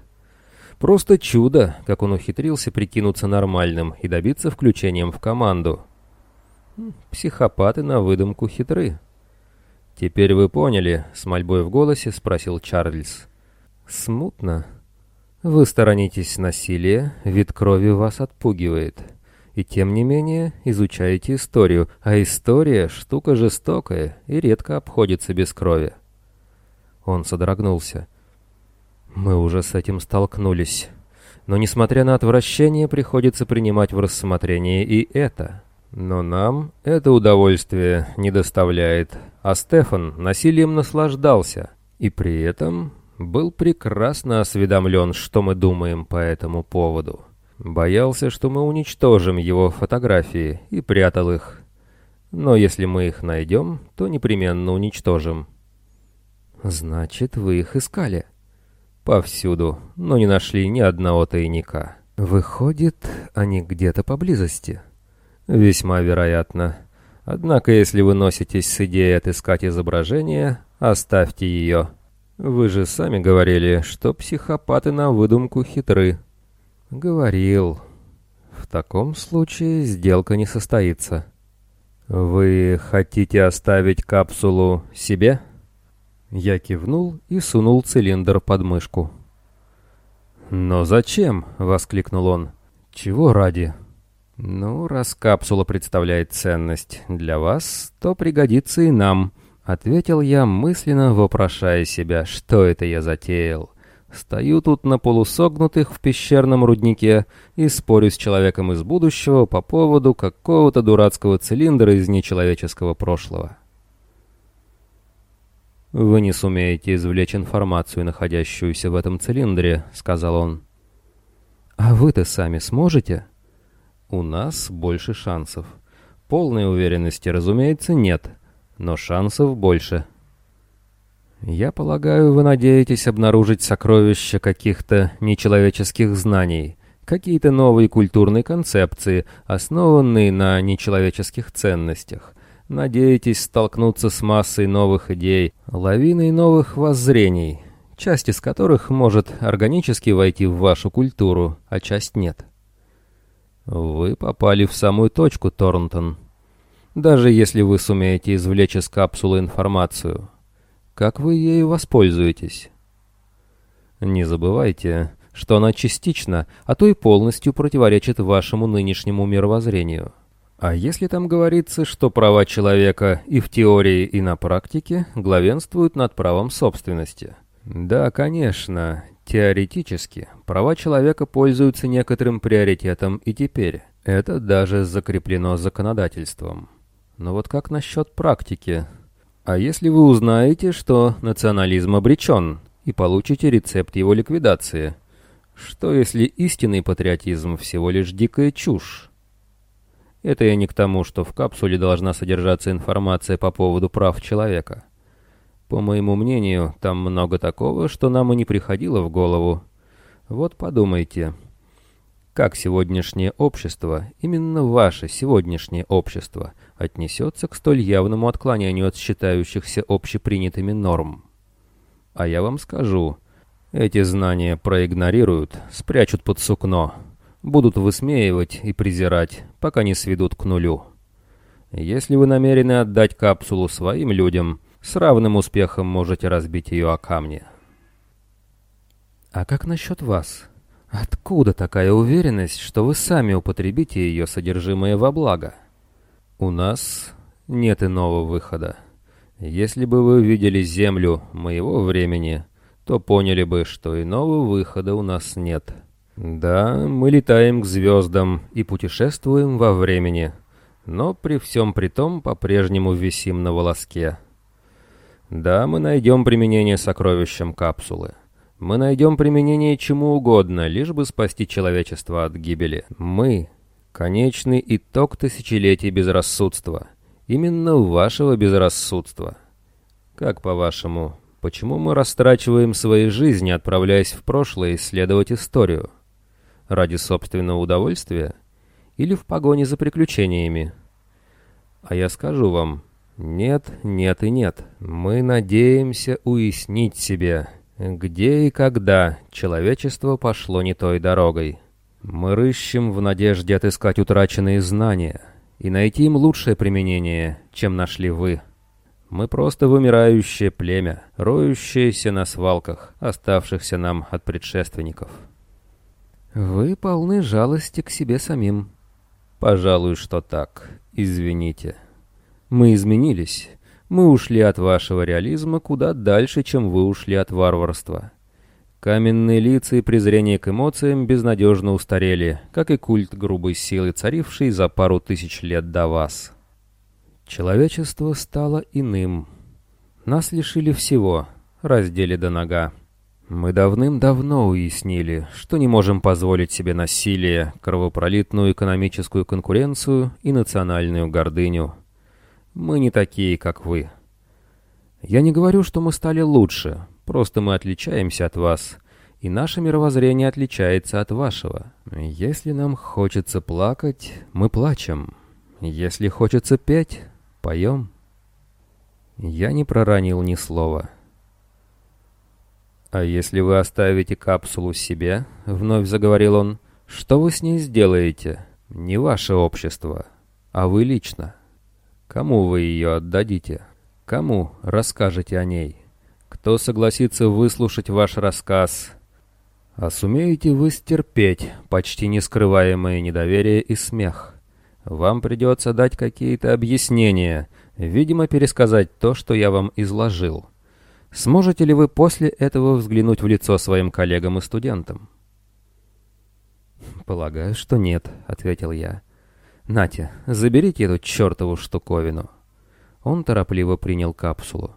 Просто чудо, как он ухитрился прикинуться нормальным и добиться включением в команду. Психопаты на выдумку хитры. «Теперь вы поняли?» — с мольбой в голосе спросил Чарльз. «Смутно. Вы сторонитесь насилия, вид крови вас отпугивает. И тем не менее изучаете историю, а история — штука жестокая и редко обходится без крови». Он содрогнулся. «Мы уже с этим столкнулись. Но, несмотря на отвращение, приходится принимать в рассмотрение и это». Но нам это удовольствие не доставляет, а Стефан насилием наслаждался и при этом был прекрасно осведомлен, что мы думаем по этому поводу. Боялся, что мы уничтожим его фотографии и прятал их. Но если мы их найдем, то непременно уничтожим. Значит, вы их искали? Повсюду, но не нашли ни одного тайника. Выходит, они где-то поблизости. Весьма вероятно. Однако, если вы носитесь с идеей отыскать изображение, оставьте ее. Вы же сами говорили, что психопаты на выдумку хитры. Говорил. В таком случае сделка не состоится. Вы хотите оставить капсулу себе? Я кивнул и сунул цилиндр под мышку. «Но зачем?» — воскликнул он. «Чего ради?» «Ну, раз капсула представляет ценность для вас, то пригодится и нам», — ответил я, мысленно вопрошая себя, что это я затеял. Стою тут на полусогнутых в пещерном руднике и спорю с человеком из будущего по поводу какого-то дурацкого цилиндра из нечеловеческого прошлого. «Вы не сумеете извлечь информацию, находящуюся в этом цилиндре», — сказал он. «А вы-то сами сможете?» «У нас больше шансов. Полной уверенности, разумеется, нет, но шансов больше». «Я полагаю, вы надеетесь обнаружить сокровища каких-то нечеловеческих знаний, какие-то новые культурные концепции, основанные на нечеловеческих ценностях. Надеетесь столкнуться с массой новых идей, лавиной новых воззрений, часть из которых может органически войти в вашу культуру, а часть нет». «Вы попали в самую точку, Торнтон. Даже если вы сумеете извлечь из капсулы информацию». Как вы ею воспользуетесь? Не забывайте, что она частично, а то и полностью противоречит вашему нынешнему мировоззрению. А если там говорится, что права человека и в теории, и на практике главенствуют над правом собственности? Да, конечно, теоретически права человека пользуются некоторым приоритетом и теперь. Это даже закреплено законодательством. Но вот как насчет практики? А если вы узнаете, что национализм обречен, и получите рецепт его ликвидации? Что если истинный патриотизм всего лишь дикая чушь? Это я не к тому, что в капсуле должна содержаться информация по поводу прав человека. По моему мнению, там много такого, что нам и не приходило в голову. Вот подумайте, как сегодняшнее общество, именно ваше сегодняшнее общество, отнесется к столь явному отклонению от считающихся общепринятыми норм? А я вам скажу, эти знания проигнорируют, спрячут под сукно, будут высмеивать и презирать, пока не сведут к нулю. Если вы намерены отдать капсулу своим людям, с равным успехом можете разбить ее о камни. А как насчет вас? Откуда такая уверенность, что вы сами употребите ее содержимое во благо? У нас нет иного выхода. Если бы вы видели Землю моего времени, то поняли бы, что иного выхода у нас нет. Да, мы летаем к звездам и путешествуем во времени, но при всем при том по-прежнему висим на волоске. Да, мы найдем применение сокровищам капсулы. Мы найдем применение чему угодно, лишь бы спасти человечество от гибели. Мы — конечный итог тысячелетий безрассудства. Именно вашего безрассудства. Как по-вашему, почему мы растрачиваем свои жизни, отправляясь в прошлое исследовать историю? Ради собственного удовольствия? Или в погоне за приключениями? А я скажу вам, нет, нет и нет. Мы надеемся уяснить себе где и когда человечество пошло не той дорогой? Мы рыщем в надежде отыскать утраченные знания и найти им лучшее применение, чем нашли вы. Мы просто вымирающее племя, роющееся на свалках, оставшихся нам от предшественников. Вы полны жалости к себе самим. Пожалуй, что так. Извините. Мы изменились, мы ушли от вашего реализма куда дальше, чем вы ушли от варварства. Каменные лица и презрение к эмоциям безнадежно устарели, как и культ грубой силы, царивший за пару тысяч лет до вас. Человечество стало иным. Нас лишили всего, раздели до нога. Мы давным-давно уяснили, что не можем позволить себе насилие, кровопролитную экономическую конкуренцию и национальную гордыню. Мы не такие, как вы. Я не говорю, что мы стали лучше, просто мы отличаемся от вас, и наше мировоззрение отличается от вашего. Если нам хочется плакать, мы плачем. Если хочется петь, поем. Я не проронил ни слова. «А если вы оставите капсулу себе?» — вновь заговорил он. Что вы с ней сделаете? Не ваше общество, а вы лично. Кому вы ее отдадите? Кому расскажете о ней? Кто согласится выслушать ваш рассказ? А сумеете вы стерпеть почти нескрываемое недоверие и смех? Вам придется дать какие-то объяснения, видимо, пересказать то, что я вам изложил. Сможете ли вы после этого взглянуть в лицо своим коллегам и студентам? «Полагаю, что нет», — ответил я. «Натя, заберите эту чертову штуковину». Он торопливо принял капсулу.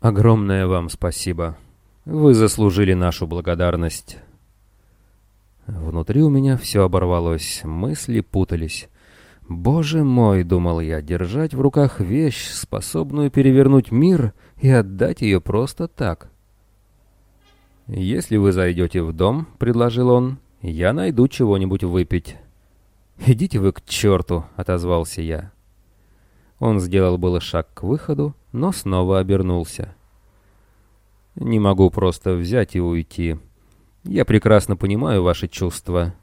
«Огромное вам спасибо. Вы заслужили нашу благодарность». Внутри у меня все оборвалось, мысли путались. «Боже мой!» — думал я, — держать в руках вещь, способную перевернуть мир, и отдать ее просто так. «Если вы зайдете в дом», — предложил он, — «я найду чего-нибудь выпить». «Идите вы к черту!» — отозвался я. Он сделал было шаг к выходу, но снова обернулся. «Не могу просто взять и уйти. Я прекрасно понимаю ваши чувства.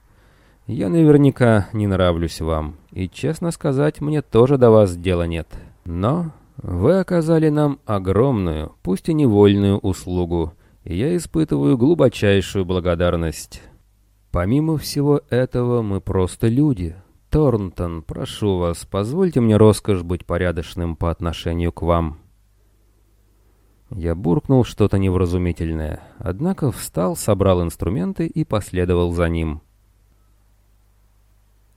Я наверняка не нравлюсь вам, и, честно сказать, мне тоже до вас дела нет. Но вы оказали нам огромную, пусть и невольную услугу, и я испытываю глубочайшую благодарность. Помимо всего этого, мы просто люди». Торнтон, прошу вас, позвольте мне роскошь быть порядочным по отношению к вам». Я буркнул что-то невразумительное, однако встал, собрал инструменты и последовал за ним.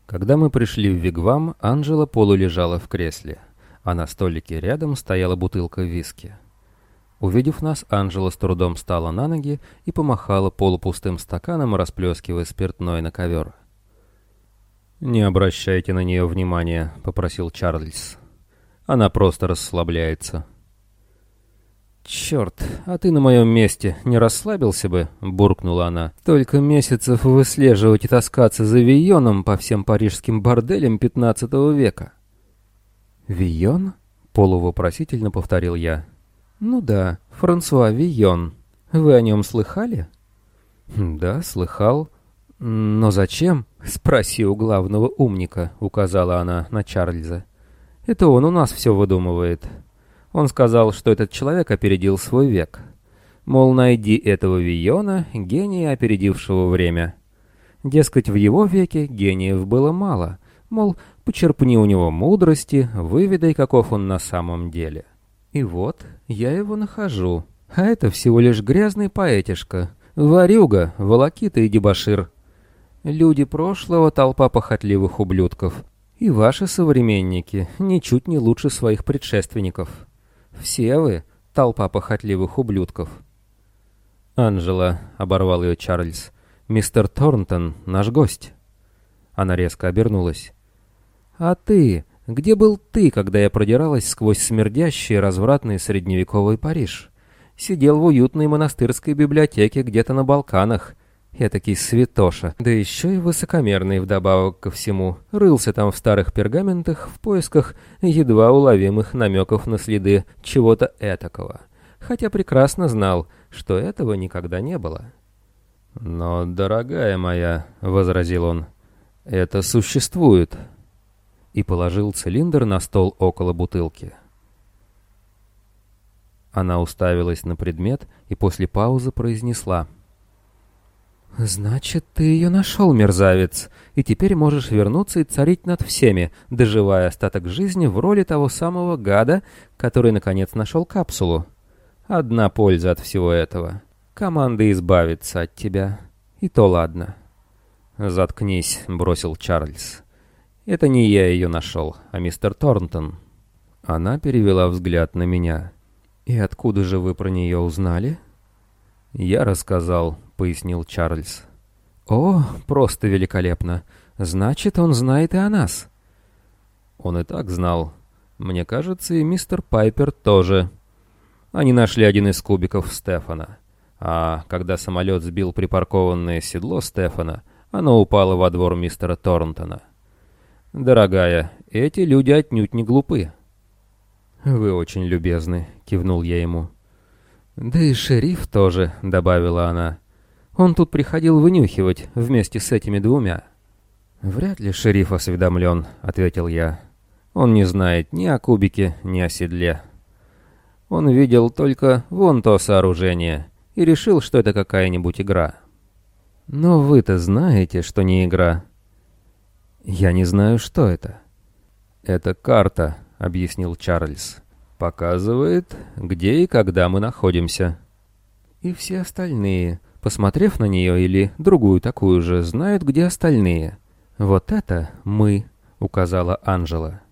Когда мы пришли в Вигвам, Анжела полулежала в кресле, а на столике рядом стояла бутылка виски. Увидев нас, Анжела с трудом встала на ноги и помахала полупустым стаканом, расплескивая спиртной на ковер. «Не обращайте на нее внимания», — попросил Чарльз. «Она просто расслабляется». «Черт, а ты на моем месте не расслабился бы?» — буркнула она. «Только месяцев выслеживать и таскаться за Вийоном по всем парижским борделям пятнадцатого века». «Вийон?» — полувопросительно повторил я. «Ну да, Франсуа Вийон. Вы о нем слыхали?» «Да, слыхал. «Но зачем?» — спроси у главного умника, — указала она на Чарльза. «Это он у нас все выдумывает. Он сказал, что этот человек опередил свой век. Мол, найди этого Виона, гения, опередившего время. Дескать, в его веке гениев было мало. Мол, почерпни у него мудрости, выведай, каков он на самом деле. И вот, я его нахожу. А это всего лишь грязный поэтишка, варюга, волокита и дебошир». Люди прошлого — толпа похотливых ублюдков. И ваши современники ничуть не лучше своих предшественников. Все вы — толпа похотливых ублюдков. «Анжела», — оборвал ее Чарльз, — «мистер Торнтон, наш гость». Она резко обернулась. «А ты? Где был ты, когда я продиралась сквозь смердящий развратный средневековый Париж? Сидел в уютной монастырской библиотеке где-то на Балканах» Этакий святоша, да еще и высокомерный вдобавок ко всему. Рылся там в старых пергаментах в поисках едва уловимых намеков на следы чего-то этакого. Хотя прекрасно знал, что этого никогда не было. «Но, дорогая моя», — возразил он, — «это существует». И положил цилиндр на стол около бутылки. Она уставилась на предмет и после паузы произнесла — «Значит, ты ее нашел, мерзавец, и теперь можешь вернуться и царить над всеми, доживая остаток жизни в роли того самого гада, который, наконец, нашел капсулу. Одна польза от всего этого. Команда избавится от тебя. И то ладно». «Заткнись», — бросил Чарльз. «Это не я ее нашел, а мистер Торнтон». Она перевела взгляд на меня. «И откуда же вы про нее узнали?» «Я рассказал», — пояснил Чарльз. «О, просто великолепно! Значит, он знает и о нас!» Он и так знал. Мне кажется, и мистер Пайпер тоже. Они нашли один из кубиков Стефана. А когда самолет сбил припаркованное седло Стефана, оно упало во двор мистера Торнтона. «Дорогая, эти люди отнюдь не глупы». «Вы очень любезны», — кивнул я ему. «Да и шериф тоже», — добавила она. Он тут приходил вынюхивать вместе с этими двумя». «Вряд ли шериф осведомлен», — ответил я. «Он не знает ни о кубике, ни о седле. Он видел только вон то сооружение и решил, что это какая-нибудь игра». «Но вы-то знаете, что не игра». «Я не знаю, что это». «Это карта», — объяснил Чарльз. «Показывает, где и когда мы находимся». И все остальные, посмотрев на нее или другую такую же, знают, где остальные. «Вот это мы», — указала Анжела.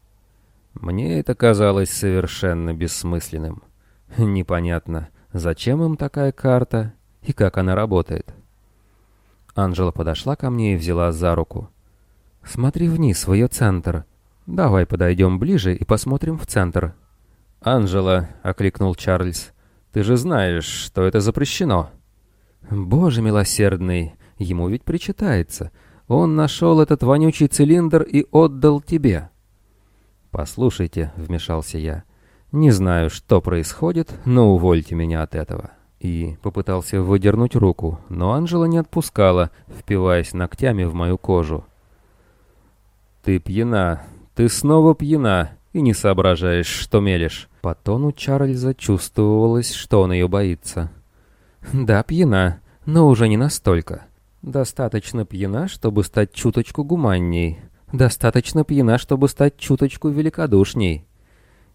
Мне это казалось совершенно бессмысленным. Непонятно, зачем им такая карта и как она работает. Анжела подошла ко мне и взяла за руку. «Смотри вниз, в ее центр. Давай подойдем ближе и посмотрим в центр». «Анжела», — окликнул Чарльз, — «ты же знаешь, что это запрещено». «Боже милосердный, ему ведь причитается. Он нашел этот вонючий цилиндр и отдал тебе». «Послушайте», — вмешался я, — «не знаю, что происходит, но увольте меня от этого» и попытался выдернуть руку, но Анжела не отпускала, впиваясь ногтями в мою кожу. «Ты пьяна, ты снова пьяна и не соображаешь, что мелешь». По тону Чарльза чувствовалось, что он ее боится. «Да, пьяна, но уже не настолько. Достаточно пьяна, чтобы стать чуточку гуманней. Достаточно пьяна, чтобы стать чуточку великодушней».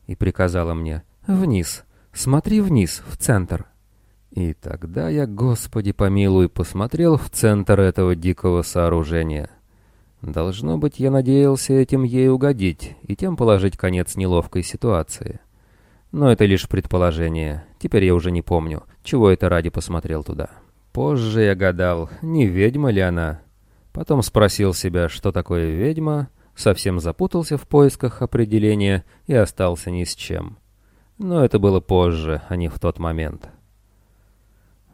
И приказала мне «Вниз, смотри вниз, в центр». И тогда я, Господи помилуй, посмотрел в центр этого дикого сооружения. Должно быть, я надеялся этим ей угодить и тем положить конец неловкой ситуации. Но это лишь предположение. Теперь я уже не помню, чего это ради посмотрел туда. Позже я гадал, не ведьма ли она. Потом спросил себя, что такое ведьма, совсем запутался в поисках определения и остался ни с чем. Но это было позже, а не в тот момент.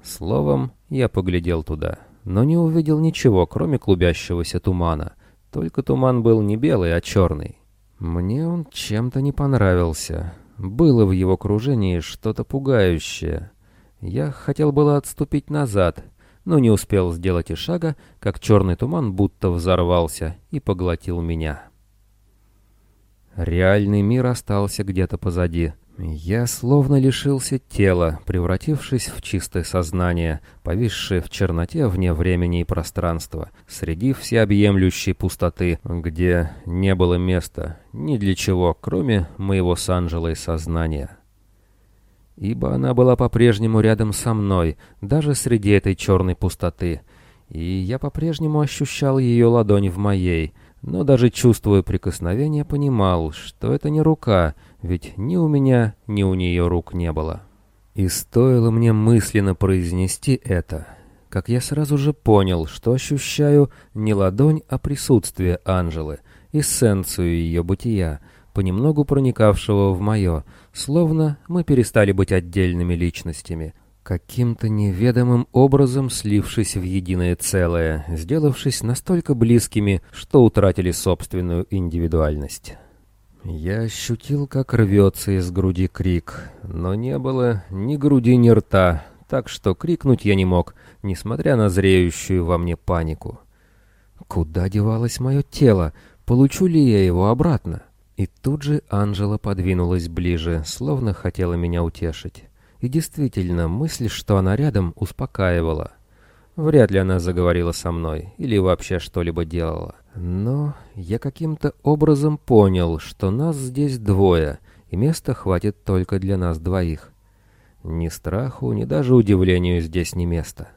Словом, я поглядел туда, но не увидел ничего, кроме клубящегося тумана. Только туман был не белый, а черный. Мне он чем-то не понравился. Было в его кружении что-то пугающее. Я хотел было отступить назад, но не успел сделать и шага, как черный туман будто взорвался и поглотил меня. Реальный мир остался где-то позади — я словно лишился тела, превратившись в чистое сознание, повисшее в черноте вне времени и пространства, среди всеобъемлющей пустоты, где не было места ни для чего, кроме моего с Анжелой сознания. Ибо она была по-прежнему рядом со мной, даже среди этой черной пустоты, и я по-прежнему ощущал ее ладонь в моей, но даже чувствуя прикосновение, понимал, что это не рука — ведь ни у меня, ни у нее рук не было. И стоило мне мысленно произнести это, как я сразу же понял, что ощущаю не ладонь, а присутствие Анжелы, эссенцию ее бытия, понемногу проникавшего в мое, словно мы перестали быть отдельными личностями, каким-то неведомым образом слившись в единое целое, сделавшись настолько близкими, что утратили собственную индивидуальность. Я ощутил, как рвется из груди крик, но не было ни груди, ни рта, так что крикнуть я не мог, несмотря на зреющую во мне панику. Куда девалось мое тело? Получу ли я его обратно? И тут же Анжела подвинулась ближе, словно хотела меня утешить. И действительно, мысль, что она рядом, успокаивала. Вряд ли она заговорила со мной или вообще что-либо делала. Но я каким-то образом понял, что нас здесь двое, и места хватит только для нас двоих. Ни страху, ни даже удивлению здесь не место.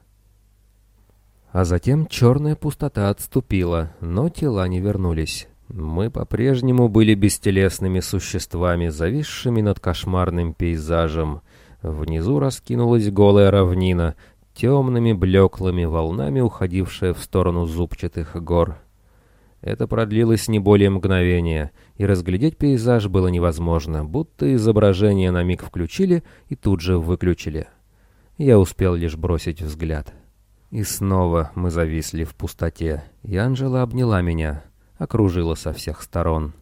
А затем черная пустота отступила, но тела не вернулись. Мы по-прежнему были бестелесными существами, зависшими над кошмарным пейзажем. Внизу раскинулась голая равнина, темными блеклыми волнами уходившая в сторону зубчатых гор. Это продлилось не более мгновения, и разглядеть пейзаж было невозможно, будто изображение на миг включили и тут же выключили. Я успел лишь бросить взгляд. И снова мы зависли в пустоте, и Анжела обняла меня, окружила со всех сторон.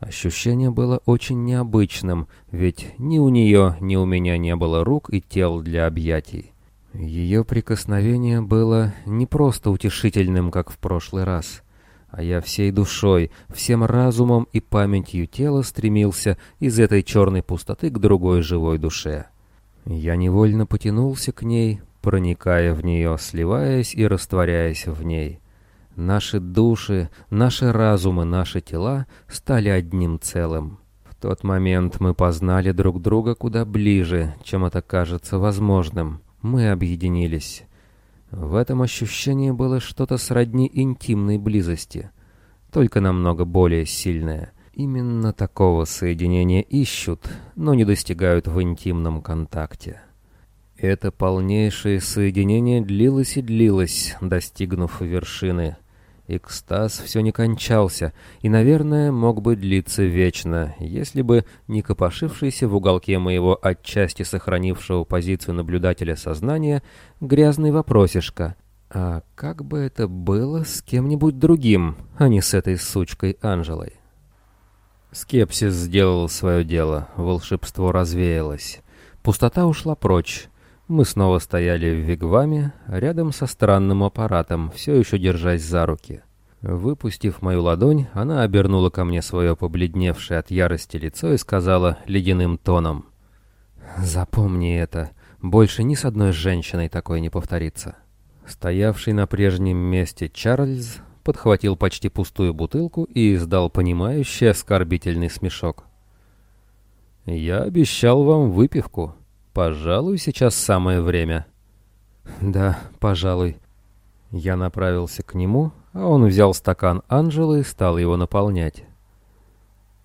Ощущение было очень необычным, ведь ни у нее, ни у меня не было рук и тел для объятий. Ее прикосновение было не просто утешительным, как в прошлый раз, а я всей душой, всем разумом и памятью тела стремился из этой черной пустоты к другой живой душе. Я невольно потянулся к ней, проникая в нее, сливаясь и растворяясь в ней. Наши души, наши разумы, наши тела стали одним целым. В тот момент мы познали друг друга куда ближе, чем это кажется возможным. Мы объединились. В этом ощущении было что-то сродни интимной близости, только намного более сильное. Именно такого соединения ищут, но не достигают в интимном контакте. Это полнейшее соединение длилось и длилось, достигнув вершины. Экстаз все не кончался и, наверное, мог бы длиться вечно, если бы не копошившийся в уголке моего отчасти сохранившего позицию наблюдателя сознания грязный вопросишка. А как бы это было с кем-нибудь другим, а не с этой сучкой Анжелой? Скепсис сделал свое дело, волшебство развеялось. Пустота ушла прочь. Мы снова стояли в вигваме, рядом со странным аппаратом, все еще держась за руки. Выпустив мою ладонь, она обернула ко мне свое побледневшее от ярости лицо и сказала ледяным тоном. «Запомни это. Больше ни с одной женщиной такое не повторится». Стоявший на прежнем месте Чарльз подхватил почти пустую бутылку и издал понимающий оскорбительный смешок. «Я обещал вам выпивку. Пожалуй, сейчас самое время». «Да, пожалуй». Я направился к нему, а он взял стакан Анжелы и стал его наполнять.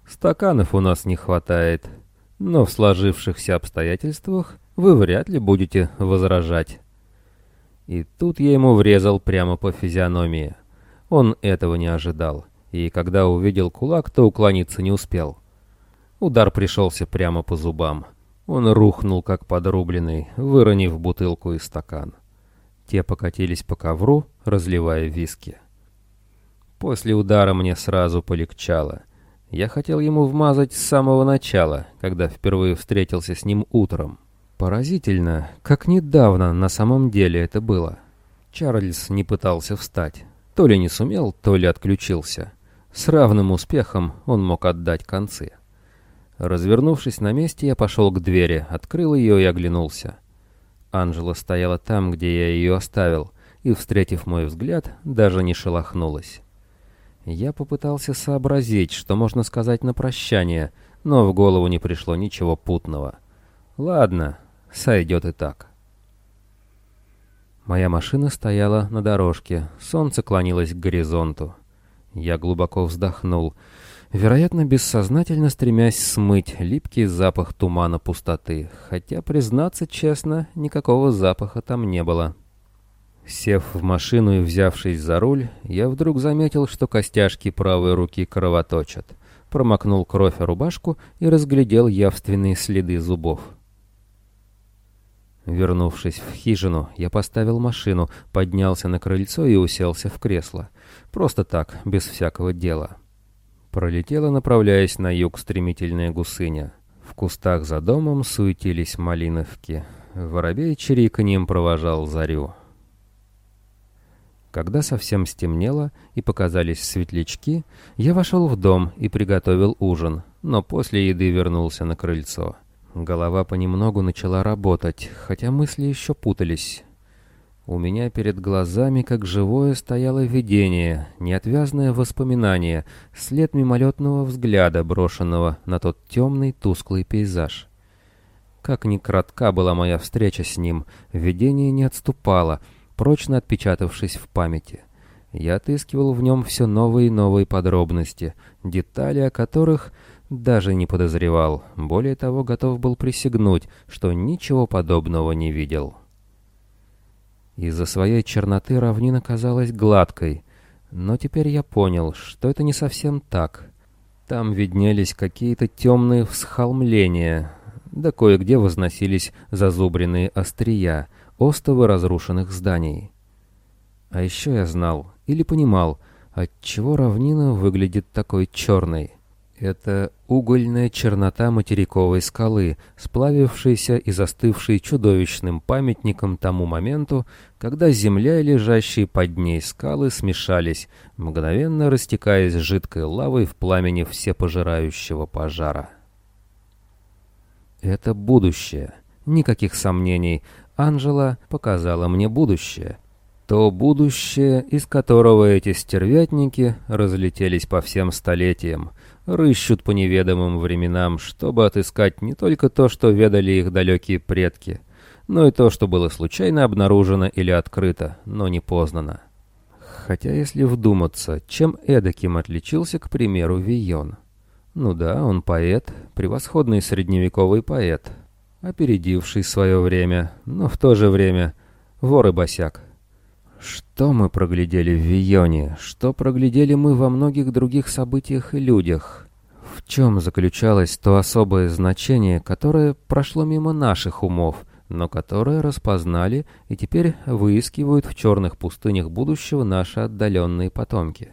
«Стаканов у нас не хватает, но в сложившихся обстоятельствах вы вряд ли будете возражать». И тут я ему врезал прямо по физиономии. Он этого не ожидал, и когда увидел кулак, то уклониться не успел. Удар пришелся прямо по зубам. Он рухнул, как подрубленный, выронив бутылку и стакан. Те покатились по ковру, разливая виски. После удара мне сразу полегчало. Я хотел ему вмазать с самого начала, когда впервые встретился с ним утром. Поразительно, как недавно на самом деле это было. Чарльз не пытался встать. То ли не сумел, то ли отключился. С равным успехом он мог отдать концы. Развернувшись на месте, я пошел к двери, открыл ее и оглянулся. Анжела стояла там, где я ее оставил, и, встретив мой взгляд, даже не шелохнулась. Я попытался сообразить, что можно сказать на прощание, но в голову не пришло ничего путного. Ладно, сойдет и так. Моя машина стояла на дорожке, солнце клонилось к горизонту. Я глубоко вздохнул, вероятно, бессознательно стремясь смыть липкий запах тумана пустоты, хотя, признаться честно, никакого запаха там не было. Сев в машину и взявшись за руль, я вдруг заметил, что костяшки правой руки кровоточат. Промокнул кровь о рубашку и разглядел явственные следы зубов. Вернувшись в хижину, я поставил машину, поднялся на крыльцо и уселся в кресло. Просто так, без всякого дела. Пролетела, направляясь на юг, стремительная гусыня. В кустах за домом суетились малиновки. Воробей чириканьем провожал зарю. Когда совсем стемнело и показались светлячки, я вошел в дом и приготовил ужин, но после еды вернулся на крыльцо. Голова понемногу начала работать, хотя мысли еще путались. У меня перед глазами, как живое, стояло видение, неотвязное воспоминание, след мимолетного взгляда, брошенного на тот темный, тусклый пейзаж. Как ни кратка была моя встреча с ним, видение не отступало, прочно отпечатавшись в памяти. Я отыскивал в нем все новые и новые подробности, детали о которых даже не подозревал, более того, готов был присягнуть, что ничего подобного не видел. Из-за своей черноты равнина казалась гладкой, но теперь я понял, что это не совсем так. Там виднелись какие-то темные всхолмления, да кое-где возносились зазубренные острия, остовы разрушенных зданий. А еще я знал или понимал, отчего равнина выглядит такой черной — Это угольная чернота материковой скалы, сплавившейся и застывшей чудовищным памятником тому моменту, когда земля и лежащие под ней скалы смешались, мгновенно растекаясь жидкой лавой в пламени всепожирающего пожара. Это будущее. Никаких сомнений. Анжела показала мне будущее. То будущее, из которого эти стервятники разлетелись по всем столетиям, рыщут по неведомым временам, чтобы отыскать не только то, что ведали их далекие предки, но и то, что было случайно обнаружено или открыто, но не познано. Хотя, если вдуматься, чем эдаким отличился, к примеру, Вийон? Ну да, он поэт, превосходный средневековый поэт, опередивший свое время, но в то же время вор и босяк. Что мы проглядели в Вионе? Что проглядели мы во многих других событиях и людях? В чем заключалось то особое значение, которое прошло мимо наших умов, но которое распознали и теперь выискивают в черных пустынях будущего наши отдаленные потомки?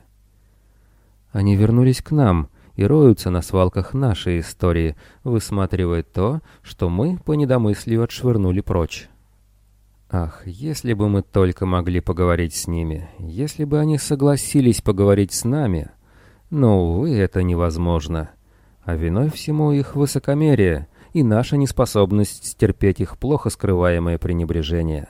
Они вернулись к нам и роются на свалках нашей истории, высматривая то, что мы по недомыслию отшвырнули прочь. Ах, если бы мы только могли поговорить с ними, если бы они согласились поговорить с нами. Но, увы, это невозможно. А виной всему их высокомерие и наша неспособность стерпеть их плохо скрываемое пренебрежение.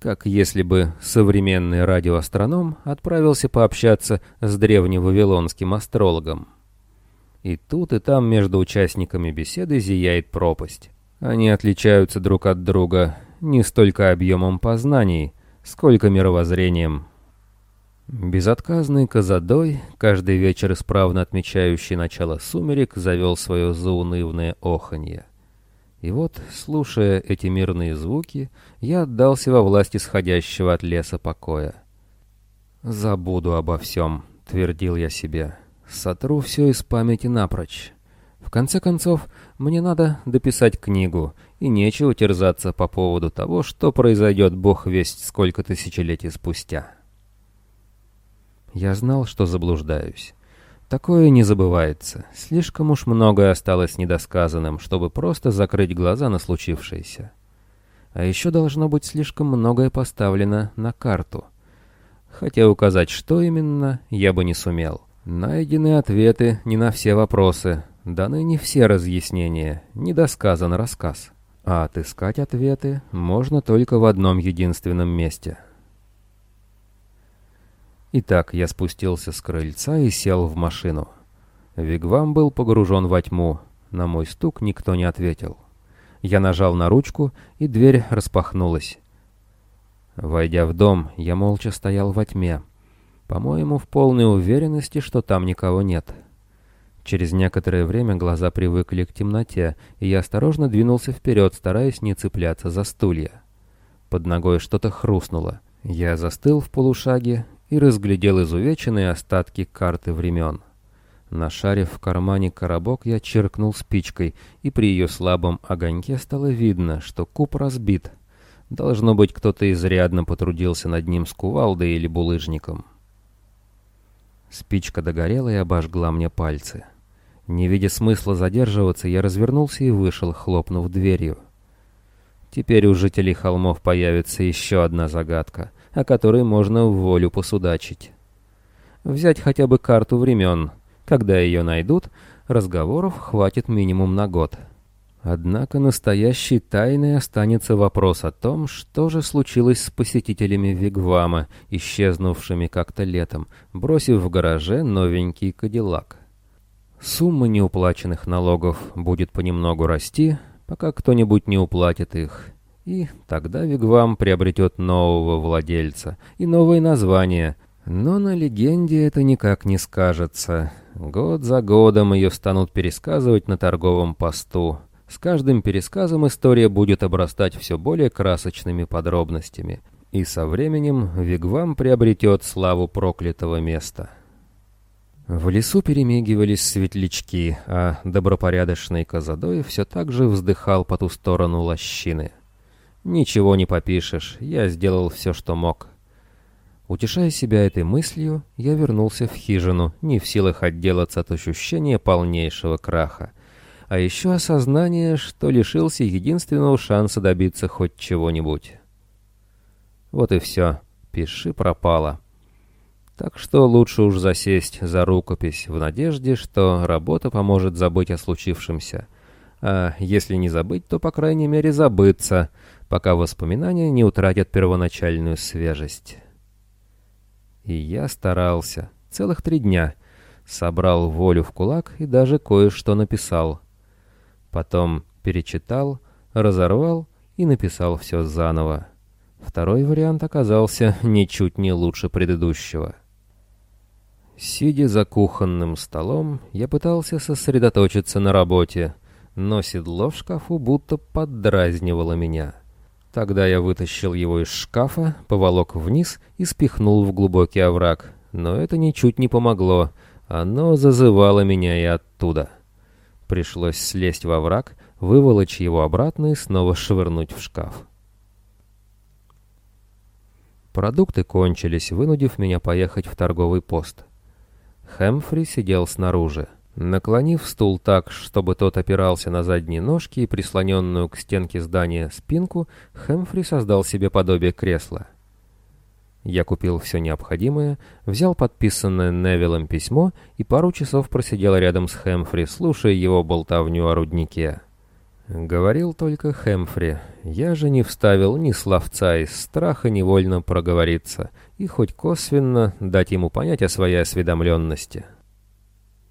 Как если бы современный радиоастроном отправился пообщаться с древневавилонским астрологом. И тут и там между участниками беседы зияет пропасть. Они отличаются друг от друга не столько объемом познаний, сколько мировоззрением. Безотказный Казадой, каждый вечер исправно отмечающий начало сумерек, завел свое заунывное оханье. И вот, слушая эти мирные звуки, я отдался во власть исходящего от леса покоя. «Забуду обо всем», — твердил я себе. «Сотру все из памяти напрочь. В конце концов, мне надо дописать книгу, и нечего терзаться по поводу того, что произойдет бог весть сколько тысячелетий спустя. Я знал, что заблуждаюсь. Такое не забывается. Слишком уж многое осталось недосказанным, чтобы просто закрыть глаза на случившееся. А еще должно быть слишком многое поставлено на карту. Хотя указать, что именно, я бы не сумел. Найдены ответы не на все вопросы, даны не все разъяснения, недосказан рассказ. А отыскать ответы можно только в одном единственном месте. Итак, я спустился с крыльца и сел в машину. Вигвам был погружен во тьму. На мой стук никто не ответил. Я нажал на ручку, и дверь распахнулась. Войдя в дом, я молча стоял во тьме. По-моему, в полной уверенности, что там никого нет. — Через некоторое время глаза привыкли к темноте, и я осторожно двинулся вперед, стараясь не цепляться за стулья. Под ногой что-то хрустнуло. Я застыл в полушаге и разглядел изувеченные остатки карты времен. Нашарив в кармане коробок, я черкнул спичкой, и при ее слабом огоньке стало видно, что куб разбит. Должно быть, кто-то изрядно потрудился над ним с кувалдой или булыжником. Спичка догорела и обожгла мне пальцы. Не видя смысла задерживаться, я развернулся и вышел, хлопнув дверью. Теперь у жителей холмов появится еще одна загадка, о которой можно в волю посудачить. Взять хотя бы карту времен. Когда ее найдут, разговоров хватит минимум на год. Однако настоящей тайной останется вопрос о том, что же случилось с посетителями Вигвама, исчезнувшими как-то летом, бросив в гараже новенький кадиллак. Сумма неуплаченных налогов будет понемногу расти, пока кто-нибудь не уплатит их. И тогда Вигвам приобретет нового владельца и новое название. Но на легенде это никак не скажется. Год за годом ее станут пересказывать на торговом посту. С каждым пересказом история будет обрастать все более красочными подробностями. И со временем Вигвам приобретет славу проклятого места. В лесу перемигивались светлячки, а добропорядочный Казадой все так же вздыхал по ту сторону лощины. «Ничего не попишешь, я сделал все, что мог». Утешая себя этой мыслью, я вернулся в хижину, не в силах отделаться от ощущения полнейшего краха. А еще осознание, что лишился единственного шанса добиться хоть чего-нибудь. Вот и все. Пиши пропало. Так что лучше уж засесть за рукопись в надежде, что работа поможет забыть о случившемся. А если не забыть, то, по крайней мере, забыться, пока воспоминания не утратят первоначальную свежесть. И я старался. Целых три дня. Собрал волю в кулак и даже кое-что написал. Потом перечитал, разорвал и написал все заново. Второй вариант оказался ничуть не лучше предыдущего. Сидя за кухонным столом, я пытался сосредоточиться на работе, но седло в шкафу будто поддразнивало меня — Тогда я вытащил его из шкафа, поволок вниз и спихнул в глубокий овраг. Но это ничуть не помогло. Оно зазывало меня и оттуда. Пришлось слезть во враг, выволочь его обратно и снова швырнуть в шкаф. Продукты кончились, вынудив меня поехать в торговый пост. Хэмфри сидел снаружи. Наклонив стул так, чтобы тот опирался на задние ножки и прислоненную к стенке здания спинку, Хэмфри создал себе подобие кресла. Я купил все необходимое, взял подписанное Невиллом письмо и пару часов просидел рядом с Хэмфри, слушая его болтовню о руднике. Говорил только Хэмфри. Я же не вставил ни словца из страха невольно проговориться и хоть косвенно дать ему понять о своей осведомленности.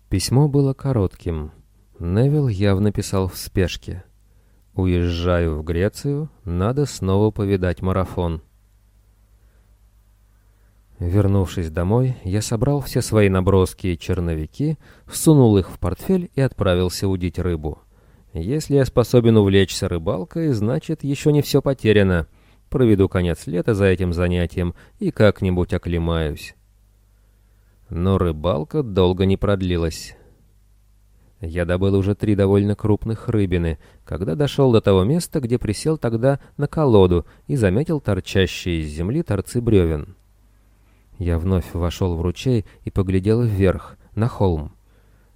Письмо было коротким. Невил явно писал в спешке. «Уезжаю в Грецию, надо снова повидать марафон». Вернувшись домой, я собрал все свои наброски и черновики, всунул их в портфель и отправился удить рыбу. Если я способен увлечься рыбалкой, значит, еще не все потеряно. Проведу конец лета за этим занятием и как-нибудь оклемаюсь. Но рыбалка долго не продлилась. Я добыл уже три довольно крупных рыбины, когда дошел до того места, где присел тогда на колоду и заметил торчащие из земли торцы бревен. Я вновь вошел в ручей и поглядел вверх, на холм.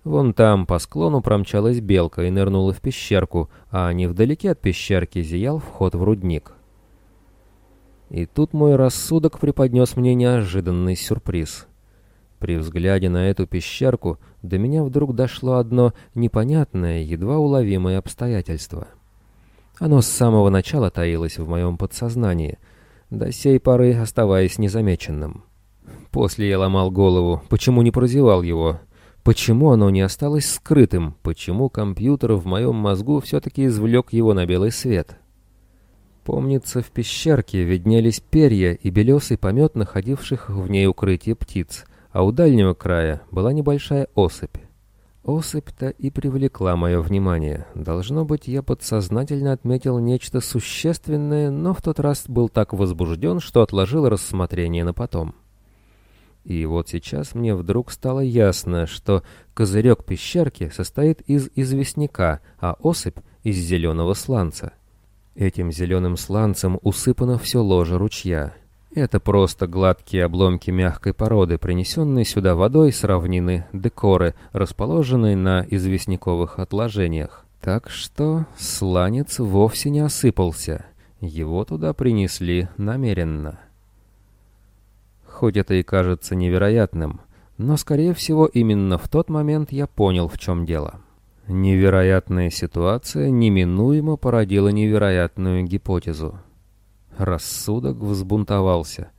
Вон там по склону промчалась белка и нырнула в пещерку, а невдалеке от пещерки зиял вход в рудник. И тут мой рассудок преподнес мне неожиданный сюрприз — при взгляде на эту пещерку до меня вдруг дошло одно непонятное, едва уловимое обстоятельство. Оно с самого начала таилось в моем подсознании, до сей поры оставаясь незамеченным. После я ломал голову, почему не прозевал его, почему оно не осталось скрытым, почему компьютер в моем мозгу все-таки извлек его на белый свет. Помнится, в пещерке виднелись перья и белесый помет находивших в ней укрытие птиц — а у дальнего края была небольшая осыпь. Осыпь-то и привлекла мое внимание. Должно быть, я подсознательно отметил нечто существенное, но в тот раз был так возбужден, что отложил рассмотрение на потом. И вот сейчас мне вдруг стало ясно, что козырек пещерки состоит из известняка, а осыпь — из зеленого сланца. Этим зеленым сланцем усыпано все ложе ручья, это просто гладкие обломки мягкой породы, принесенные сюда водой с равнины декоры, расположенные на известняковых отложениях. Так что сланец вовсе не осыпался. Его туда принесли намеренно. Хоть это и кажется невероятным, но, скорее всего, именно в тот момент я понял, в чем дело. Невероятная ситуация неминуемо породила невероятную гипотезу. Рассудок взбунтовался.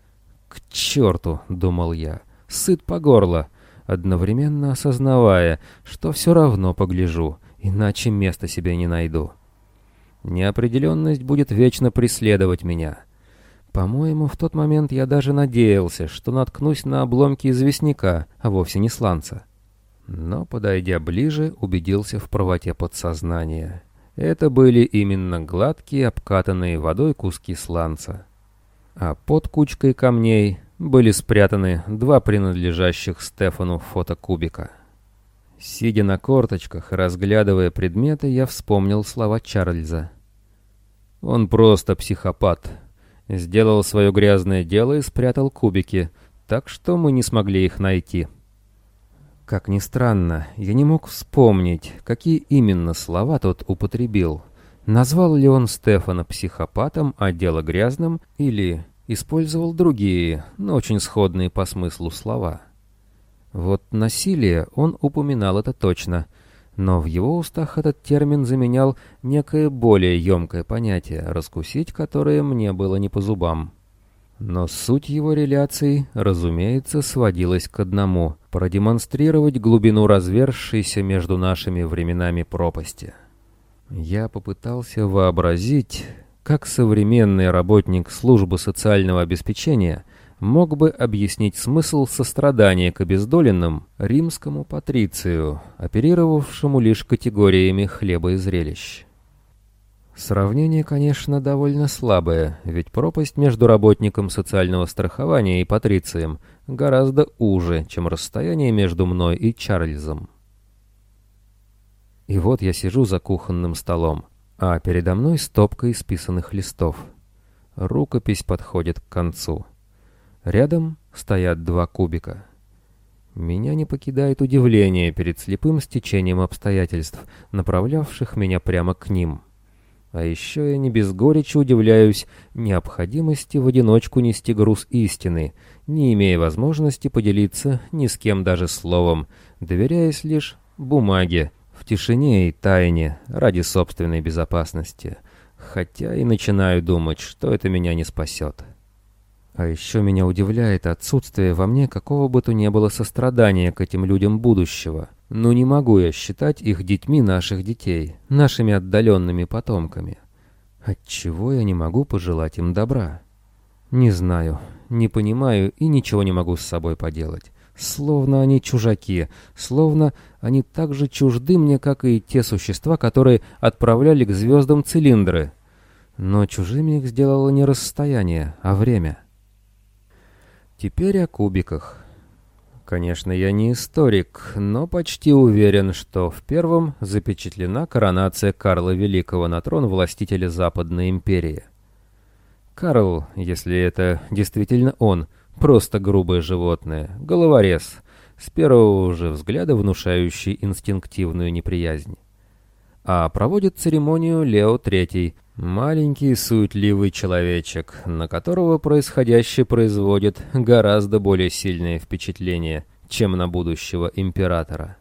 «К черту!» — думал я. «Сыт по горло!» одновременно осознавая, что все равно погляжу, иначе места себе не найду. Неопределенность будет вечно преследовать меня. По-моему, в тот момент я даже надеялся, что наткнусь на обломки известняка, а вовсе не сланца. Но, подойдя ближе, убедился в правоте подсознания. Это были именно гладкие, обкатанные водой куски сланца. А под кучкой камней были спрятаны два принадлежащих Стефану фотокубика. Сидя на корточках, разглядывая предметы, я вспомнил слова Чарльза. «Он просто психопат. сделал свое грязное дело и спрятал кубики, так что мы не смогли их найти. Как ни странно, я не мог вспомнить, какие именно слова тот употребил. Назвал ли он Стефана психопатом, а дело грязным, или использовал другие, но очень сходные по смыслу слова. Вот насилие он упоминал это точно, но в его устах этот термин заменял некое более емкое понятие, раскусить которое мне было не по зубам. Но суть его реляций, разумеется, сводилась к одному — продемонстрировать глубину разверзшейся между нашими временами пропасти. Я попытался вообразить, как современный работник службы социального обеспечения мог бы объяснить смысл сострадания к обездоленным римскому патрицию, оперировавшему лишь категориями хлеба и зрелищ. Сравнение, конечно, довольно слабое, ведь пропасть между работником социального страхования и патрицием гораздо уже, чем расстояние между мной и Чарльзом. И вот я сижу за кухонным столом, а передо мной стопка исписанных листов. Рукопись подходит к концу. Рядом стоят два кубика. Меня не покидает удивление перед слепым стечением обстоятельств, направлявших меня прямо к ним. А еще я не без горечи удивляюсь необходимости в одиночку нести груз истины, не имея возможности поделиться ни с кем даже словом, доверяясь лишь бумаге, в тишине и тайне, ради собственной безопасности, хотя и начинаю думать, что это меня не спасет. А еще меня удивляет отсутствие во мне какого бы то ни было сострадания к этим людям будущего. Но не могу я считать их детьми наших детей, нашими отдаленными потомками. Отчего я не могу пожелать им добра? Не знаю, не понимаю и ничего не могу с собой поделать. Словно они чужаки, словно они так же чужды мне, как и те существа, которые отправляли к звездам цилиндры. Но чужими их сделало не расстояние, а время. Теперь о кубиках. Конечно, я не историк, но почти уверен, что в первом запечатлена коронация Карла Великого на трон властителя Западной империи. Карл, если это действительно он — Просто грубое животное, головорез, с первого же взгляда внушающий инстинктивную неприязнь. А проводит церемонию Лео Третий, маленький суетливый человечек, на которого происходящее производит гораздо более сильное впечатление, чем на будущего императора.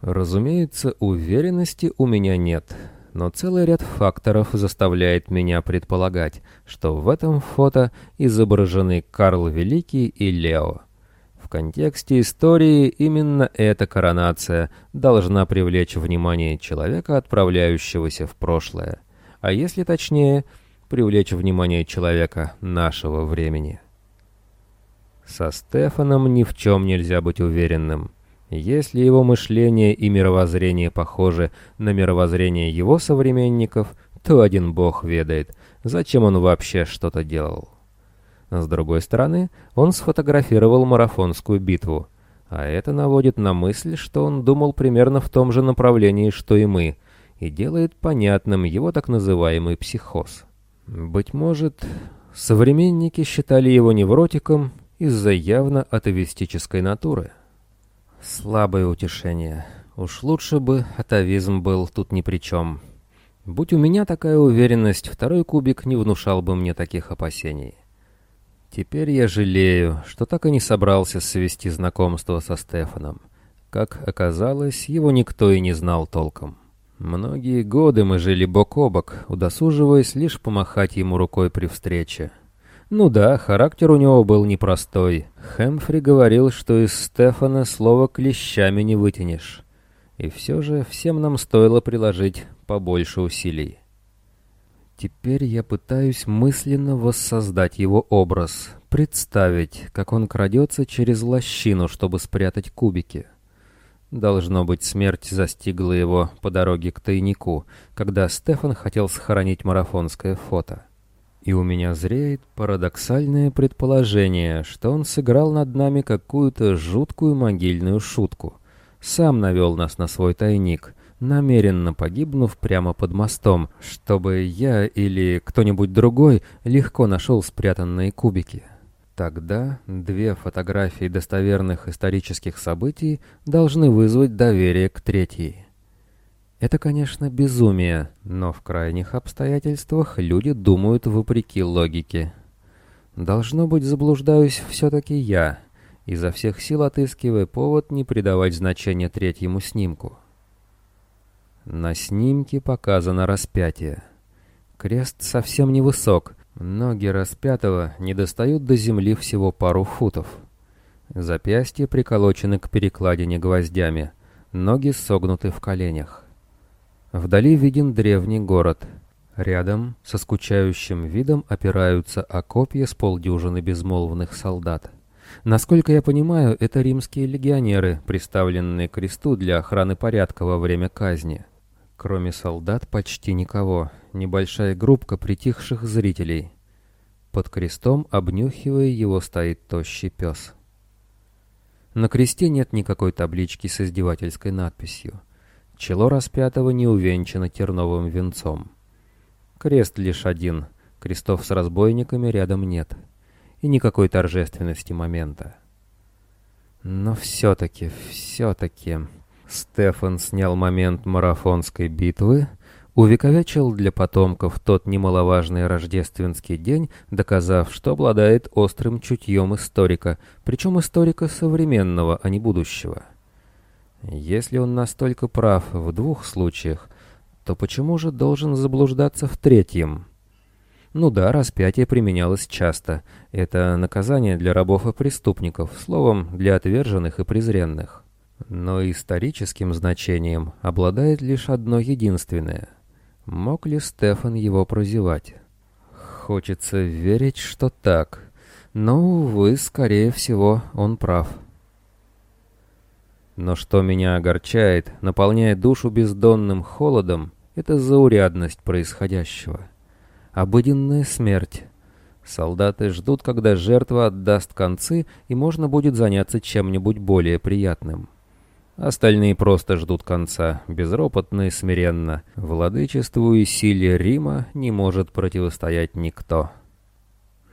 Разумеется, уверенности у меня нет, но целый ряд факторов заставляет меня предполагать, что в этом фото изображены Карл Великий и Лео. В контексте истории именно эта коронация должна привлечь внимание человека, отправляющегося в прошлое, а если точнее, привлечь внимание человека нашего времени. Со Стефаном ни в чем нельзя быть уверенным – если его мышление и мировоззрение похожи на мировоззрение его современников, то один бог ведает, зачем он вообще что-то делал. С другой стороны, он сфотографировал марафонскую битву, а это наводит на мысль, что он думал примерно в том же направлении, что и мы, и делает понятным его так называемый психоз. Быть может, современники считали его невротиком из-за явно атовистической натуры. Слабое утешение. Уж лучше бы атовизм был тут ни при чем. Будь у меня такая уверенность, второй кубик не внушал бы мне таких опасений. Теперь я жалею, что так и не собрался свести знакомство со Стефаном. Как оказалось, его никто и не знал толком. Многие годы мы жили бок о бок, удосуживаясь лишь помахать ему рукой при встрече. Ну да, характер у него был непростой. Хэмфри говорил, что из Стефана слова клещами не вытянешь. И все же всем нам стоило приложить побольше усилий. Теперь я пытаюсь мысленно воссоздать его образ, представить, как он крадется через лощину, чтобы спрятать кубики. Должно быть, смерть застигла его по дороге к тайнику, когда Стефан хотел сохранить марафонское фото. И у меня зреет парадоксальное предположение, что он сыграл над нами какую-то жуткую могильную шутку. Сам навел нас на свой тайник, намеренно погибнув прямо под мостом, чтобы я или кто-нибудь другой легко нашел спрятанные кубики. Тогда две фотографии достоверных исторических событий должны вызвать доверие к третьей. Это, конечно, безумие, но в крайних обстоятельствах люди думают вопреки логике. Должно быть, заблуждаюсь все-таки я, изо всех сил отыскивая повод не придавать значения третьему снимку. На снимке показано распятие. Крест совсем невысок, ноги распятого не достают до земли всего пару футов. Запястья приколочены к перекладине гвоздями, ноги согнуты в коленях. Вдали виден древний город. Рядом, со скучающим видом, опираются о копья с полдюжины безмолвных солдат. Насколько я понимаю, это римские легионеры, приставленные к кресту для охраны порядка во время казни. Кроме солдат почти никого, небольшая группка притихших зрителей. Под крестом, обнюхивая его, стоит тощий пес. На кресте нет никакой таблички с издевательской надписью. Чело распятого не увенчано терновым венцом. Крест лишь один, крестов с разбойниками рядом нет. И никакой торжественности момента. Но все-таки, все-таки... Стефан снял момент марафонской битвы, увековечил для потомков тот немаловажный рождественский день, доказав, что обладает острым чутьем историка, причем историка современного, а не будущего. Если он настолько прав в двух случаях, то почему же должен заблуждаться в третьем? Ну да, распятие применялось часто. Это наказание для рабов и преступников, словом, для отверженных и презренных. Но историческим значением обладает лишь одно единственное. Мог ли Стефан его прозевать? Хочется верить, что так. Но, увы, скорее всего, он прав. Но что меня огорчает, наполняет душу бездонным холодом, это заурядность происходящего. Обыденная смерть. Солдаты ждут, когда жертва отдаст концы, и можно будет заняться чем-нибудь более приятным. Остальные просто ждут конца, безропотно и смиренно. Владычеству и силе Рима не может противостоять никто.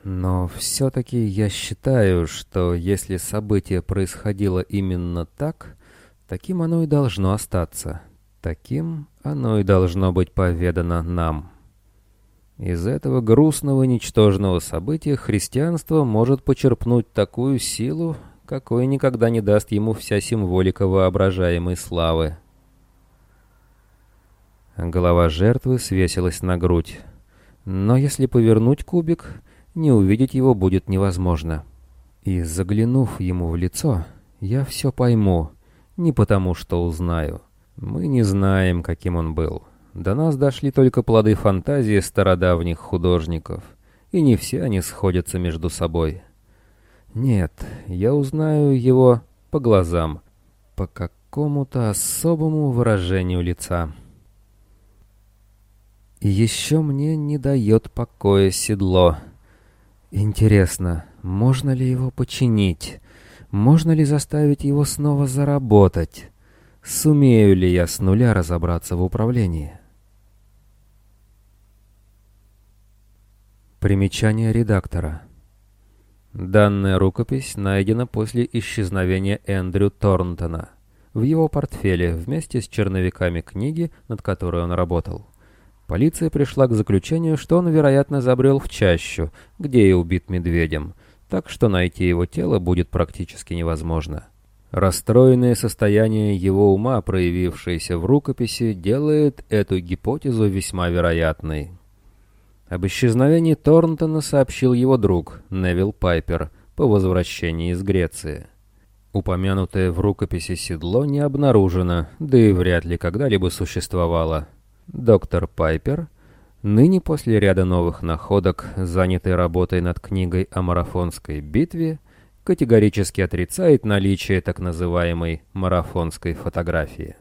Но все-таки я считаю, что если событие происходило именно так, таким оно и должно остаться. Таким оно и должно быть поведано нам. Из этого грустного, ничтожного события христианство может почерпнуть такую силу, какой никогда не даст ему вся символика воображаемой славы. Голова жертвы свесилась на грудь. Но если повернуть кубик, не увидеть его будет невозможно. И заглянув ему в лицо, я все пойму, не потому что узнаю. Мы не знаем, каким он был. До нас дошли только плоды фантазии стародавних художников, и не все они сходятся между собой. Нет, я узнаю его по глазам, по какому-то особому выражению лица. И еще мне не дает покоя седло. Интересно, можно ли его починить? Можно ли заставить его снова заработать? Сумею ли я с нуля разобраться в управлении? Примечание редактора. Данная рукопись найдена после исчезновения Эндрю Торнтона в его портфеле вместе с черновиками книги, над которой он работал. Полиция пришла к заключению, что он, вероятно, забрел в чащу, где и убит медведем, так что найти его тело будет практически невозможно. Расстроенное состояние его ума, проявившееся в рукописи, делает эту гипотезу весьма вероятной. Об исчезновении Торнтона сообщил его друг, Невил Пайпер, по возвращении из Греции. Упомянутое в рукописи седло не обнаружено, да и вряд ли когда-либо существовало. Доктор Пайпер, ныне после ряда новых находок, занятый работой над книгой о марафонской битве, категорически отрицает наличие так называемой марафонской фотографии.